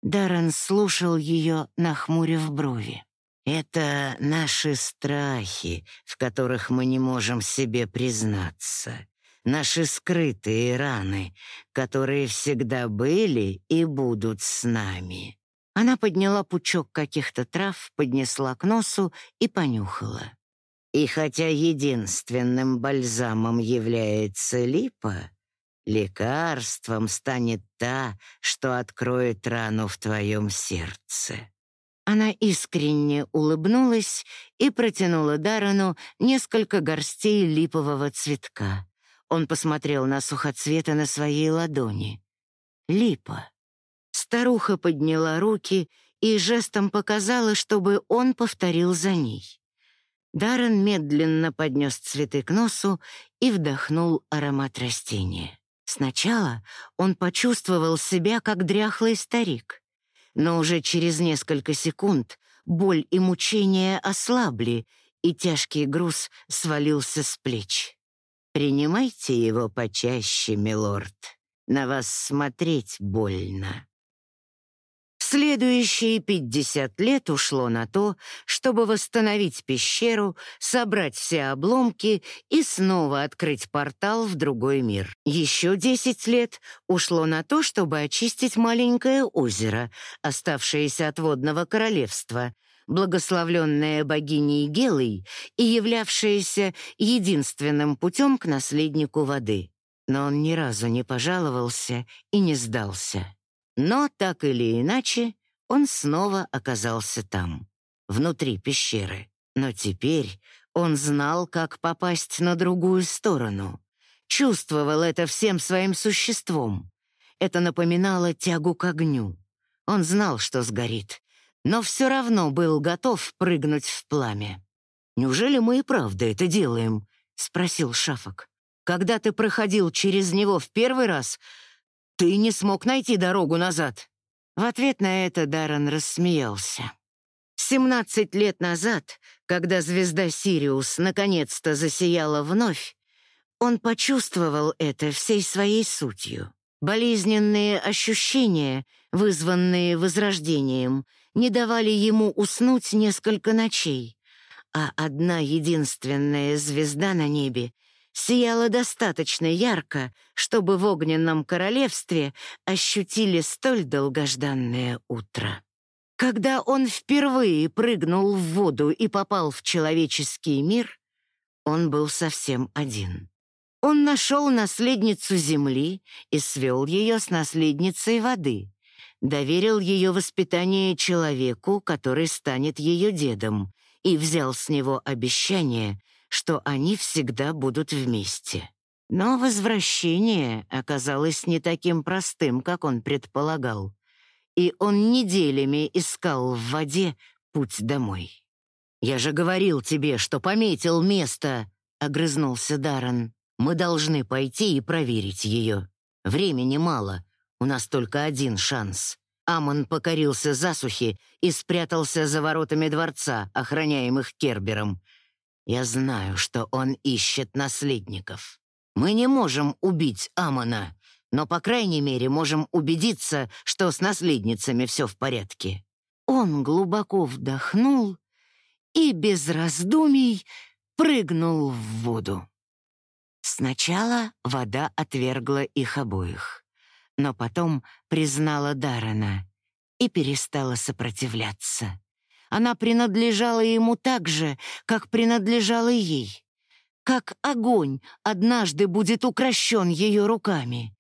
Даррен слушал ее, нахмурив брови. «Это наши страхи, в которых мы не можем себе признаться, наши скрытые раны, которые всегда были и будут с нами». Она подняла пучок каких-то трав, поднесла к носу и понюхала. И хотя единственным бальзамом является липа, Лекарством станет та, что откроет рану в твоем сердце». Она искренне улыбнулась и протянула Дарану несколько горстей липового цветка. Он посмотрел на сухоцветы на своей ладони. Липа. Старуха подняла руки и жестом показала, чтобы он повторил за ней. Даррен медленно поднес цветы к носу и вдохнул аромат растения. Сначала он почувствовал себя как дряхлый старик, но уже через несколько секунд боль и мучения ослабли, и тяжкий груз свалился с плеч. Принимайте его почаще, милорд. На вас смотреть больно. Следующие пятьдесят лет ушло на то, чтобы восстановить пещеру, собрать все обломки и снова открыть портал в другой мир. Еще десять лет ушло на то, чтобы очистить маленькое озеро, оставшееся от водного королевства, благословленное богиней Гелой и являвшееся единственным путем к наследнику воды. Но он ни разу не пожаловался и не сдался. Но так или иначе он снова оказался там, внутри пещеры. Но теперь он знал, как попасть на другую сторону. Чувствовал это всем своим существом. Это напоминало тягу к огню. Он знал, что сгорит, но все равно был готов прыгнуть в пламя. «Неужели мы и правда это делаем?» — спросил Шафок. «Когда ты проходил через него в первый раз, ты не смог найти дорогу назад». В ответ на это Даррен рассмеялся. Семнадцать лет назад, когда звезда Сириус наконец-то засияла вновь, он почувствовал это всей своей сутью. Болезненные ощущения, вызванные возрождением, не давали ему уснуть несколько ночей, а одна единственная звезда на небе сияла достаточно ярко, чтобы в огненном королевстве ощутили столь долгожданное утро. Когда он впервые прыгнул в воду и попал в человеческий мир, он был совсем один. Он нашел наследницу земли и свел ее с наследницей воды, доверил ее воспитание человеку, который станет ее дедом, и взял с него обещание, что они всегда будут вместе. Но возвращение оказалось не таким простым, как он предполагал, и он неделями искал в воде путь домой. «Я же говорил тебе, что пометил место!» — огрызнулся Даррен. «Мы должны пойти и проверить ее. Времени мало, у нас только один шанс». Амон покорился засухи и спрятался за воротами дворца, охраняемых Кербером, я знаю, что он ищет наследников. Мы не можем убить Амона, но, по крайней мере, можем убедиться, что с наследницами все в порядке». Он глубоко вдохнул и без раздумий прыгнул в воду. Сначала вода отвергла их обоих, но потом признала Даррена и перестала сопротивляться. Она принадлежала ему так же, как принадлежала ей. Как огонь однажды будет укращен ее руками.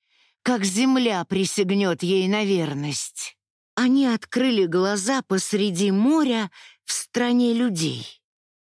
Как земля присягнет ей на верность. Они открыли глаза посреди моря в стране людей.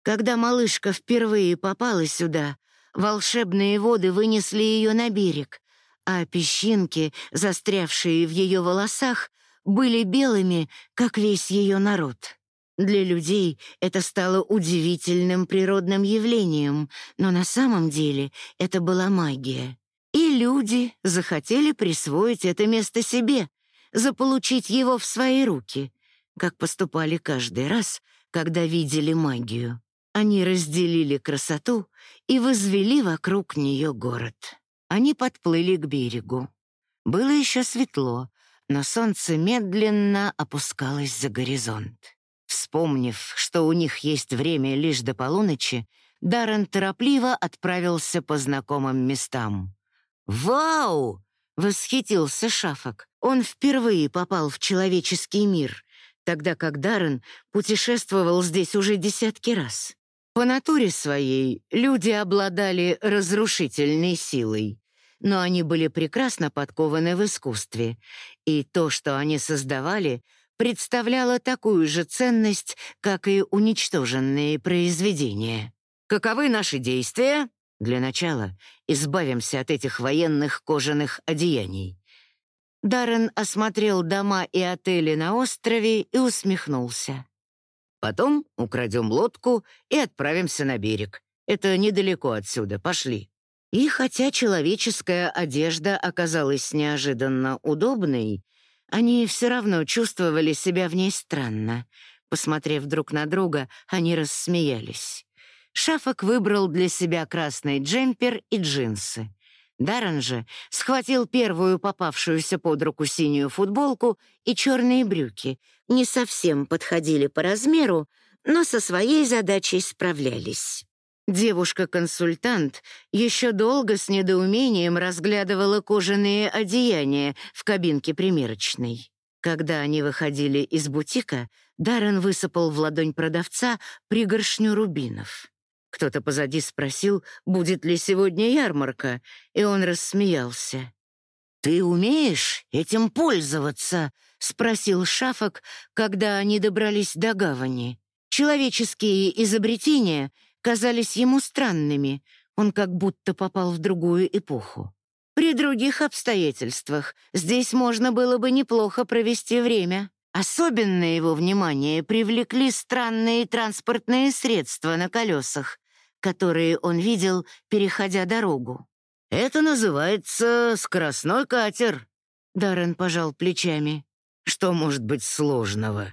Когда малышка впервые попала сюда, волшебные воды вынесли ее на берег, а песчинки, застрявшие в ее волосах, были белыми, как весь ее народ. Для людей это стало удивительным природным явлением, но на самом деле это была магия. И люди захотели присвоить это место себе, заполучить его в свои руки, как поступали каждый раз, когда видели магию. Они разделили красоту и возвели вокруг нее город. Они подплыли к берегу. Было еще светло, но солнце медленно опускалось за горизонт. Вспомнив, что у них есть время лишь до полуночи, Даррен торопливо отправился по знакомым местам. «Вау!» — восхитился Шафок. Он впервые попал в человеческий мир, тогда как Даррен путешествовал здесь уже десятки раз. По натуре своей люди обладали разрушительной силой, но они были прекрасно подкованы в искусстве, и то, что они создавали — представляла такую же ценность, как и уничтоженные произведения. Каковы наши действия? Для начала избавимся от этих военных кожаных одеяний. Даррен осмотрел дома и отели на острове и усмехнулся. Потом украдем лодку и отправимся на берег. Это недалеко отсюда, пошли. И хотя человеческая одежда оказалась неожиданно удобной, они все равно чувствовали себя в ней странно. Посмотрев друг на друга, они рассмеялись. Шафок выбрал для себя красный джемпер и джинсы. Даррен же схватил первую попавшуюся под руку синюю футболку и черные брюки. Не совсем подходили по размеру, но со своей задачей справлялись. Девушка-консультант еще долго с недоумением разглядывала кожаные одеяния в кабинке примерочной. Когда они выходили из бутика, Даррен высыпал в ладонь продавца пригоршню рубинов. Кто-то позади спросил, будет ли сегодня ярмарка, и он рассмеялся. «Ты умеешь этим пользоваться?» — спросил Шафок, когда они добрались до гавани. Человеческие изобретения казались ему странными, он как будто попал в другую эпоху. При других обстоятельствах здесь можно было бы неплохо провести время. Особенное его внимание привлекли странные транспортные средства на колесах, которые он видел, переходя дорогу. «Это называется скоростной катер», — Даррен пожал плечами. «Что может быть сложного?»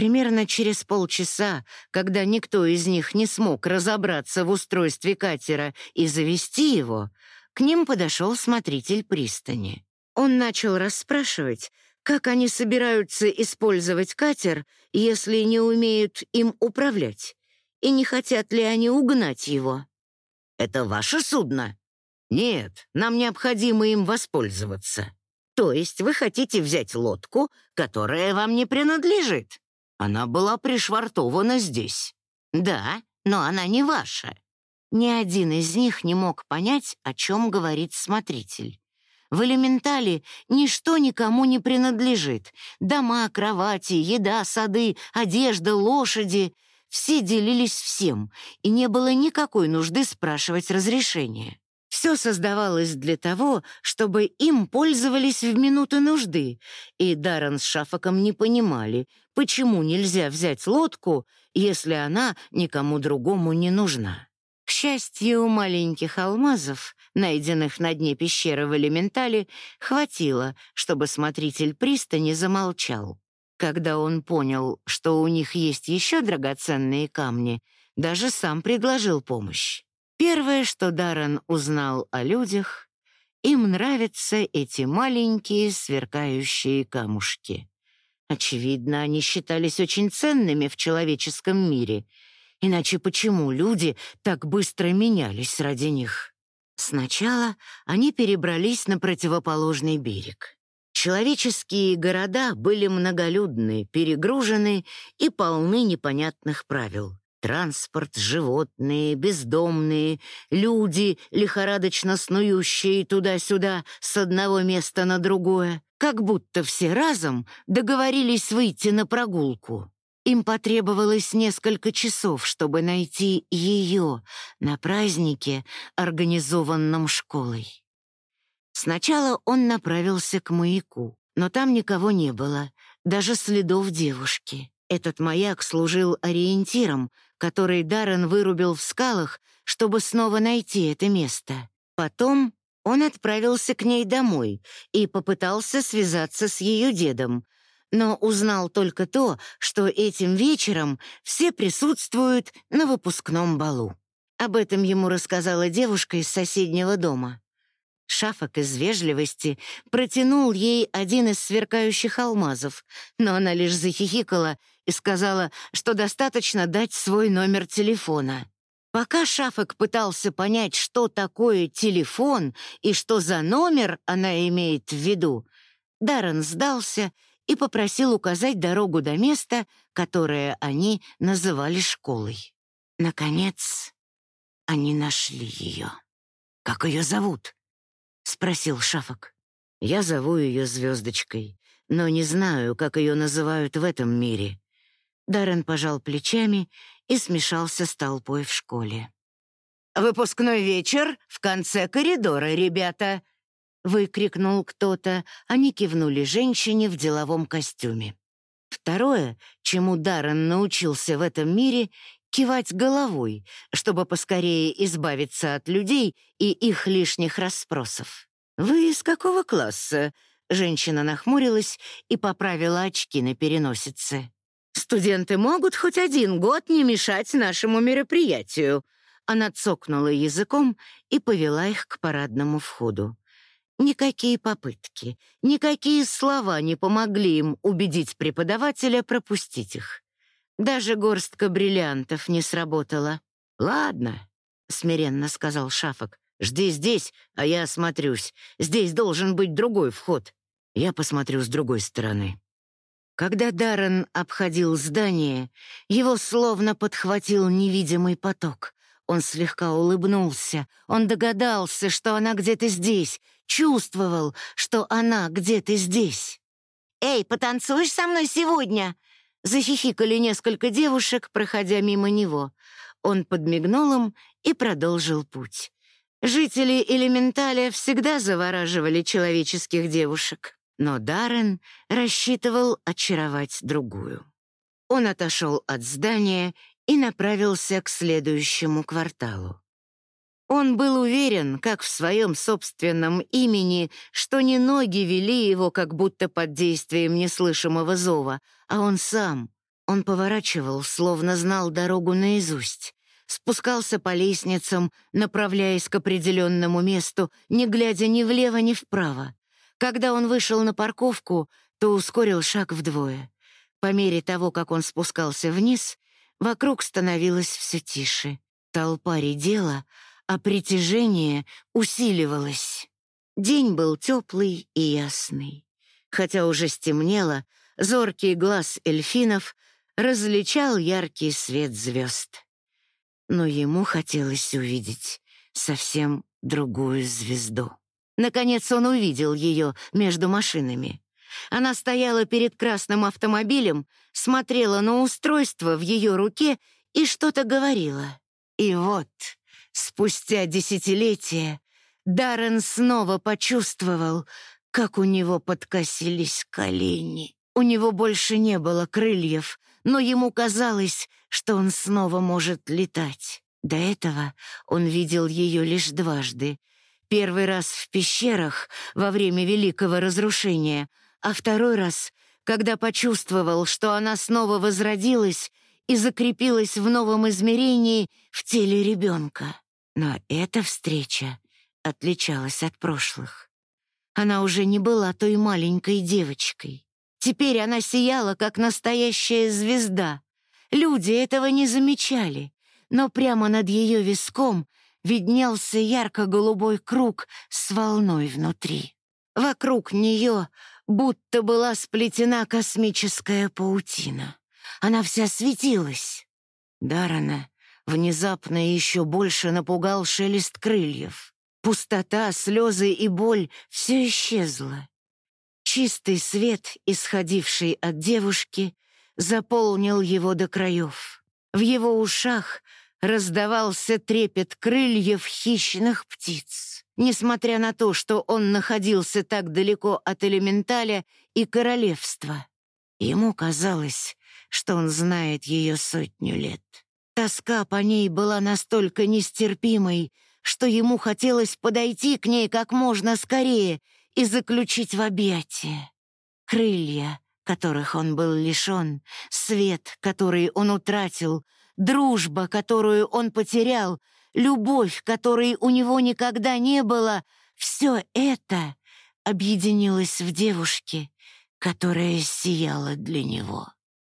Примерно через полчаса, когда никто из них не смог разобраться в устройстве катера и завести его, к ним подошел смотритель пристани. Он начал расспрашивать, как они собираются использовать катер, если не умеют им управлять, и не хотят ли они угнать его. «Это ваше судно?» «Нет, нам необходимо им воспользоваться». «То есть вы хотите взять лодку, которая вам не принадлежит?» «Она была пришвартована здесь». «Да, но она не ваша». Ни один из них не мог понять, о чем говорит смотритель. В элементале ничто никому не принадлежит. Дома, кровати, еда, сады, одежда, лошади — все делились всем, и не было никакой нужды спрашивать разрешения. Все создавалось для того, чтобы им пользовались в минуты нужды, и Даррен с Шафаком не понимали, почему нельзя взять лодку, если она никому другому не нужна. К счастью, маленьких алмазов, найденных на дне пещеры в элементале, хватило, чтобы смотритель пристани замолчал. Когда он понял, что у них есть еще драгоценные камни, даже сам предложил помощь. Первое, что Даррен узнал о людях, им нравятся эти маленькие сверкающие камушки. Очевидно, они считались очень ценными в человеческом мире — Иначе почему люди так быстро менялись ради них? Сначала они перебрались на противоположный берег. Человеческие города были многолюдны, перегружены и полны непонятных правил. Транспорт, животные, бездомные, люди, лихорадочно снующие туда-сюда с одного места на другое, как будто все разом договорились выйти на прогулку. Им потребовалось несколько часов, чтобы найти ее на празднике, организованном школой. Сначала он направился к маяку, но там никого не было, даже следов девушки. Этот маяк служил ориентиром, который Даррен вырубил в скалах, чтобы снова найти это место. Потом он отправился к ней домой и попытался связаться с ее дедом, но узнал только то, что этим вечером все присутствуют на выпускном балу. Об этом ему рассказала девушка из соседнего дома. Шафок из вежливости протянул ей один из сверкающих алмазов, но она лишь захихикала и сказала, что достаточно дать свой номер телефона. Пока Шафок пытался понять, что такое телефон и что за номер она имеет в виду, Даррен сдался и попросил указать дорогу до места, которое они называли школой. Наконец, они нашли ее. «Как ее зовут?» — спросил Шафок. «Я зову ее Звездочкой, но не знаю, как ее называют в этом мире». Даррен пожал плечами и смешался с толпой в школе. «Выпускной вечер в конце коридора, ребята!» — выкрикнул кто-то, они кивнули женщине в деловом костюме. Второе, чему Даррен научился в этом мире — кивать головой, чтобы поскорее избавиться от людей и их лишних расспросов. «Вы из какого класса?» Женщина нахмурилась и поправила очки на переносице. Студенты могут хоть один год не мешать нашему мероприятию». Она цокнула языком и повела их к парадному входу. Никакие попытки, никакие слова не помогли им убедить преподавателя пропустить их. Даже горстка бриллиантов не сработала. «Ладно», — смиренно сказал Шафок, — «жди здесь, а я осмотрюсь. Здесь должен быть другой вход. Я посмотрю с другой стороны». Когда Даррен обходил здание, его словно подхватил невидимый поток. Он слегка улыбнулся. Он догадался, что она где-то здесь, чувствовал, что она где-то здесь. «Эй, потанцуешь со мной сегодня?» Захихикали несколько девушек, проходя мимо него. Он подмигнул им и продолжил путь. Жители Элементаля всегда завораживали человеческих девушек, но Даррен рассчитывал очаровать другую. Он отошел от здания и направился к следующему кварталу. Он был уверен, как в своем собственном имени, что не ноги вели его как будто под действием неслышимого зова, а он сам. Он поворачивал, словно знал дорогу наизусть. Спускался по лестницам, направляясь к определенному месту, не глядя ни влево, ни вправо. Когда он вышел на парковку, то ускорил шаг вдвое. По мере того, как он спускался вниз, вокруг становилось все тише. Толпа редела, а притяжение усиливалось. День был теплый и ясный. Хотя уже стемнело, зоркий глаз эльфинов различал яркий свет звезд. Но ему хотелось увидеть совсем другую звезду. Наконец он увидел ее между машинами. Она стояла перед красным автомобилем, смотрела на устройство в ее руке и что-то говорила. И вот Спустя десятилетия Даррен снова почувствовал, как у него подкосились колени. У него больше не было крыльев, но ему казалось, что он снова может летать. До этого он видел ее лишь дважды. Первый раз в пещерах во время Великого Разрушения, а второй раз, когда почувствовал, что она снова возродилась и закрепилась в новом измерении в теле ребенка. Но эта встреча отличалась от прошлых. Она уже не была той маленькой девочкой. Теперь она сияла, как настоящая звезда. Люди этого не замечали, но прямо над ее виском виднелся ярко-голубой круг с волной внутри. Вокруг нее будто была сплетена космическая паутина. Она вся светилась. Дарана внезапно еще больше напугал шелест крыльев. Пустота, слезы и боль — все исчезло. Чистый свет, исходивший от девушки, заполнил его до краев. В его ушах раздавался трепет крыльев хищных птиц. Несмотря на то, что он находился так далеко от элементаля и королевства, ему казалось, что он знает ее сотню лет. Тоска по ней была настолько нестерпимой, что ему хотелось подойти к ней как можно скорее и заключить в объятия. Крылья, которых он был лишён, свет, который он утратил, дружба, которую он потерял, любовь, которой у него никогда не было — все это объединилось в девушке, которая сияла для него.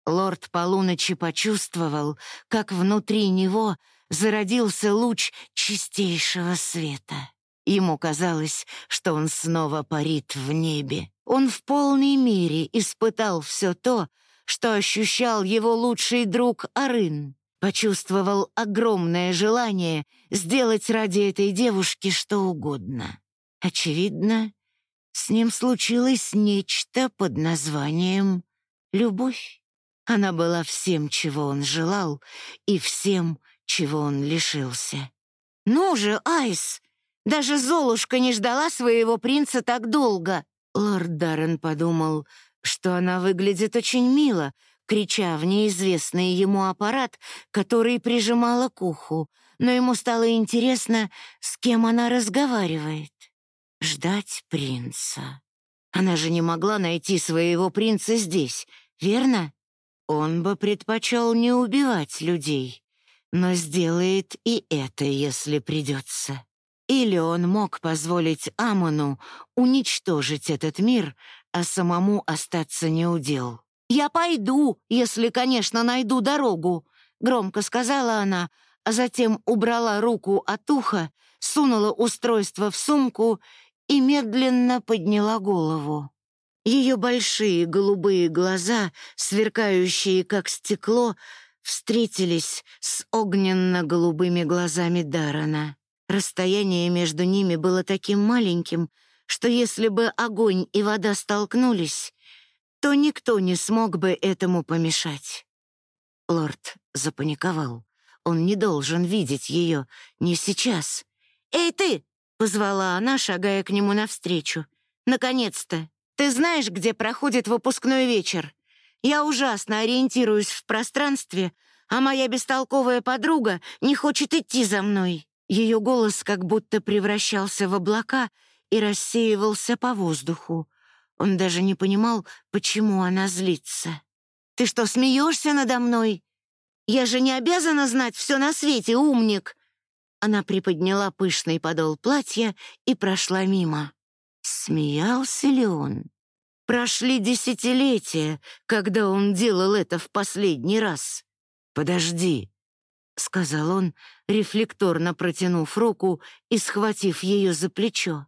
Лорд Полуночи почувствовал, как внутри него зародился луч чистейшего света. Ему казалось, что он снова парит в небе. Он в полной мере испытал все то, что ощущал его лучший друг Арын. Почувствовал огромное желание сделать ради этой девушки что угодно. Очевидно, с ним случилось нечто под названием «любовь». Она была всем, чего он желал, и всем, чего он лишился. «Ну же, Айс! Даже Золушка не ждала своего принца так долго!» Лорд Даррен подумал, что она выглядит очень мило, крича в неизвестный ему аппарат, который прижимала к уху, но ему стало интересно, с кем она разговаривает. Ждать принца. Она же не могла найти своего принца здесь, верно? Он бы предпочел не убивать людей, но сделает и это, если придется. Или он мог позволить Амону уничтожить этот мир, а самому остаться неудел. «Я пойду, если, конечно, найду дорогу», — громко сказала она, а затем убрала руку от уха, сунула устройство в сумку и медленно подняла голову. Ее большие голубые глаза, сверкающие как стекло, встретились с огненно-голубыми глазами Дарана. Расстояние между ними было таким маленьким, что если бы огонь и вода столкнулись, то никто не смог бы этому помешать. Лорд запаниковал. Он не должен видеть ее, не сейчас. «Эй, ты!» — позвала она, шагая к нему навстречу. «Наконец-то! Ты знаешь, где проходит выпускной вечер? Я ужасно ориентируюсь в пространстве, а моя бестолковая подруга не хочет идти за мной». Ее голос как будто превращался в облака и рассеивался по воздуху. Он даже не понимал, почему она злится. «Ты что, смеешься надо мной? Я же не обязана знать все на свете, умник!» Она приподняла пышный подол платья и прошла мимо. Смеялся ли он? Прошли десятилетия, когда он делал это в последний раз. «Подожди», — сказал он, рефлекторно протянув руку и схватив ее за плечо.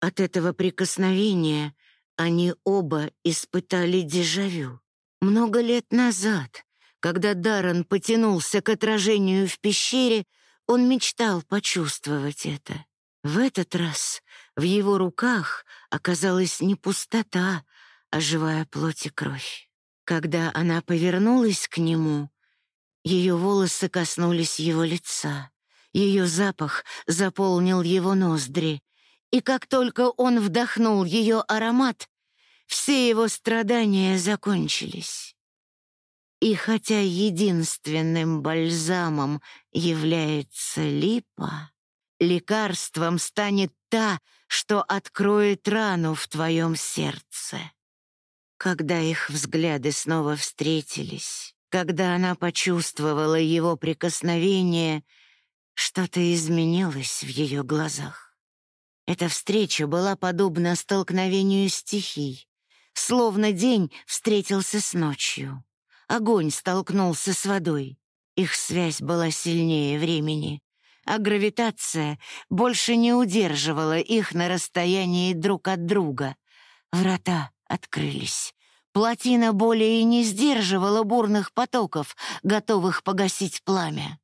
От этого прикосновения они оба испытали дежавю. Много лет назад, когда Даррен потянулся к отражению в пещере, он мечтал почувствовать это. В этот раз в его руках оказалась не пустота, а живая плоть и кровь. Когда она повернулась к нему, ее волосы коснулись его лица, ее запах заполнил его ноздри, и как только он вдохнул ее аромат, все его страдания закончились. И хотя единственным бальзамом является липа, лекарством станет та, что откроет рану в твоем сердце. Когда их взгляды снова встретились, когда она почувствовала его прикосновение, что-то изменилось в ее глазах. Эта встреча была подобна столкновению стихий, словно день встретился с ночью. Огонь столкнулся с водой. Их связь была сильнее времени, а гравитация больше не удерживала их на расстоянии друг от друга. Врата открылись. Плотина более не сдерживала бурных потоков, готовых погасить пламя.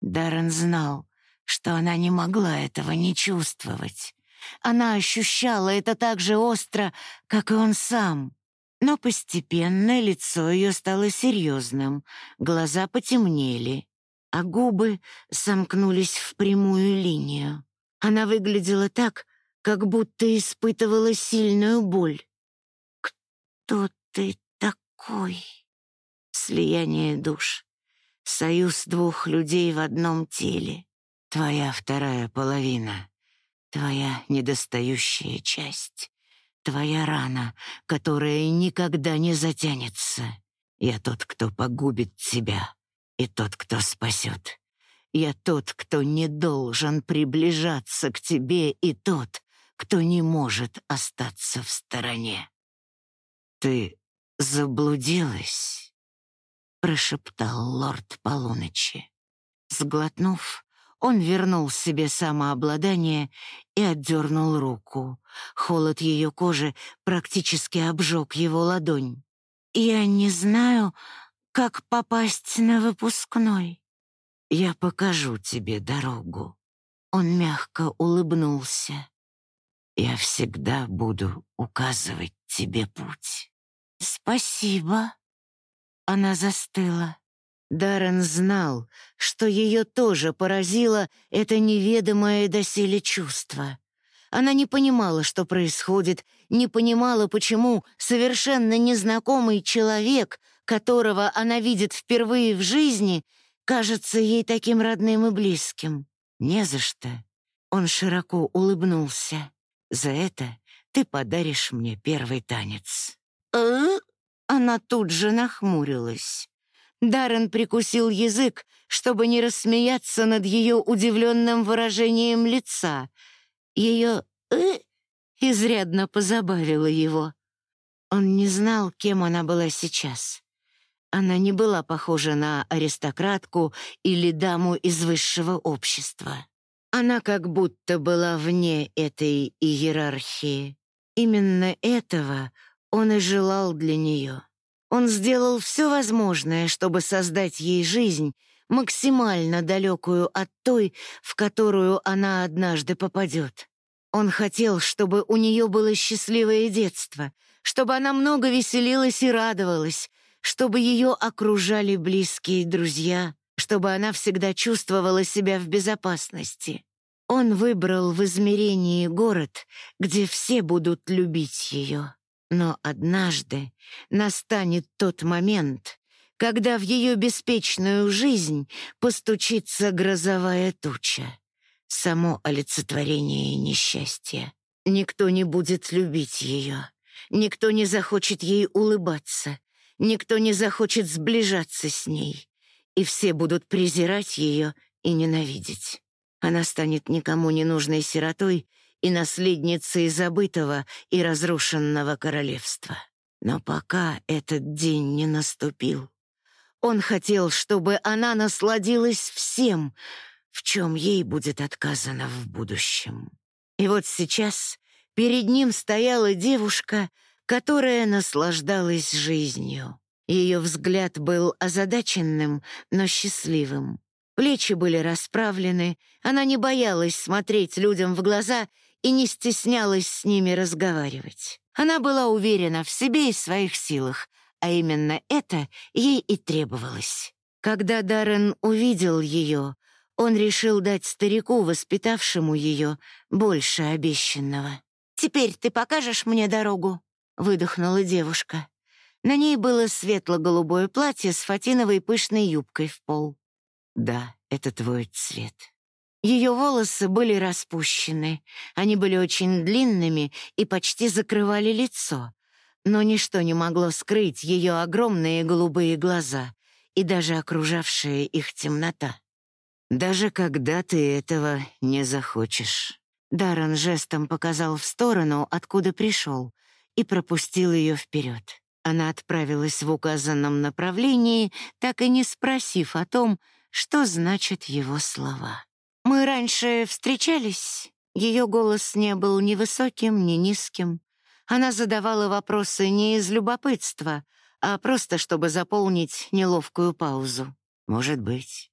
Даррен знал, что она не могла этого не чувствовать. Она ощущала это так же остро, как и он сам. Но постепенно лицо ее стало серьезным, глаза потемнели, а губы сомкнулись в прямую линию. Она выглядела так, как будто испытывала сильную боль. «Кто ты такой?» Слияние душ. Союз двух людей в одном теле. Твоя вторая половина твоя недостающая часть, твоя рана, которая никогда не затянется. Я тот, кто погубит тебя, и тот, кто спасет. Я тот, кто не должен приближаться к тебе, и тот, кто не может остаться в стороне. Ты заблудилась, прошептал лорд полуночи. Сглотнув, он вернул себе самообладание и отдернул руку. Холод ее кожи практически обжег его ладонь. «Я не знаю, как попасть на выпускной. Я покажу тебе дорогу». Он мягко улыбнулся. «Я всегда буду указывать тебе путь». «Спасибо». Она застыла. Даррен знал, что ее тоже поразило это неведомое доселе чувство. Она не понимала, что происходит, не понимала, почему совершенно незнакомый человек, которого она видит впервые в жизни, кажется ей таким родным и близким. Не за что. Он широко улыбнулся. За это ты подаришь мне первый танец. «А?» Она тут же нахмурилась. Даррен прикусил язык, чтобы не рассмеяться над ее удивленным выражением лица. Ее «э» изрядно позабавило его. Он не знал, кем она была сейчас. Она не была похожа на аристократку или даму из высшего общества. Она как будто была вне этой иерархии. Именно этого он и желал для нее. Он сделал все возможное, чтобы создать ей жизнь, максимально далекую от той, в которую она однажды попадет. Он хотел, чтобы у нее было счастливое детство, чтобы она много веселилась и радовалась, чтобы ее окружали близкие друзья, чтобы она всегда чувствовала себя в безопасности. Он выбрал в измерении город, где все будут любить ее. Но однажды настанет тот момент, когда в ее беспечную жизнь постучится грозовая туча. Само олицетворение несчастья. Никто не будет любить ее. Никто не захочет ей улыбаться. Никто не захочет сближаться с ней. И все будут презирать ее и ненавидеть. Она станет никому не нужной сиротой и наследницей забытого и разрушенного королевства. Но пока этот день не наступил, он хотел, чтобы она насладилась всем, в чем ей будет отказано в будущем. И вот сейчас перед ним стояла девушка, которая наслаждалась жизнью. Ее взгляд был озадаченным, но счастливым. Плечи были расправлены, она не боялась смотреть людям в глаза и не стеснялась с ними разговаривать. Она была уверена в себе и своих силах, а именно это ей и требовалось. Когда Даррен увидел ее, он решил дать старику, воспитавшему ее, больше обещанного. «Теперь ты покажешь мне дорогу?» — выдохнула девушка. На ней было светло-голубое платье с фатиновой пышной юбкой в пол. «Да, это твой цвет». Ее волосы были распущены, они были очень длинными и почти закрывали лицо, но ничто не могло скрыть ее огромные голубые глаза и даже окружавшая их темнота. «Даже когда ты этого не захочешь». Даррен жестом показал в сторону, откуда пришел, и пропустил ее вперед. Она отправилась в указанном направлении, так и не спросив о том, что значат его слова. «Мы раньше встречались?» Ее голос не был ни высоким, ни низким. Она задавала вопросы не из любопытства, а просто чтобы заполнить неловкую паузу. «Может быть,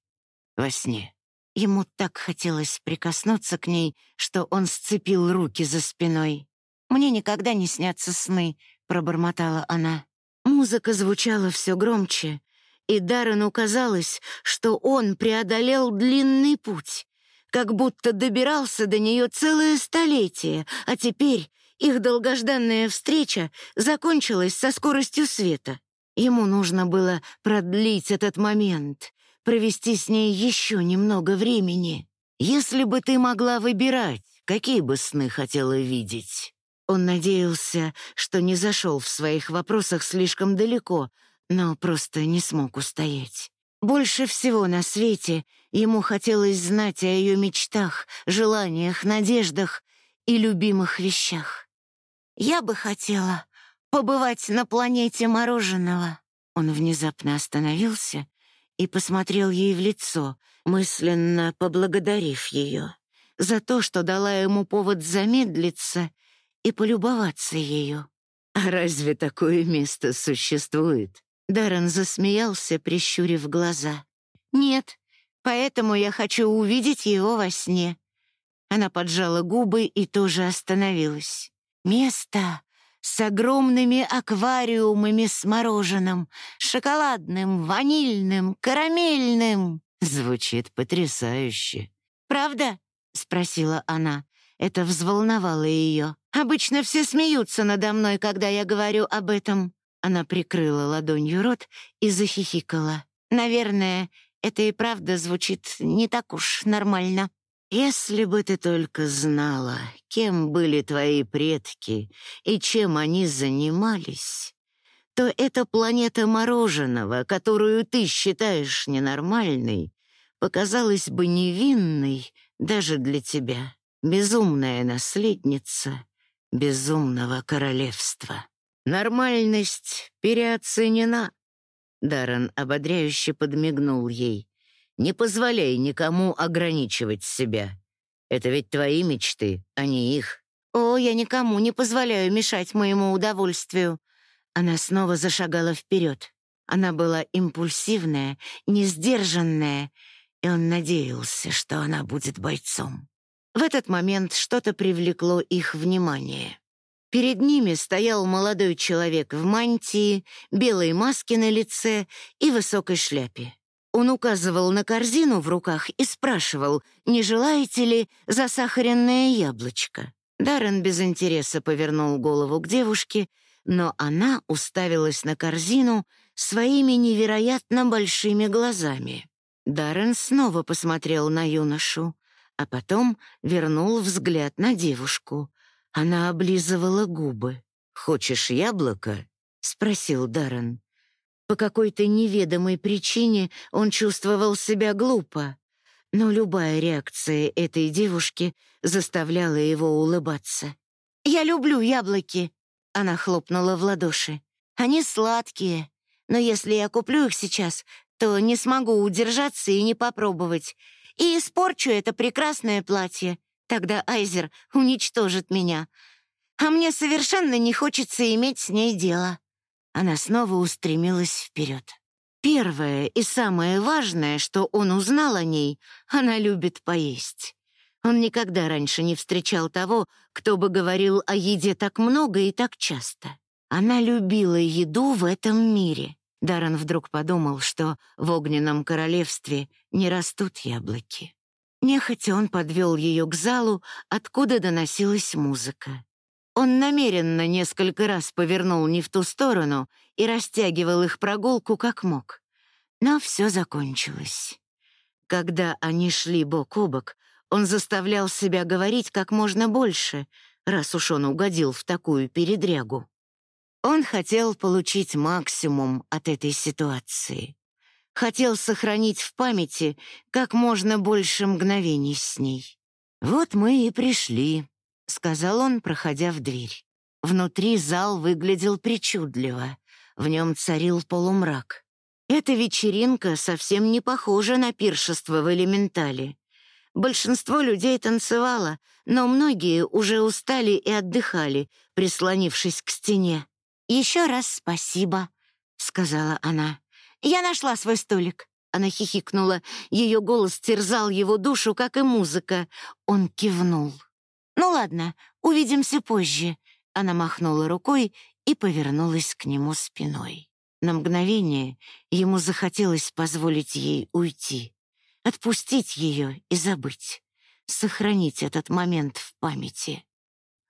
во сне». Ему так хотелось прикоснуться к ней, что он сцепил руки за спиной. «Мне никогда не снятся сны», — пробормотала она. Музыка звучала все громче, и Даррену казалось, что он преодолел длинный путь, как будто добирался до нее целое столетие, а теперь их долгожданная встреча закончилась со скоростью света. Ему нужно было продлить этот момент, провести с ней еще немного времени. Если бы ты могла выбирать, какие бы сны хотела видеть. Он надеялся, что не зашел в своих вопросах слишком далеко, но просто не смог устоять. Больше всего на свете ему хотелось знать о ее мечтах, желаниях, надеждах и любимых вещах. «Я бы хотела побывать на планете мороженого». Он внезапно остановился и посмотрел ей в лицо, мысленно поблагодарив ее за то, что дала ему повод замедлиться и полюбоваться ею. «А разве такое место существует?» Даррен засмеялся, прищурив глаза. «Нет, поэтому я хочу увидеть его во сне». Она поджала губы и тоже остановилась. «Место с огромными аквариумами с мороженым, шоколадным, ванильным, карамельным». Звучит потрясающе. «Правда?» — спросила она. Это взволновало ее. «Обычно все смеются надо мной, когда я говорю об этом». Она прикрыла ладонью рот и захихикала. «Наверное, это и правда звучит не так уж нормально». «Если бы ты только знала, кем были твои предки и чем они занимались, то эта планета мороженого, которую ты считаешь ненормальной, показалась бы невинной даже для тебя, безумная наследница безумного королевства. Нормальность переоценена. Даррен ободряюще подмигнул ей. Не позволяй никому ограничивать себя. Это ведь твои мечты, а не их. О, я никому не позволяю мешать моему удовольствию. Она снова зашагала вперед. Она была импульсивная, несдержанная, и он надеялся, что она будет бойцом. В этот момент что-то привлекло их внимание. Перед ними стоял молодой человек в мантии, белой маске на лице и высокой шляпе. Он указывал на корзину в руках и спрашивал, не желаете ли засахаренное яблочко. Даррен без интереса повернул голову к девушке, но она уставилась на корзину своими невероятно большими глазами. Даррен снова посмотрел на юношу, а потом вернул взгляд на девушку. Она облизывала губы. «Хочешь яблоко?» — спросил Даррен. По какой-то неведомой причине он чувствовал себя глупо, но любая реакция этой девушки заставляла его улыбаться. «Я люблю яблоки», — она хлопнула в ладоши. «Они сладкие, но если я куплю их сейчас, то не смогу удержаться и не попробовать. И испорчу это прекрасное платье. Тогда Айзер уничтожит меня. А мне совершенно не хочется иметь с ней дело». Она снова устремилась вперед. Первое и самое важное, что он узнал о ней, она любит поесть. Он никогда раньше не встречал того, кто бы говорил о еде так много и так часто. Она любила еду в этом мире. Даррен вдруг подумал, что в огненном королевстве не растут яблоки. Нехотя он подвел ее к залу, откуда доносилась музыка. Он намеренно несколько раз повернул не в ту сторону и растягивал их прогулку как мог. Но все закончилось. Когда они шли бок о бок, он заставлял себя говорить как можно больше, раз уж он угодил в такую передрягу. Он хотел получить максимум от этой ситуации. Хотел сохранить в памяти как можно больше мгновений с ней. Вот мы и пришли, — сказал он, проходя в дверь. Внутри зал выглядел причудливо. В нем царил полумрак. Эта вечеринка совсем не похожа на пиршество в элементале. Большинство людей танцевало, но многие уже устали и отдыхали, прислонившись к стене. «Еще раз спасибо», — сказала она. «Я нашла свой столик». Она хихикнула. Ее голос терзал его душу, как и музыка. Он кивнул. «Ну ладно, увидимся позже». Она махнула рукой и повернулась к нему спиной. На мгновение ему захотелось позволить ей уйти, отпустить ее и забыть, сохранить этот момент в памяти.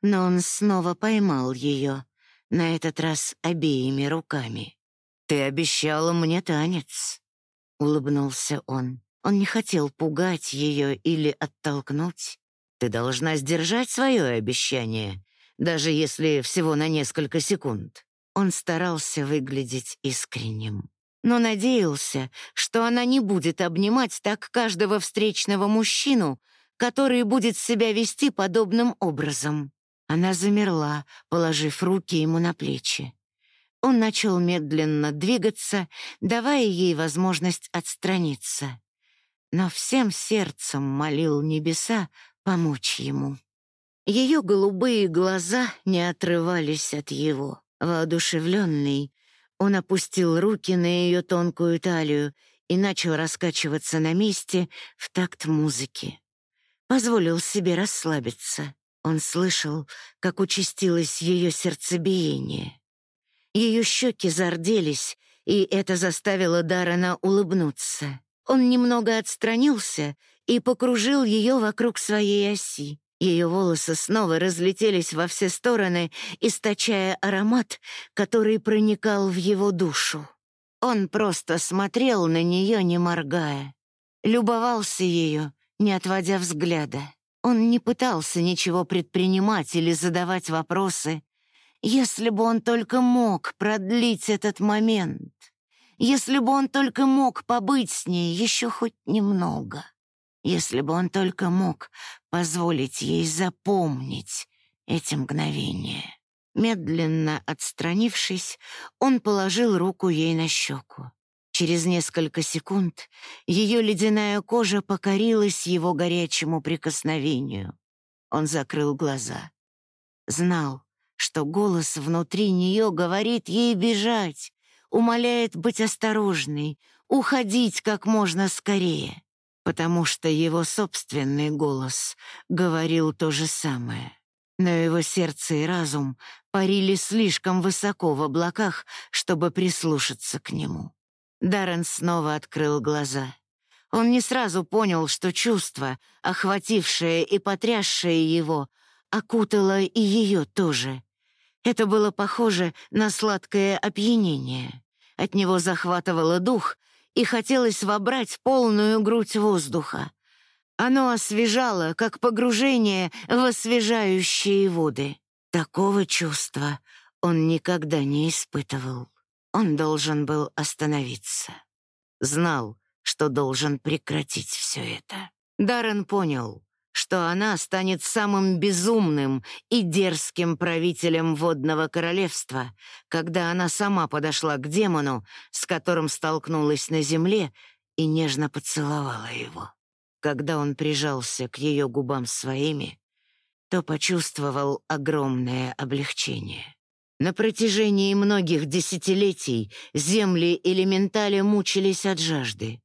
Но он снова поймал ее, на этот раз обеими руками. «Ты обещала мне танец», — улыбнулся он. Он не хотел пугать ее или оттолкнуть, ты должна сдержать свое обещание, даже если всего на несколько секунд. Он старался выглядеть искренним, но надеялся, что она не будет обнимать так каждого встречного мужчину, который будет себя вести подобным образом. Она замерла, положив руки ему на плечи. Он начал медленно двигаться, давая ей возможность отстраниться. Но всем сердцем молил небеса помочь ему. Ее голубые глаза не отрывались от его. Воодушевленный, он опустил руки на ее тонкую талию и начал раскачиваться на месте в такт музыки. Позволил себе расслабиться. Он слышал, как участилось ее сердцебиение. Ее щеки зарделись, и это заставило Даррена улыбнуться. Он немного отстранился и покружил ее вокруг своей оси. Ее волосы снова разлетелись во все стороны, источая аромат, который проникал в его душу. Он просто смотрел на нее, не моргая. Любовался ее, не отводя взгляда. Он не пытался ничего предпринимать или задавать вопросы. Если бы он только мог продлить этот момент, если бы он только мог побыть с ней еще хоть немного, если бы он только мог позволить ей запомнить эти мгновения. Медленно отстранившись, он положил руку ей на щеку. Через несколько секунд ее ледяная кожа покорилась его горячему прикосновению. Он закрыл глаза. Знал, что голос внутри нее говорит ей бежать, умоляет быть осторожной, уходить как можно скорее, потому что его собственный голос говорил то же самое. Но его сердце и разум парили слишком высоко в облаках, чтобы прислушаться к нему. Даррен снова открыл глаза. Он не сразу понял, что чувство, охватившее и потрясшее его, окутало и ее тоже. Это было похоже на сладкое опьянение. От него захватывало дух, и хотелось вобрать полную грудь воздуха. Оно освежало, как погружение в освежающие воды. Такого чувства он никогда не испытывал. Он должен был остановиться. Знал, что должен прекратить все это. Даррен понял, что она станет самым безумным и дерзким правителем водного королевства, когда она сама подошла к демону, с которым столкнулась на земле, и нежно поцеловала его. Когда он прижался к ее губам своими, то почувствовал огромное облегчение. На протяжении многих десятилетий земли элементали мучились от жажды,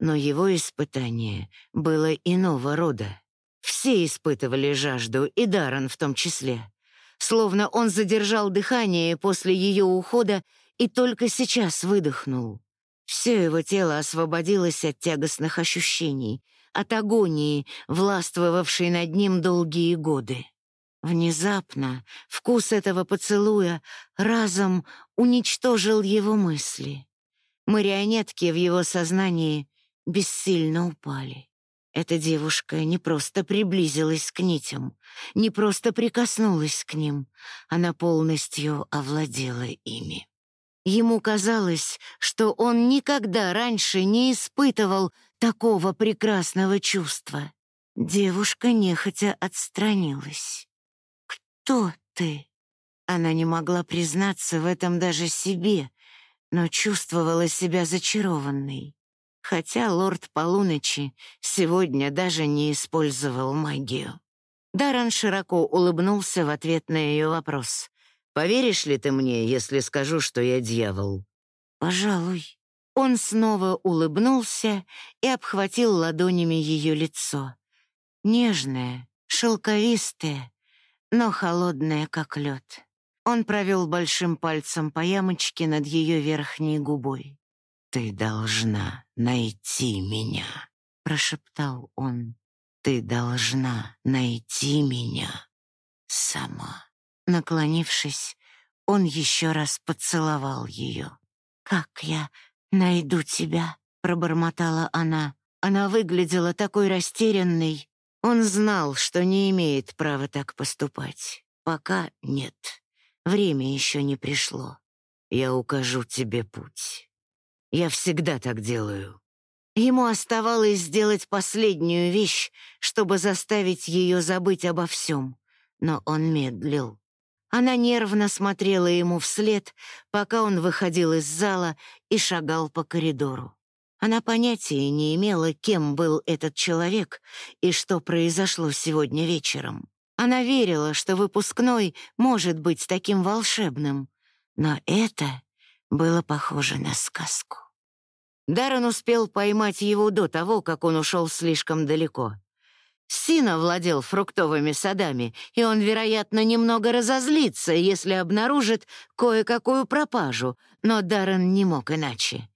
но его испытание было иного рода. Все испытывали жажду, и Даррен в том числе. Словно он задержал дыхание после ее ухода и только сейчас выдохнул. Все его тело освободилось от тягостных ощущений, от агонии, властвовавшей над ним долгие годы. Внезапно вкус этого поцелуя разом уничтожил его мысли. Марионетки в его сознании бессильно упали. Эта девушка не просто приблизилась к нитям, не просто прикоснулась к ним, она полностью овладела ими. Ему казалось, что он никогда раньше не испытывал такого прекрасного чувства. Девушка нехотя отстранилась. «Кто ты?» Она не могла признаться в этом даже себе, но чувствовала себя зачарованной хотя лорд Полуночи сегодня даже не использовал магию. Даррен широко улыбнулся в ответ на ее вопрос. «Поверишь ли ты мне, если скажу, что я дьявол?» «Пожалуй». Он снова улыбнулся и обхватил ладонями ее лицо. Нежное, шелковистое, но холодное, как лед. Он провел большим пальцем по ямочке над ее верхней губой. «Ты должна найти меня», — прошептал он. «Ты должна найти меня сама». Наклонившись, он еще раз поцеловал ее. «Как я найду тебя?» — пробормотала она. Она выглядела такой растерянной. Он знал, что не имеет права так поступать. Пока нет. Время еще не пришло. Я укажу тебе путь. Я всегда так делаю». Ему оставалось сделать последнюю вещь, чтобы заставить ее забыть обо всем, но он медлил. Она нервно смотрела ему вслед, пока он выходил из зала и шагал по коридору. Она понятия не имела, кем был этот человек и что произошло сегодня вечером. Она верила, что выпускной может быть таким волшебным, но это было похоже на сказку. Даррен успел поймать его до того, как он ушел слишком далеко. Сина владел фруктовыми садами, и он, вероятно, немного разозлится, если обнаружит кое-какую пропажу, но Даррен не мог иначе.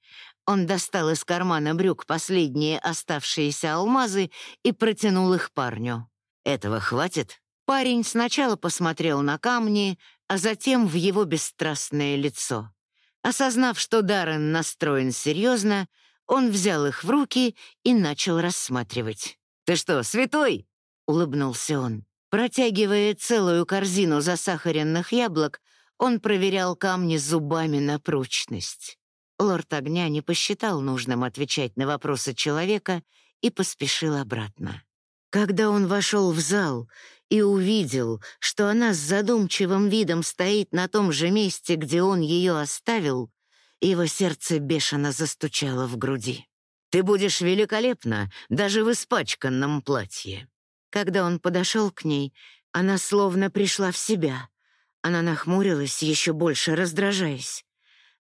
Он достал из кармана брюк последние оставшиеся алмазы и протянул их парню. «Этого хватит?» Парень сначала посмотрел на камни, а затем в его бесстрастное лицо. Осознав, что Даррен настроен серьезно, он взял их в руки и начал рассматривать. «Ты что, святой?» — улыбнулся он. Протягивая целую корзину засахаренных яблок, он проверял камни зубами на прочность. Лорд Огня не посчитал нужным отвечать на вопросы человека и поспешил обратно. Когда он вошел в зал и увидел, что она с задумчивым видом стоит на том же месте, где он ее оставил, его сердце бешено застучало в груди. «Ты будешь великолепна даже в испачканном платье». Когда он подошел к ней, она словно пришла в себя. Она нахмурилась, еще больше раздражаясь.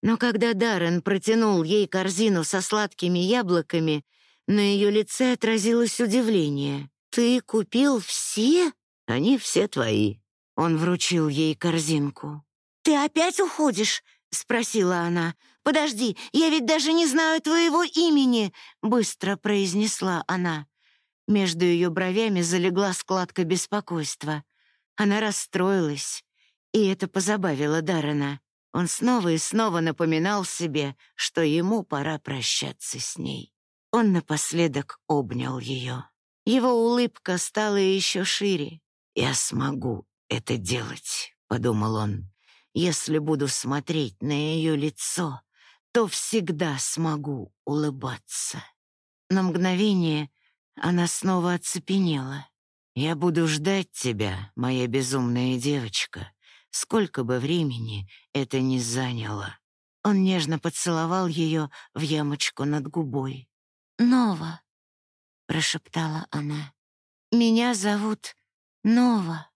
Но когда Даррен протянул ей корзину со сладкими яблоками, на ее лице отразилось удивление. «Ты купил все?» «Они все твои». Он вручил ей корзинку. «Ты опять уходишь?» — спросила она. «Подожди, я ведь даже не знаю твоего имени!» — быстро произнесла она. Между ее бровями залегла складка беспокойства. Она расстроилась, и это позабавило Даррена. Он снова и снова напоминал себе, что ему пора прощаться с ней. Он напоследок обнял ее. Его улыбка стала еще шире. «Я смогу это делать», — подумал он. «Если буду смотреть на ее лицо, то всегда смогу улыбаться». На мгновение она снова оцепенела. «Я буду ждать тебя, моя безумная девочка», сколько бы времени это ни заняло. Он нежно поцеловал ее в ямочку над губой. «Нова», — прошептала она, — «меня зовут Нова».